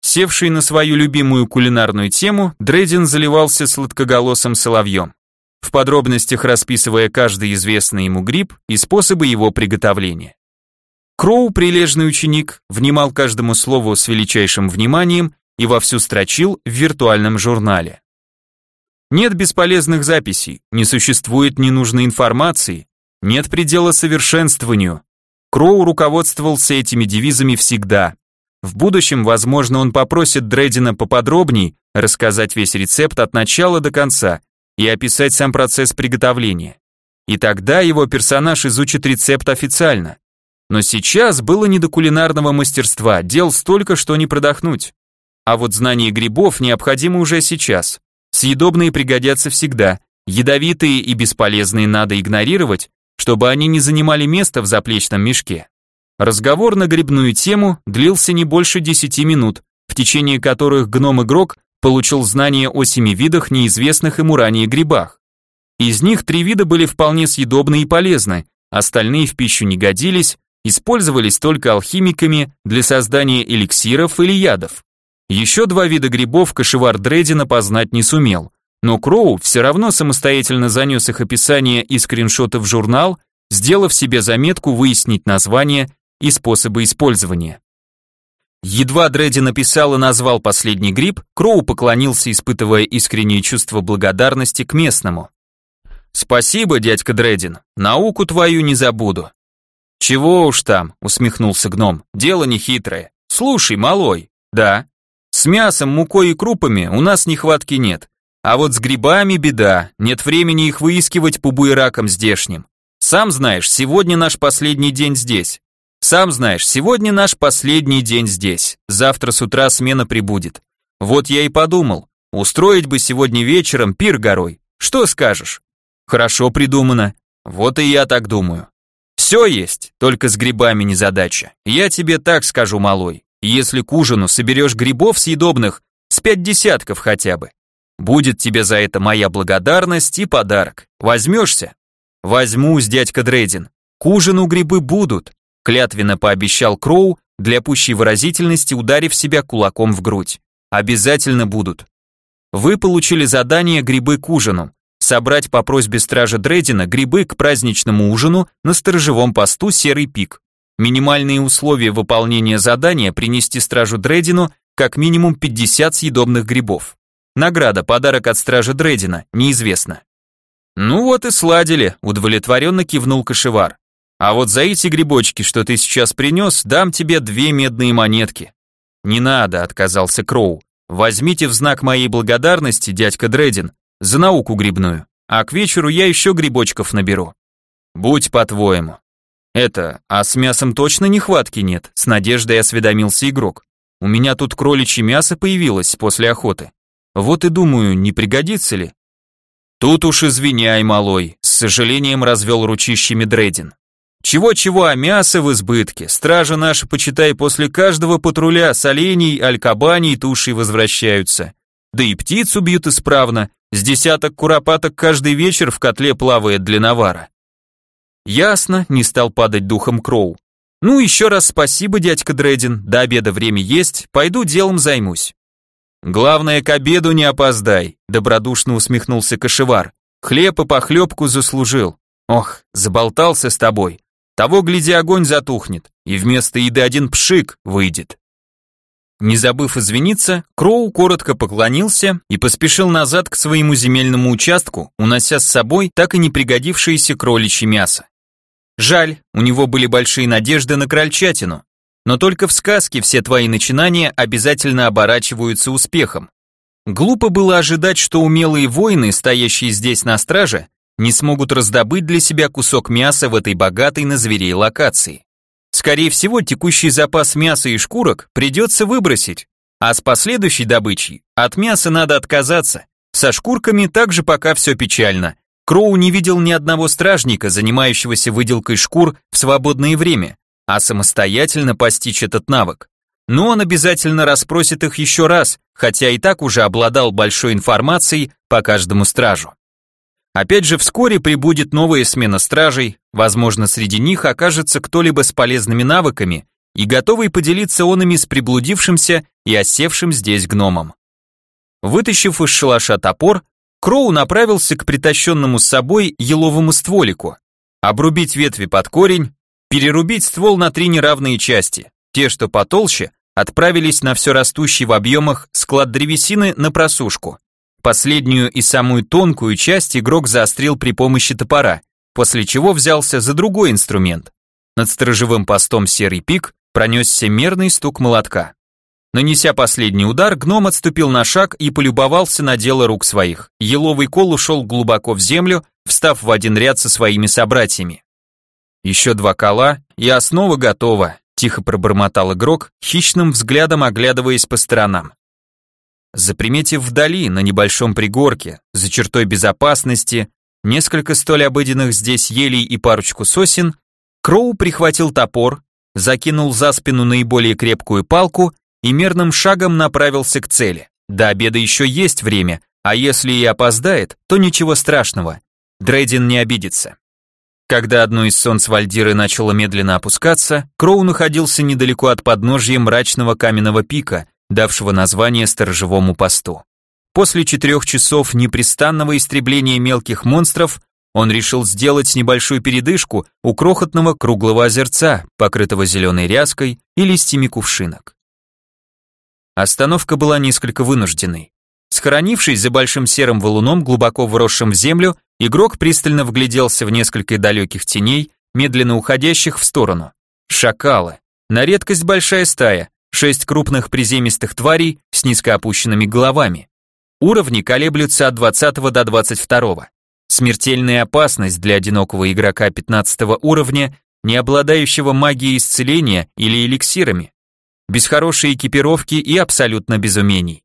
Севший на свою любимую кулинарную тему, Дрейден заливался сладкоголосым соловьем, в подробностях расписывая каждый известный ему гриб и способы его приготовления. Кроу, прилежный ученик, внимал каждому слову с величайшим вниманием и вовсю строчил в виртуальном журнале. Нет бесполезных записей, не существует ненужной информации, нет предела совершенствованию. Кроу руководствовался этими девизами всегда, в будущем, возможно, он попросит Дредина поподробней рассказать весь рецепт от начала до конца и описать сам процесс приготовления. И тогда его персонаж изучит рецепт официально. Но сейчас было не до кулинарного мастерства, дел столько, что не продохнуть. А вот знание грибов необходимо уже сейчас. Съедобные пригодятся всегда, ядовитые и бесполезные надо игнорировать, чтобы они не занимали место в заплечном мешке. Разговор на грибную тему длился не больше 10 минут, в течение которых гном-игрок получил знания о семи видах неизвестных ему ранее грибах. Из них три вида были вполне съедобны и полезны, остальные в пищу не годились, использовались только алхимиками для создания эликсиров или ядов. Еще два вида грибов кошевар Дредина познать не сумел, но Кроу все равно самостоятельно занес их описание и скриншоты в журнал, сделав себе заметку выяснить название и способы использования. Едва Дредди написал и назвал последний гриб, Кроу поклонился, испытывая искреннее чувство благодарности к местному. «Спасибо, дядька Дредин, науку твою не забуду». «Чего уж там», — усмехнулся гном, — «дело нехитрое. Слушай, малой, да, с мясом, мукой и крупами у нас нехватки нет, а вот с грибами беда, нет времени их выискивать по буеракам здешним. Сам знаешь, сегодня наш последний день здесь. Сам знаешь, сегодня наш последний день здесь. Завтра с утра смена прибудет. Вот я и подумал, устроить бы сегодня вечером пир горой. Что скажешь? Хорошо придумано. Вот и я так думаю. Все есть, только с грибами не задача. Я тебе так скажу, малой. Если к ужину соберешь грибов съедобных, с пять десятков хотя бы. Будет тебе за это моя благодарность и подарок. Возьмешься? Возьмусь, дядька Дрейдин. К ужину грибы будут, клятвенно пообещал Кроу, для пущей выразительности ударив себя кулаком в грудь. Обязательно будут. Вы получили задание грибы к ужину собрать по просьбе стража Дредина грибы к праздничному ужину на сторожевом посту Серый пик. Минимальные условия выполнения задания принести стражу Дредину как минимум 50 съедобных грибов. Награда, подарок от стража Дредина, неизвестно. Ну вот и сладили, удовлетворенно кивнул Кашевар. А вот за эти грибочки, что ты сейчас принес, дам тебе две медные монетки. Не надо, отказался Кроу. Возьмите в знак моей благодарности, дядька Дредин, за науку грибную, а к вечеру я еще грибочков наберу. Будь по-твоему. Это, а с мясом точно нехватки нет, с надеждой осведомился игрок. У меня тут кроличье мясо появилось после охоты. Вот и думаю, не пригодится ли? Тут уж извиняй, малой, с сожалением развел ручищами Дредин. Чего-чего, а мясо в избытке. Стражи наши, почитай, после каждого патруля с оленей, алькабаней и тушей возвращаются. Да и птицу бьют исправно, с десяток куропаток каждый вечер в котле плавает для навара. Ясно, не стал падать духом Кроу. Ну, еще раз спасибо, дядька Дредин, до обеда время есть, пойду делом займусь. Главное, к обеду не опоздай, добродушно усмехнулся Кашевар. Хлеб и похлебку заслужил. Ох, заболтался с тобой. Того, гляди, огонь затухнет, и вместо еды один пшик выйдет. Не забыв извиниться, Кроу коротко поклонился и поспешил назад к своему земельному участку, унося с собой так и не пригодившееся кроличье мясо. Жаль, у него были большие надежды на крольчатину, но только в сказке все твои начинания обязательно оборачиваются успехом. Глупо было ожидать, что умелые воины, стоящие здесь на страже, не смогут раздобыть для себя кусок мяса в этой богатой на зверей локации. Скорее всего, текущий запас мяса и шкурок придется выбросить, а с последующей добычей от мяса надо отказаться. Со шкурками также пока все печально. Кроу не видел ни одного стражника, занимающегося выделкой шкур в свободное время, а самостоятельно постичь этот навык. Но он обязательно расспросит их еще раз, хотя и так уже обладал большой информацией по каждому стражу. Опять же, вскоре прибудет новая смена стражей, возможно, среди них окажется кто-либо с полезными навыками и готовый поделиться он ими с приблудившимся и осевшим здесь гномом. Вытащив из шалаша топор, Кроу направился к притащенному с собой еловому стволику, обрубить ветви под корень, перерубить ствол на три неравные части, те, что потолще, отправились на все растущий в объемах склад древесины на просушку. Последнюю и самую тонкую часть игрок заострил при помощи топора, после чего взялся за другой инструмент. Над сторожевым постом серый пик пронесся мерный стук молотка. Нанеся последний удар, гном отступил на шаг и полюбовался на дело рук своих. Еловый кол ушел глубоко в землю, встав в один ряд со своими собратьями. Еще два кола, и основа готова, тихо пробормотал игрок, хищным взглядом оглядываясь по сторонам. Заприметив вдали, на небольшом пригорке, за чертой безопасности, несколько столь обыденных здесь елей и парочку сосен, Кроу прихватил топор, закинул за спину наиболее крепкую палку и мерным шагом направился к цели. До обеда еще есть время, а если и опоздает, то ничего страшного. Дрейдин не обидится. Когда одно из солнц Вальдиры начало медленно опускаться, Кроу находился недалеко от подножья мрачного каменного пика, давшего название сторожевому посту. После четырех часов непрестанного истребления мелких монстров он решил сделать небольшую передышку у крохотного круглого озерца, покрытого зеленой ряской и листьями кувшинок. Остановка была несколько вынужденной. Схоронившись за большим серым валуном, глубоко вросшим в землю, игрок пристально вгляделся в несколько далеких теней, медленно уходящих в сторону. Шакалы. На редкость большая стая, шесть крупных приземистых тварей с низко опущенными головами. Уровни колеблются от 20 до 22. Смертельная опасность для одинокого игрока 15 уровня, не обладающего магией исцеления или эликсирами. Без хорошей экипировки и абсолютно без умений.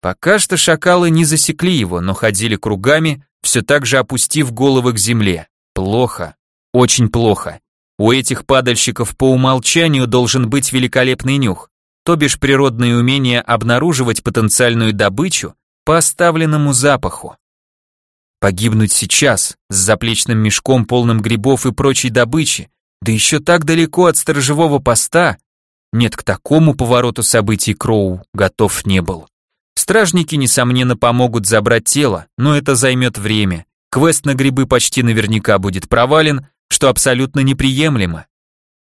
Пока что шакалы не засекли его, но ходили кругами, все так же опустив головы к земле. Плохо. Очень плохо. У этих падальщиков по умолчанию должен быть великолепный нюх, то бишь природное умение обнаруживать потенциальную добычу по оставленному запаху. Погибнуть сейчас, с заплечным мешком полным грибов и прочей добычи, да еще так далеко от сторожевого поста, нет, к такому повороту событий Кроу готов не был. Стражники, несомненно, помогут забрать тело, но это займет время. Квест на грибы почти наверняка будет провален, что абсолютно неприемлемо.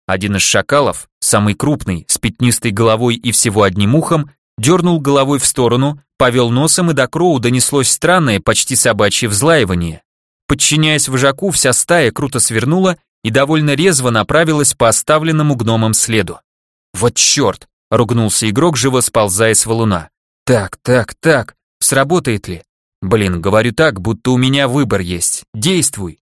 Один из шакалов, самый крупный, с пятнистой головой и всего одним ухом, дернул головой в сторону, повел носом и до Кроу донеслось странное, почти собачье взлаивание. Подчиняясь вожаку, вся стая круто свернула и довольно резво направилась по оставленному гномом следу. «Вот черт!» — ругнулся игрок, живо сползая с валуна. «Так, так, так, сработает ли? Блин, говорю так, будто у меня выбор есть. Действуй!»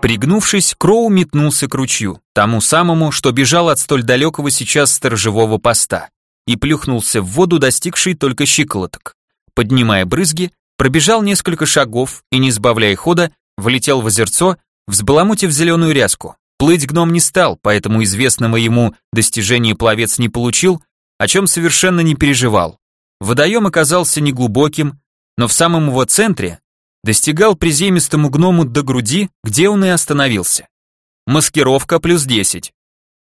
Пригнувшись, Кроу метнулся к ручью, тому самому, что бежал от столь далекого сейчас сторожевого поста, и плюхнулся в воду, достигший только щиколоток. Поднимая брызги, пробежал несколько шагов и, не сбавляя хода, влетел в озерцо, взбаламутив зеленую ряску. Плыть гном не стал, поэтому известного ему достижения пловец не получил, о чем совершенно не переживал. Водоем оказался неглубоким, но в самом его центре достигал приземистому гному до груди, где он и остановился. Маскировка плюс 10.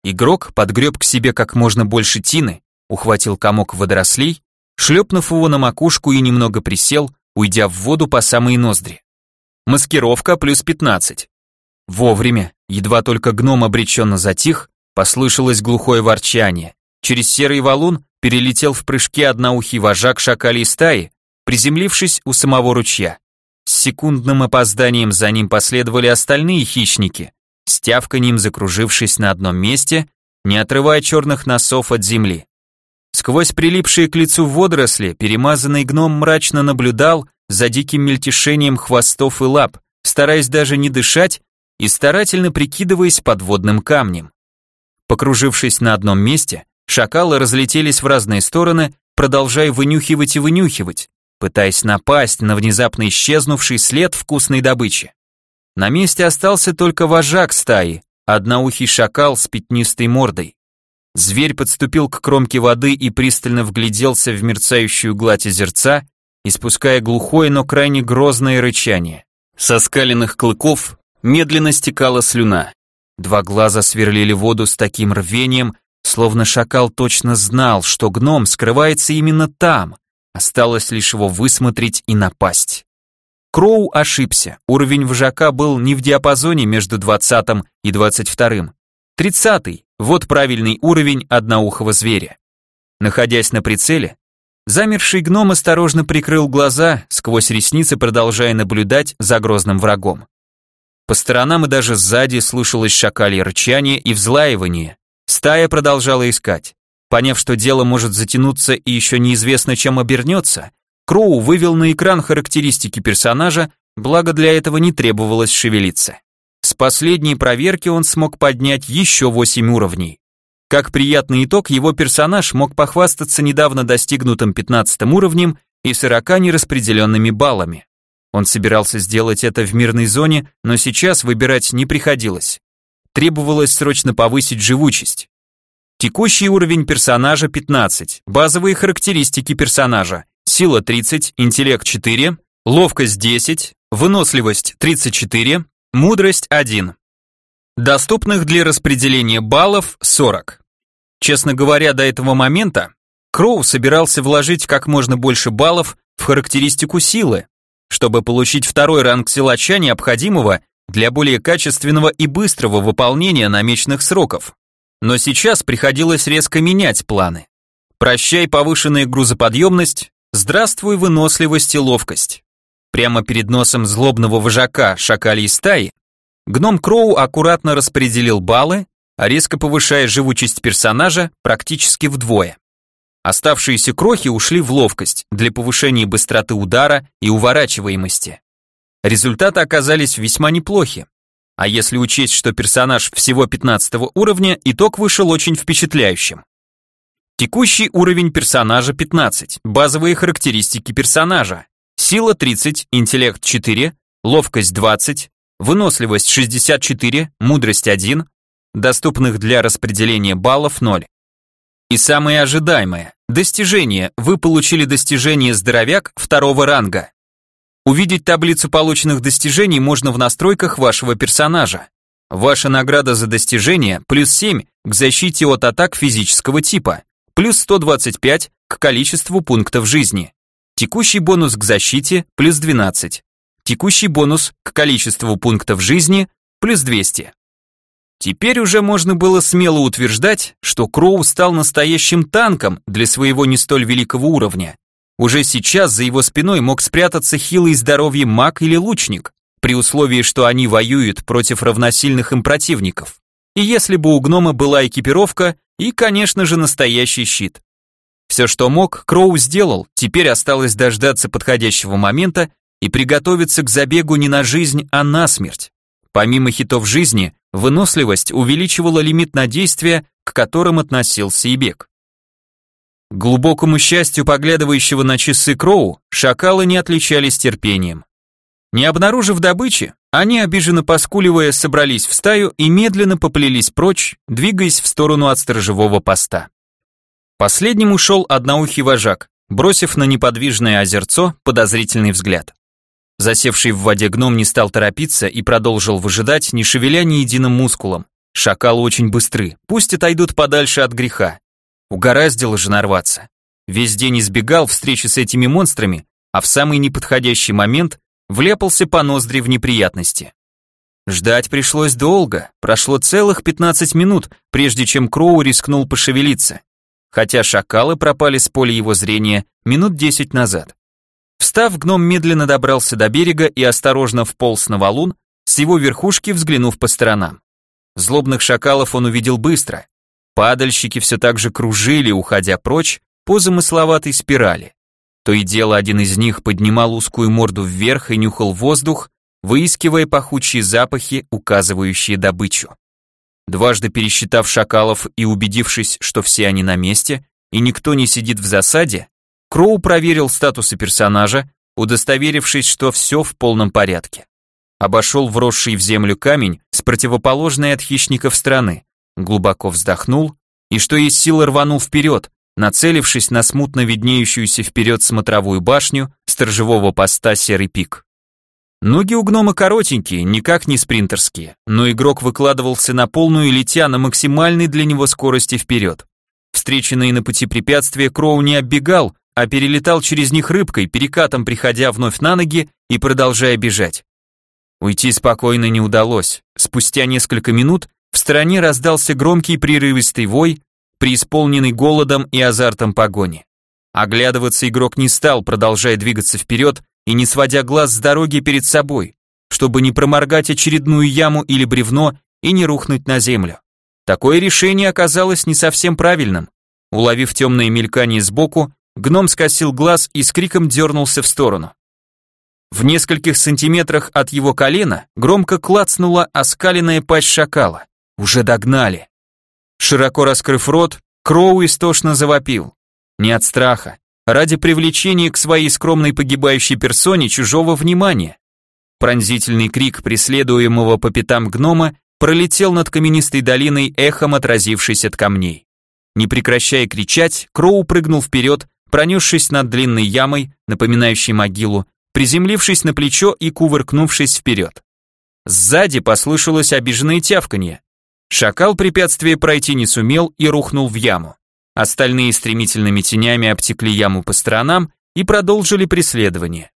Игрок подгреб к себе как можно больше тины, ухватил комок водорослей, шлепнув его на макушку и немного присел, уйдя в воду по самые ноздри. Маскировка плюс 15. Вовремя, едва только гном обреченно затих, послышалось глухое ворчание. Через серый валун перелетел в прыжке одноухий вожак шакалей стаи, приземлившись у самого ручья. С секундным опозданием за ним последовали остальные хищники, с тявканьем закружившись на одном месте, не отрывая черных носов от земли. Сквозь прилипшие к лицу водоросли перемазанный гном мрачно наблюдал за диким мельтешением хвостов и лап, стараясь даже не дышать и старательно прикидываясь подводным камнем. Покружившись на одном месте, шакалы разлетелись в разные стороны, продолжая вынюхивать и вынюхивать, пытаясь напасть на внезапно исчезнувший след вкусной добычи. На месте остался только вожак стаи, одноухий шакал с пятнистой мордой. Зверь подступил к кромке воды и пристально вгляделся в мерцающую гладь озерца, испуская глухое, но крайне грозное рычание. Со скаленных клыков медленно стекала слюна. Два глаза сверлили воду с таким рвением, словно шакал точно знал, что гном скрывается именно там, Осталось лишь его высмотреть и напасть. Кроу ошибся. Уровень вожака был не в диапазоне между 20 и 22. 30 вот правильный уровень одноухого зверя. Находясь на прицеле, замерший гном осторожно прикрыл глаза, сквозь ресницы продолжая наблюдать за грозным врагом. По сторонам и даже сзади слышалось шакалье рычание и взлаивание. Стая продолжала искать. Поняв, что дело может затянуться и еще неизвестно, чем обернется, Кроу вывел на экран характеристики персонажа, благо для этого не требовалось шевелиться. С последней проверки он смог поднять еще 8 уровней. Как приятный итог, его персонаж мог похвастаться недавно достигнутым 15 уровнем и 40 нераспределенными баллами. Он собирался сделать это в мирной зоне, но сейчас выбирать не приходилось. Требовалось срочно повысить живучесть. Текущий уровень персонажа 15, базовые характеристики персонажа, сила 30, интеллект 4, ловкость 10, выносливость 34, мудрость 1. Доступных для распределения баллов 40. Честно говоря, до этого момента Кроу собирался вложить как можно больше баллов в характеристику силы, чтобы получить второй ранг силача, необходимого для более качественного и быстрого выполнения намеченных сроков. Но сейчас приходилось резко менять планы. Прощай повышенная грузоподъемность, здравствуй выносливость и ловкость. Прямо перед носом злобного вожака шакалей стаи гном Кроу аккуратно распределил баллы, резко повышая живучесть персонажа практически вдвое. Оставшиеся крохи ушли в ловкость для повышения быстроты удара и уворачиваемости. Результаты оказались весьма неплохи. А если учесть, что персонаж всего 15 уровня, итог вышел очень впечатляющим. Текущий уровень персонажа 15, базовые характеристики персонажа. Сила 30, интеллект 4, ловкость 20, выносливость 64, мудрость 1, доступных для распределения баллов 0. И самое ожидаемое – достижение. Вы получили достижение «Здоровяк» второго ранга. Увидеть таблицу полученных достижений можно в настройках вашего персонажа. Ваша награда за достижение – плюс 7 к защите от атак физического типа, плюс 125 к количеству пунктов жизни. Текущий бонус к защите – плюс 12. Текущий бонус к количеству пунктов жизни – плюс 200. Теперь уже можно было смело утверждать, что Кроу стал настоящим танком для своего не столь великого уровня. Уже сейчас за его спиной мог спрятаться хилый здоровье маг или лучник, при условии, что они воюют против равносильных им противников. И если бы у гнома была экипировка и, конечно же, настоящий щит. Все, что мог, Кроу сделал, теперь осталось дождаться подходящего момента и приготовиться к забегу не на жизнь, а на смерть. Помимо хитов жизни, выносливость увеличивала лимит на действия, к которым относился и бег. К глубокому счастью поглядывающего на часы Кроу, шакалы не отличались терпением. Не обнаружив добычи, они, обиженно поскуливая, собрались в стаю и медленно поплелись прочь, двигаясь в сторону от сторожевого поста. Последним ушел одноухий вожак, бросив на неподвижное озерцо подозрительный взгляд. Засевший в воде гном не стал торопиться и продолжил выжидать, не шевеля ни единым мускулом. Шакалы очень быстры, пусть отойдут подальше от греха. Угораздило же нарваться. Весь день избегал встречи с этими монстрами, а в самый неподходящий момент вляпался по ноздри в неприятности. Ждать пришлось долго, прошло целых 15 минут, прежде чем Кроу рискнул пошевелиться. Хотя шакалы пропали с поля его зрения минут 10 назад. Встав, гном медленно добрался до берега и осторожно вполз на валун, с его верхушки взглянув по сторонам. Злобных шакалов он увидел быстро. Падальщики все так же кружили, уходя прочь по замысловатой спирали. То и дело один из них поднимал узкую морду вверх и нюхал воздух, выискивая пахучие запахи, указывающие добычу. Дважды пересчитав шакалов и убедившись, что все они на месте и никто не сидит в засаде, Кроу проверил статусы персонажа, удостоверившись, что все в полном порядке. Обошел вросший в землю камень с противоположной от хищников стороны, глубоко вздохнул и, что есть силы, рванул вперед, нацелившись на смутно виднеющуюся вперед смотровую башню сторожевого поста Серый пик. Ноги у гнома коротенькие, никак не спринтерские, но игрок выкладывался на полную, летя на максимальной для него скорости вперед. Встреченные на пути препятствия Кроу не оббегал, а перелетал через них рыбкой, перекатом приходя вновь на ноги и продолжая бежать. Уйти спокойно не удалось. Спустя несколько минут в стороне раздался громкий прерывистый вой, преисполненный голодом и азартом погони. Оглядываться игрок не стал, продолжая двигаться вперед и не сводя глаз с дороги перед собой, чтобы не проморгать очередную яму или бревно и не рухнуть на землю. Такое решение оказалось не совсем правильным. Уловив темное мелькание сбоку, Гном скосил глаз и с криком дернулся в сторону. В нескольких сантиметрах от его колена громко клацнула оскаленная пасть шакала. Уже догнали. Широко раскрыв рот, Кроу истошно завопил. Не от страха, ради привлечения к своей скромной погибающей персоне чужого внимания. Пронзительный крик преследуемого по пятам гнома пролетел над каменистой долиной, эхом отразившись от камней. Не прекращая кричать, Кроу прыгнул вперед, пронесшись над длинной ямой, напоминающей могилу, приземлившись на плечо и кувыркнувшись вперед. Сзади послышалось обиженное тявканье. Шакал препятствие пройти не сумел и рухнул в яму. Остальные стремительными тенями обтекли яму по сторонам и продолжили преследование.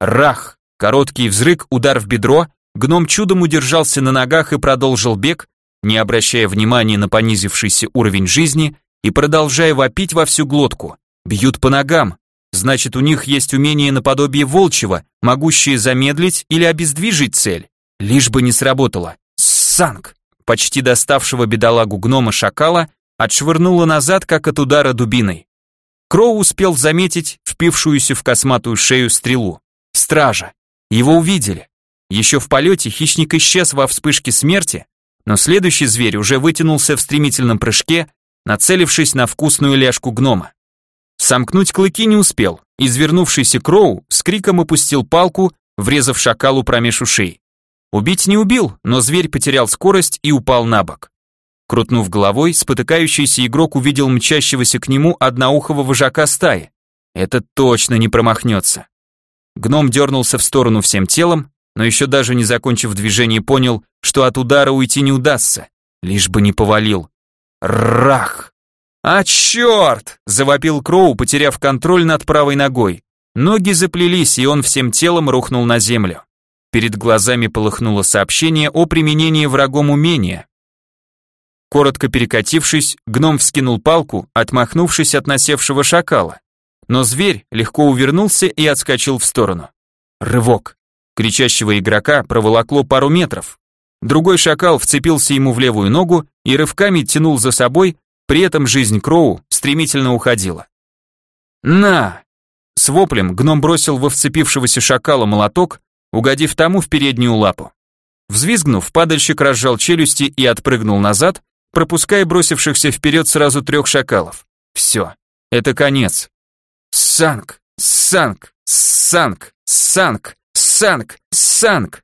Рах! Короткий взрыв, удар в бедро, гном чудом удержался на ногах и продолжил бег, не обращая внимания на понизившийся уровень жизни и продолжая вопить во всю глотку. Бьют по ногам. Значит, у них есть умение наподобие волчьего, могущее замедлить или обездвижить цель. Лишь бы не сработало. Санк! Почти доставшего бедолагу гнома шакала отшвырнуло назад, как от удара дубиной. Кроу успел заметить впившуюся в косматую шею стрелу. Стража. Его увидели. Еще в полете хищник исчез во вспышке смерти, но следующий зверь уже вытянулся в стремительном прыжке, нацелившись на вкусную ляжку гнома. Сомкнуть клыки не успел. Извернувшийся Кроу с криком опустил палку, врезав шакалу промеж ушей. Убить не убил, но зверь потерял скорость и упал на бок. Крутнув головой, спотыкающийся игрок увидел мчащегося к нему одноухого вожака стаи. Это точно не промахнется. Гном дернулся в сторону всем телом, но еще даже не закончив движение, понял, что от удара уйти не удастся, лишь бы не повалил. Рах! А черт! Завопил Кроу, потеряв контроль над правой ногой. Ноги заплелись, и он всем телом рухнул на землю. Перед глазами полыхнуло сообщение о применении врагом умения. Коротко перекатившись, гном вскинул палку, отмахнувшись от насевшего шакала. Но зверь легко увернулся и отскочил в сторону. Рывок. Кричащего игрока проволокло пару метров. Другой шакал вцепился ему в левую ногу и рывками тянул за собой, при этом жизнь Кроу стремительно уходила. «На!» С воплем гном бросил во вцепившегося шакала молоток, угодив тому в переднюю лапу. Взвизгнув, падальщик разжал челюсти и отпрыгнул назад, пропуская бросившихся вперед сразу трех шакалов. Все, это конец. Санк, санк, санк, санк, санк, санк.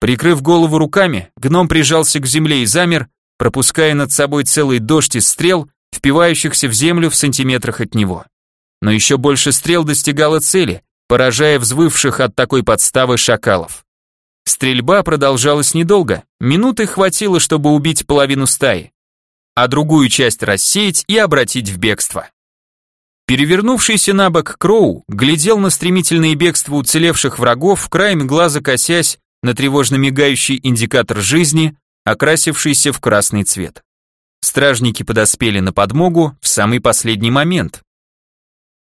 Прикрыв голову руками, гном прижался к земле и замер, пропуская над собой целый дождь из стрел, впивающихся в землю в сантиметрах от него. Но еще больше стрел достигало цели, поражая взвывших от такой подставы шакалов. Стрельба продолжалась недолго, минуты хватило, чтобы убить половину стаи, а другую часть рассеять и обратить в бегство. Перевернувшийся на бок Кроу глядел на стремительное бегство уцелевших врагов, краем глаза косясь на тревожно мигающий индикатор жизни, окрасившийся в красный цвет. Стражники подоспели на подмогу в самый последний момент.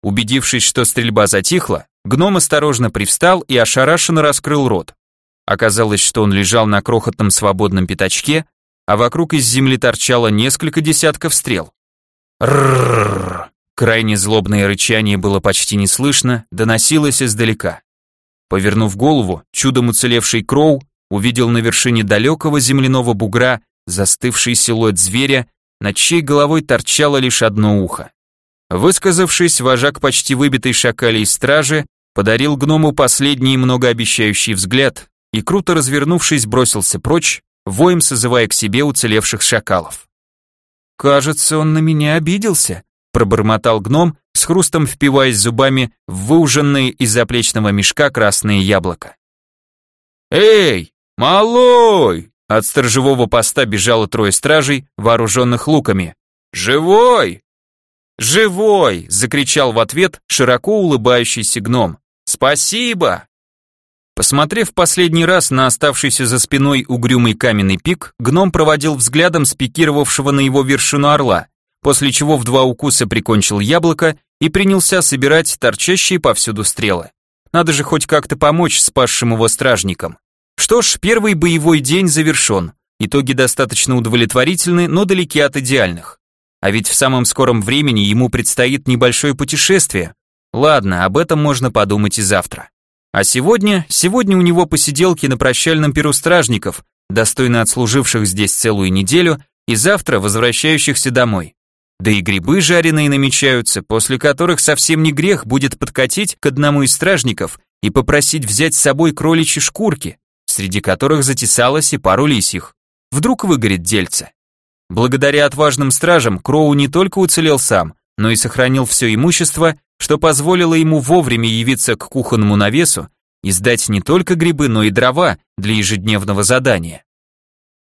Убедившись, что стрельба затихла, гном осторожно привстал и ошарашенно раскрыл рот. Оказалось, что он лежал на крохотном свободном пятачке, а вокруг из земли торчало несколько десятков стрел. Рррррр. Крайне злобное рычание было почти не слышно, доносилось издалека. Повернув голову, чудом уцелевший Кроу увидел на вершине далекого земляного бугра застывший силуэт зверя, над чьей головой торчало лишь одно ухо. Высказавшись, вожак почти выбитой шакалей стражи подарил гному последний многообещающий взгляд и, круто развернувшись, бросился прочь, воем созывая к себе уцелевших шакалов. «Кажется, он на меня обиделся», пробормотал гном, с хрустом впиваясь зубами в выуженные из заплечного мешка красные яблоко. «Эй, малой!» От сторожевого поста бежало трое стражей, вооруженных луками. «Живой!» «Живой!» — закричал в ответ широко улыбающийся гном. «Спасибо!» Посмотрев последний раз на оставшийся за спиной угрюмый каменный пик, гном проводил взглядом спикировавшего на его вершину орла, после чего в два укуса прикончил яблоко и принялся собирать торчащие повсюду стрелы. Надо же хоть как-то помочь спасшим его стражникам. Что ж, первый боевой день завершен. Итоги достаточно удовлетворительны, но далеки от идеальных. А ведь в самом скором времени ему предстоит небольшое путешествие. Ладно, об этом можно подумать и завтра. А сегодня, сегодня у него посиделки на прощальном перу стражников, достойно отслуживших здесь целую неделю, и завтра возвращающихся домой. Да и грибы жареные намечаются, после которых совсем не грех будет подкатить к одному из стражников и попросить взять с собой кроличьи шкурки, среди которых затесалось и пару лисьих. Вдруг выгорит дельце. Благодаря отважным стражам Кроу не только уцелел сам, но и сохранил все имущество, что позволило ему вовремя явиться к кухонному навесу и сдать не только грибы, но и дрова для ежедневного задания.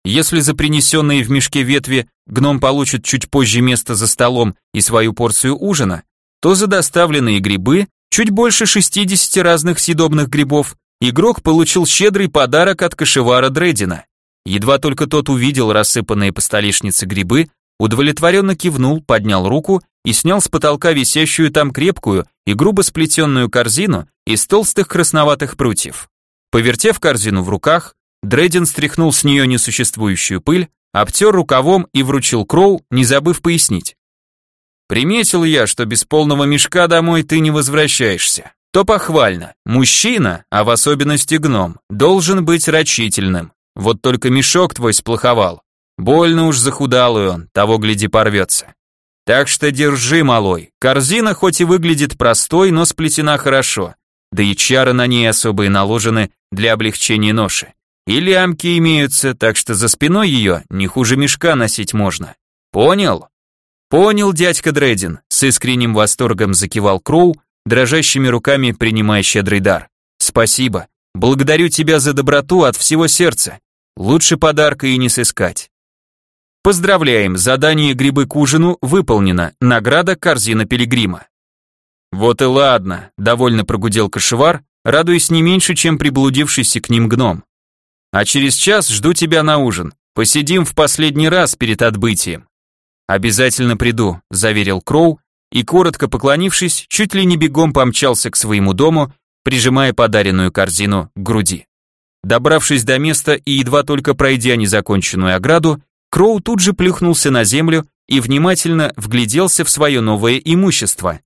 Если за принесенные в мешке ветви гном получит чуть позже место за столом и свою порцию ужина, то за доставленные грибы, чуть больше 60 разных съедобных грибов, игрок получил щедрый подарок от кошевара Дредина. Едва только тот увидел рассыпанные по столешнице грибы, удовлетворенно кивнул, поднял руку и снял с потолка висящую там крепкую и грубо сплетенную корзину из толстых красноватых прутьев. Повертев корзину в руках, Дредин стряхнул с нее несуществующую пыль, обтер рукавом и вручил Кроу, не забыв пояснить. «Приметил я, что без полного мешка домой ты не возвращаешься. То похвально. Мужчина, а в особенности гном, должен быть рачительным. Вот только мешок твой сплоховал. Больно уж захудалый он, того гляди порвется. Так что держи, малой. Корзина хоть и выглядит простой, но сплетена хорошо. Да и чары на ней особые наложены для облегчения ноши. И лямки имеются, так что за спиной ее не хуже мешка носить можно. Понял? Понял, дядька Дредин, с искренним восторгом закивал Кроу, дрожащими руками принимая щедрый дар. Спасибо. Благодарю тебя за доброту от всего сердца. Лучше подарка и не сыскать. Поздравляем, задание грибы к ужину выполнено, награда корзина пилигрима. Вот и ладно, довольно прогудел кошевар, радуясь не меньше, чем приблудившийся к ним гном. А через час жду тебя на ужин. Посидим в последний раз перед отбытием. Обязательно приду, заверил Кроу и коротко поклонившись, чуть ли не бегом помчался к своему дому, прижимая подаренную корзину к груди. Добравшись до места и едва только пройдя незаконченную ограду, Кроу тут же плюхнулся на землю и внимательно вгляделся в свое новое имущество.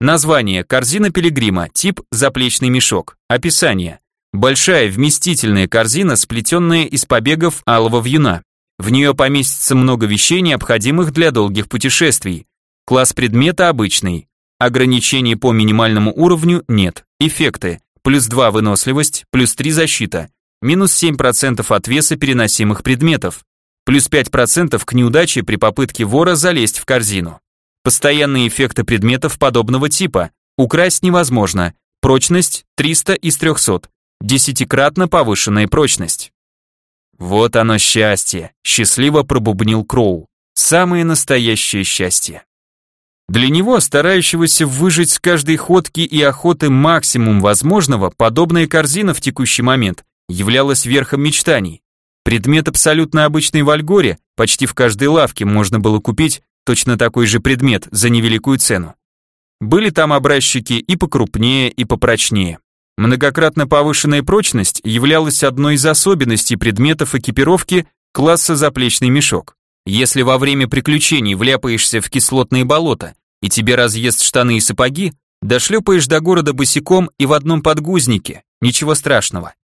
Название корзина пилигрима, тип заплечный мешок. Описание. Большая вместительная корзина, сплетенная из побегов алого вьюна. В нее поместится много вещей, необходимых для долгих путешествий. Класс предмета обычный. Ограничений по минимальному уровню нет. Эффекты. Плюс 2 выносливость, плюс 3 защита. Минус 7% от веса переносимых предметов. Плюс 5% к неудаче при попытке вора залезть в корзину. Постоянные эффекты предметов подобного типа. Украсть невозможно. Прочность 300 из 300. Десятикратно повышенная прочность. Вот оно счастье, счастливо пробубнил Кроу. Самое настоящее счастье. Для него, старающегося выжить с каждой ходки и охоты максимум возможного, подобная корзина в текущий момент являлась верхом мечтаний. Предмет абсолютно обычный в Альгоре, почти в каждой лавке можно было купить точно такой же предмет за невеликую цену. Были там образчики и покрупнее, и попрочнее. Многократно повышенная прочность являлась одной из особенностей предметов экипировки класса заплечный мешок. Если во время приключений вляпаешься в кислотные болота и тебе разъест штаны и сапоги, дошлепаешь до города босиком и в одном подгузнике, ничего страшного.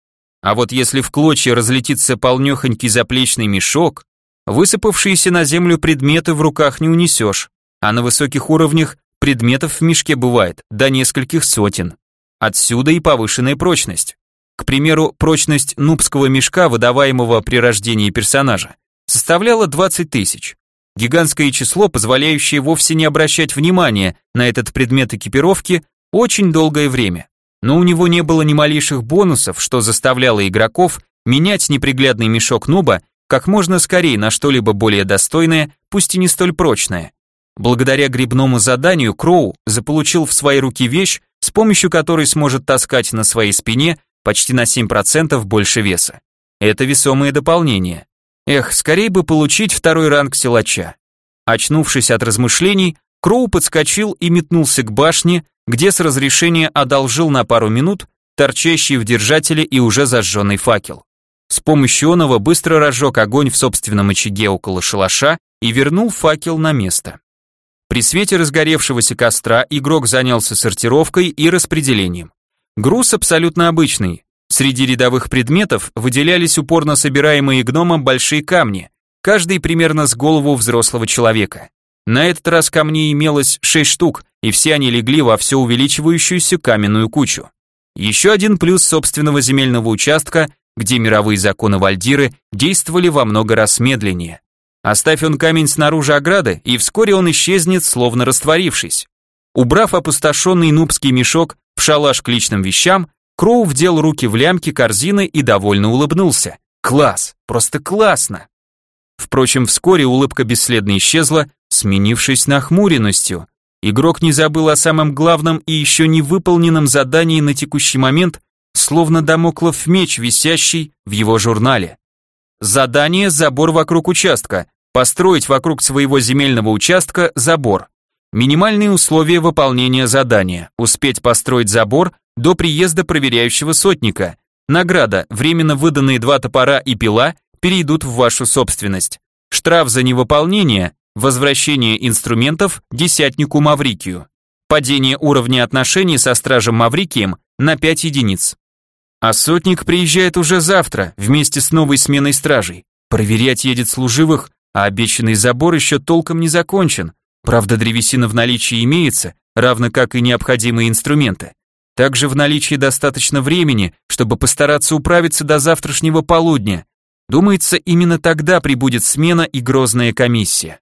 А вот если в клочья разлетится полнехонький заплечный мешок, Высыпавшиеся на землю предметы в руках не унесешь, а на высоких уровнях предметов в мешке бывает до нескольких сотен. Отсюда и повышенная прочность. К примеру, прочность нубского мешка, выдаваемого при рождении персонажа, составляла 20 тысяч. Гигантское число, позволяющее вовсе не обращать внимания на этот предмет экипировки очень долгое время. Но у него не было ни малейших бонусов, что заставляло игроков менять неприглядный мешок нуба как можно скорее на что-либо более достойное, пусть и не столь прочное. Благодаря грибному заданию Кроу заполучил в свои руки вещь, с помощью которой сможет таскать на своей спине почти на 7% больше веса. Это весомое дополнение. Эх, скорее бы получить второй ранг силача. Очнувшись от размышлений, Кроу подскочил и метнулся к башне, где с разрешения одолжил на пару минут торчащий в держателе и уже зажженный факел. С помощью оного быстро разжег огонь в собственном очаге около шалаша и вернул факел на место. При свете разгоревшегося костра игрок занялся сортировкой и распределением. Груз абсолютно обычный. Среди рядовых предметов выделялись упорно собираемые гномом большие камни, каждый примерно с голову взрослого человека. На этот раз камней имелось 6 штук, и все они легли во все увеличивающуюся каменную кучу. Еще один плюс собственного земельного участка где мировые законы Вальдиры действовали во много раз медленнее. Оставь он камень снаружи ограды, и вскоре он исчезнет, словно растворившись. Убрав опустошенный нубский мешок в шалаш к личным вещам, Кроу вдел руки в лямки корзины и довольно улыбнулся. Класс, просто классно. Впрочем, вскоре улыбка бесследно исчезла, сменившись нахмуренностью. Игрок не забыл о самом главном и еще не выполненном задании на текущий момент словно домоклов меч, висящий в его журнале. Задание «Забор вокруг участка». Построить вокруг своего земельного участка забор. Минимальные условия выполнения задания. Успеть построить забор до приезда проверяющего сотника. Награда. Временно выданные два топора и пила перейдут в вашу собственность. Штраф за невыполнение. Возвращение инструментов десятнику Маврикию. Падение уровня отношений со стражем Маврикием на 5 единиц. А сотник приезжает уже завтра, вместе с новой сменой стражей. Проверять едет служивых, а обещанный забор еще толком не закончен. Правда, древесина в наличии имеется, равно как и необходимые инструменты. Также в наличии достаточно времени, чтобы постараться управиться до завтрашнего полудня. Думается, именно тогда прибудет смена и грозная комиссия.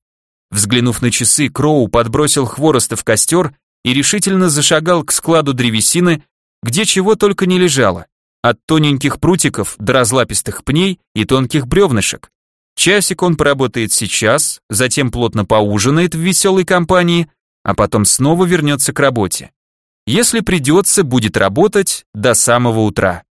Взглянув на часы, Кроу подбросил хвороста в костер и решительно зашагал к складу древесины, где чего только не лежало. От тоненьких прутиков до разлапистых пней и тонких бревнышек. Часик он поработает сейчас, затем плотно поужинает в веселой компании, а потом снова вернется к работе. Если придется, будет работать до самого утра.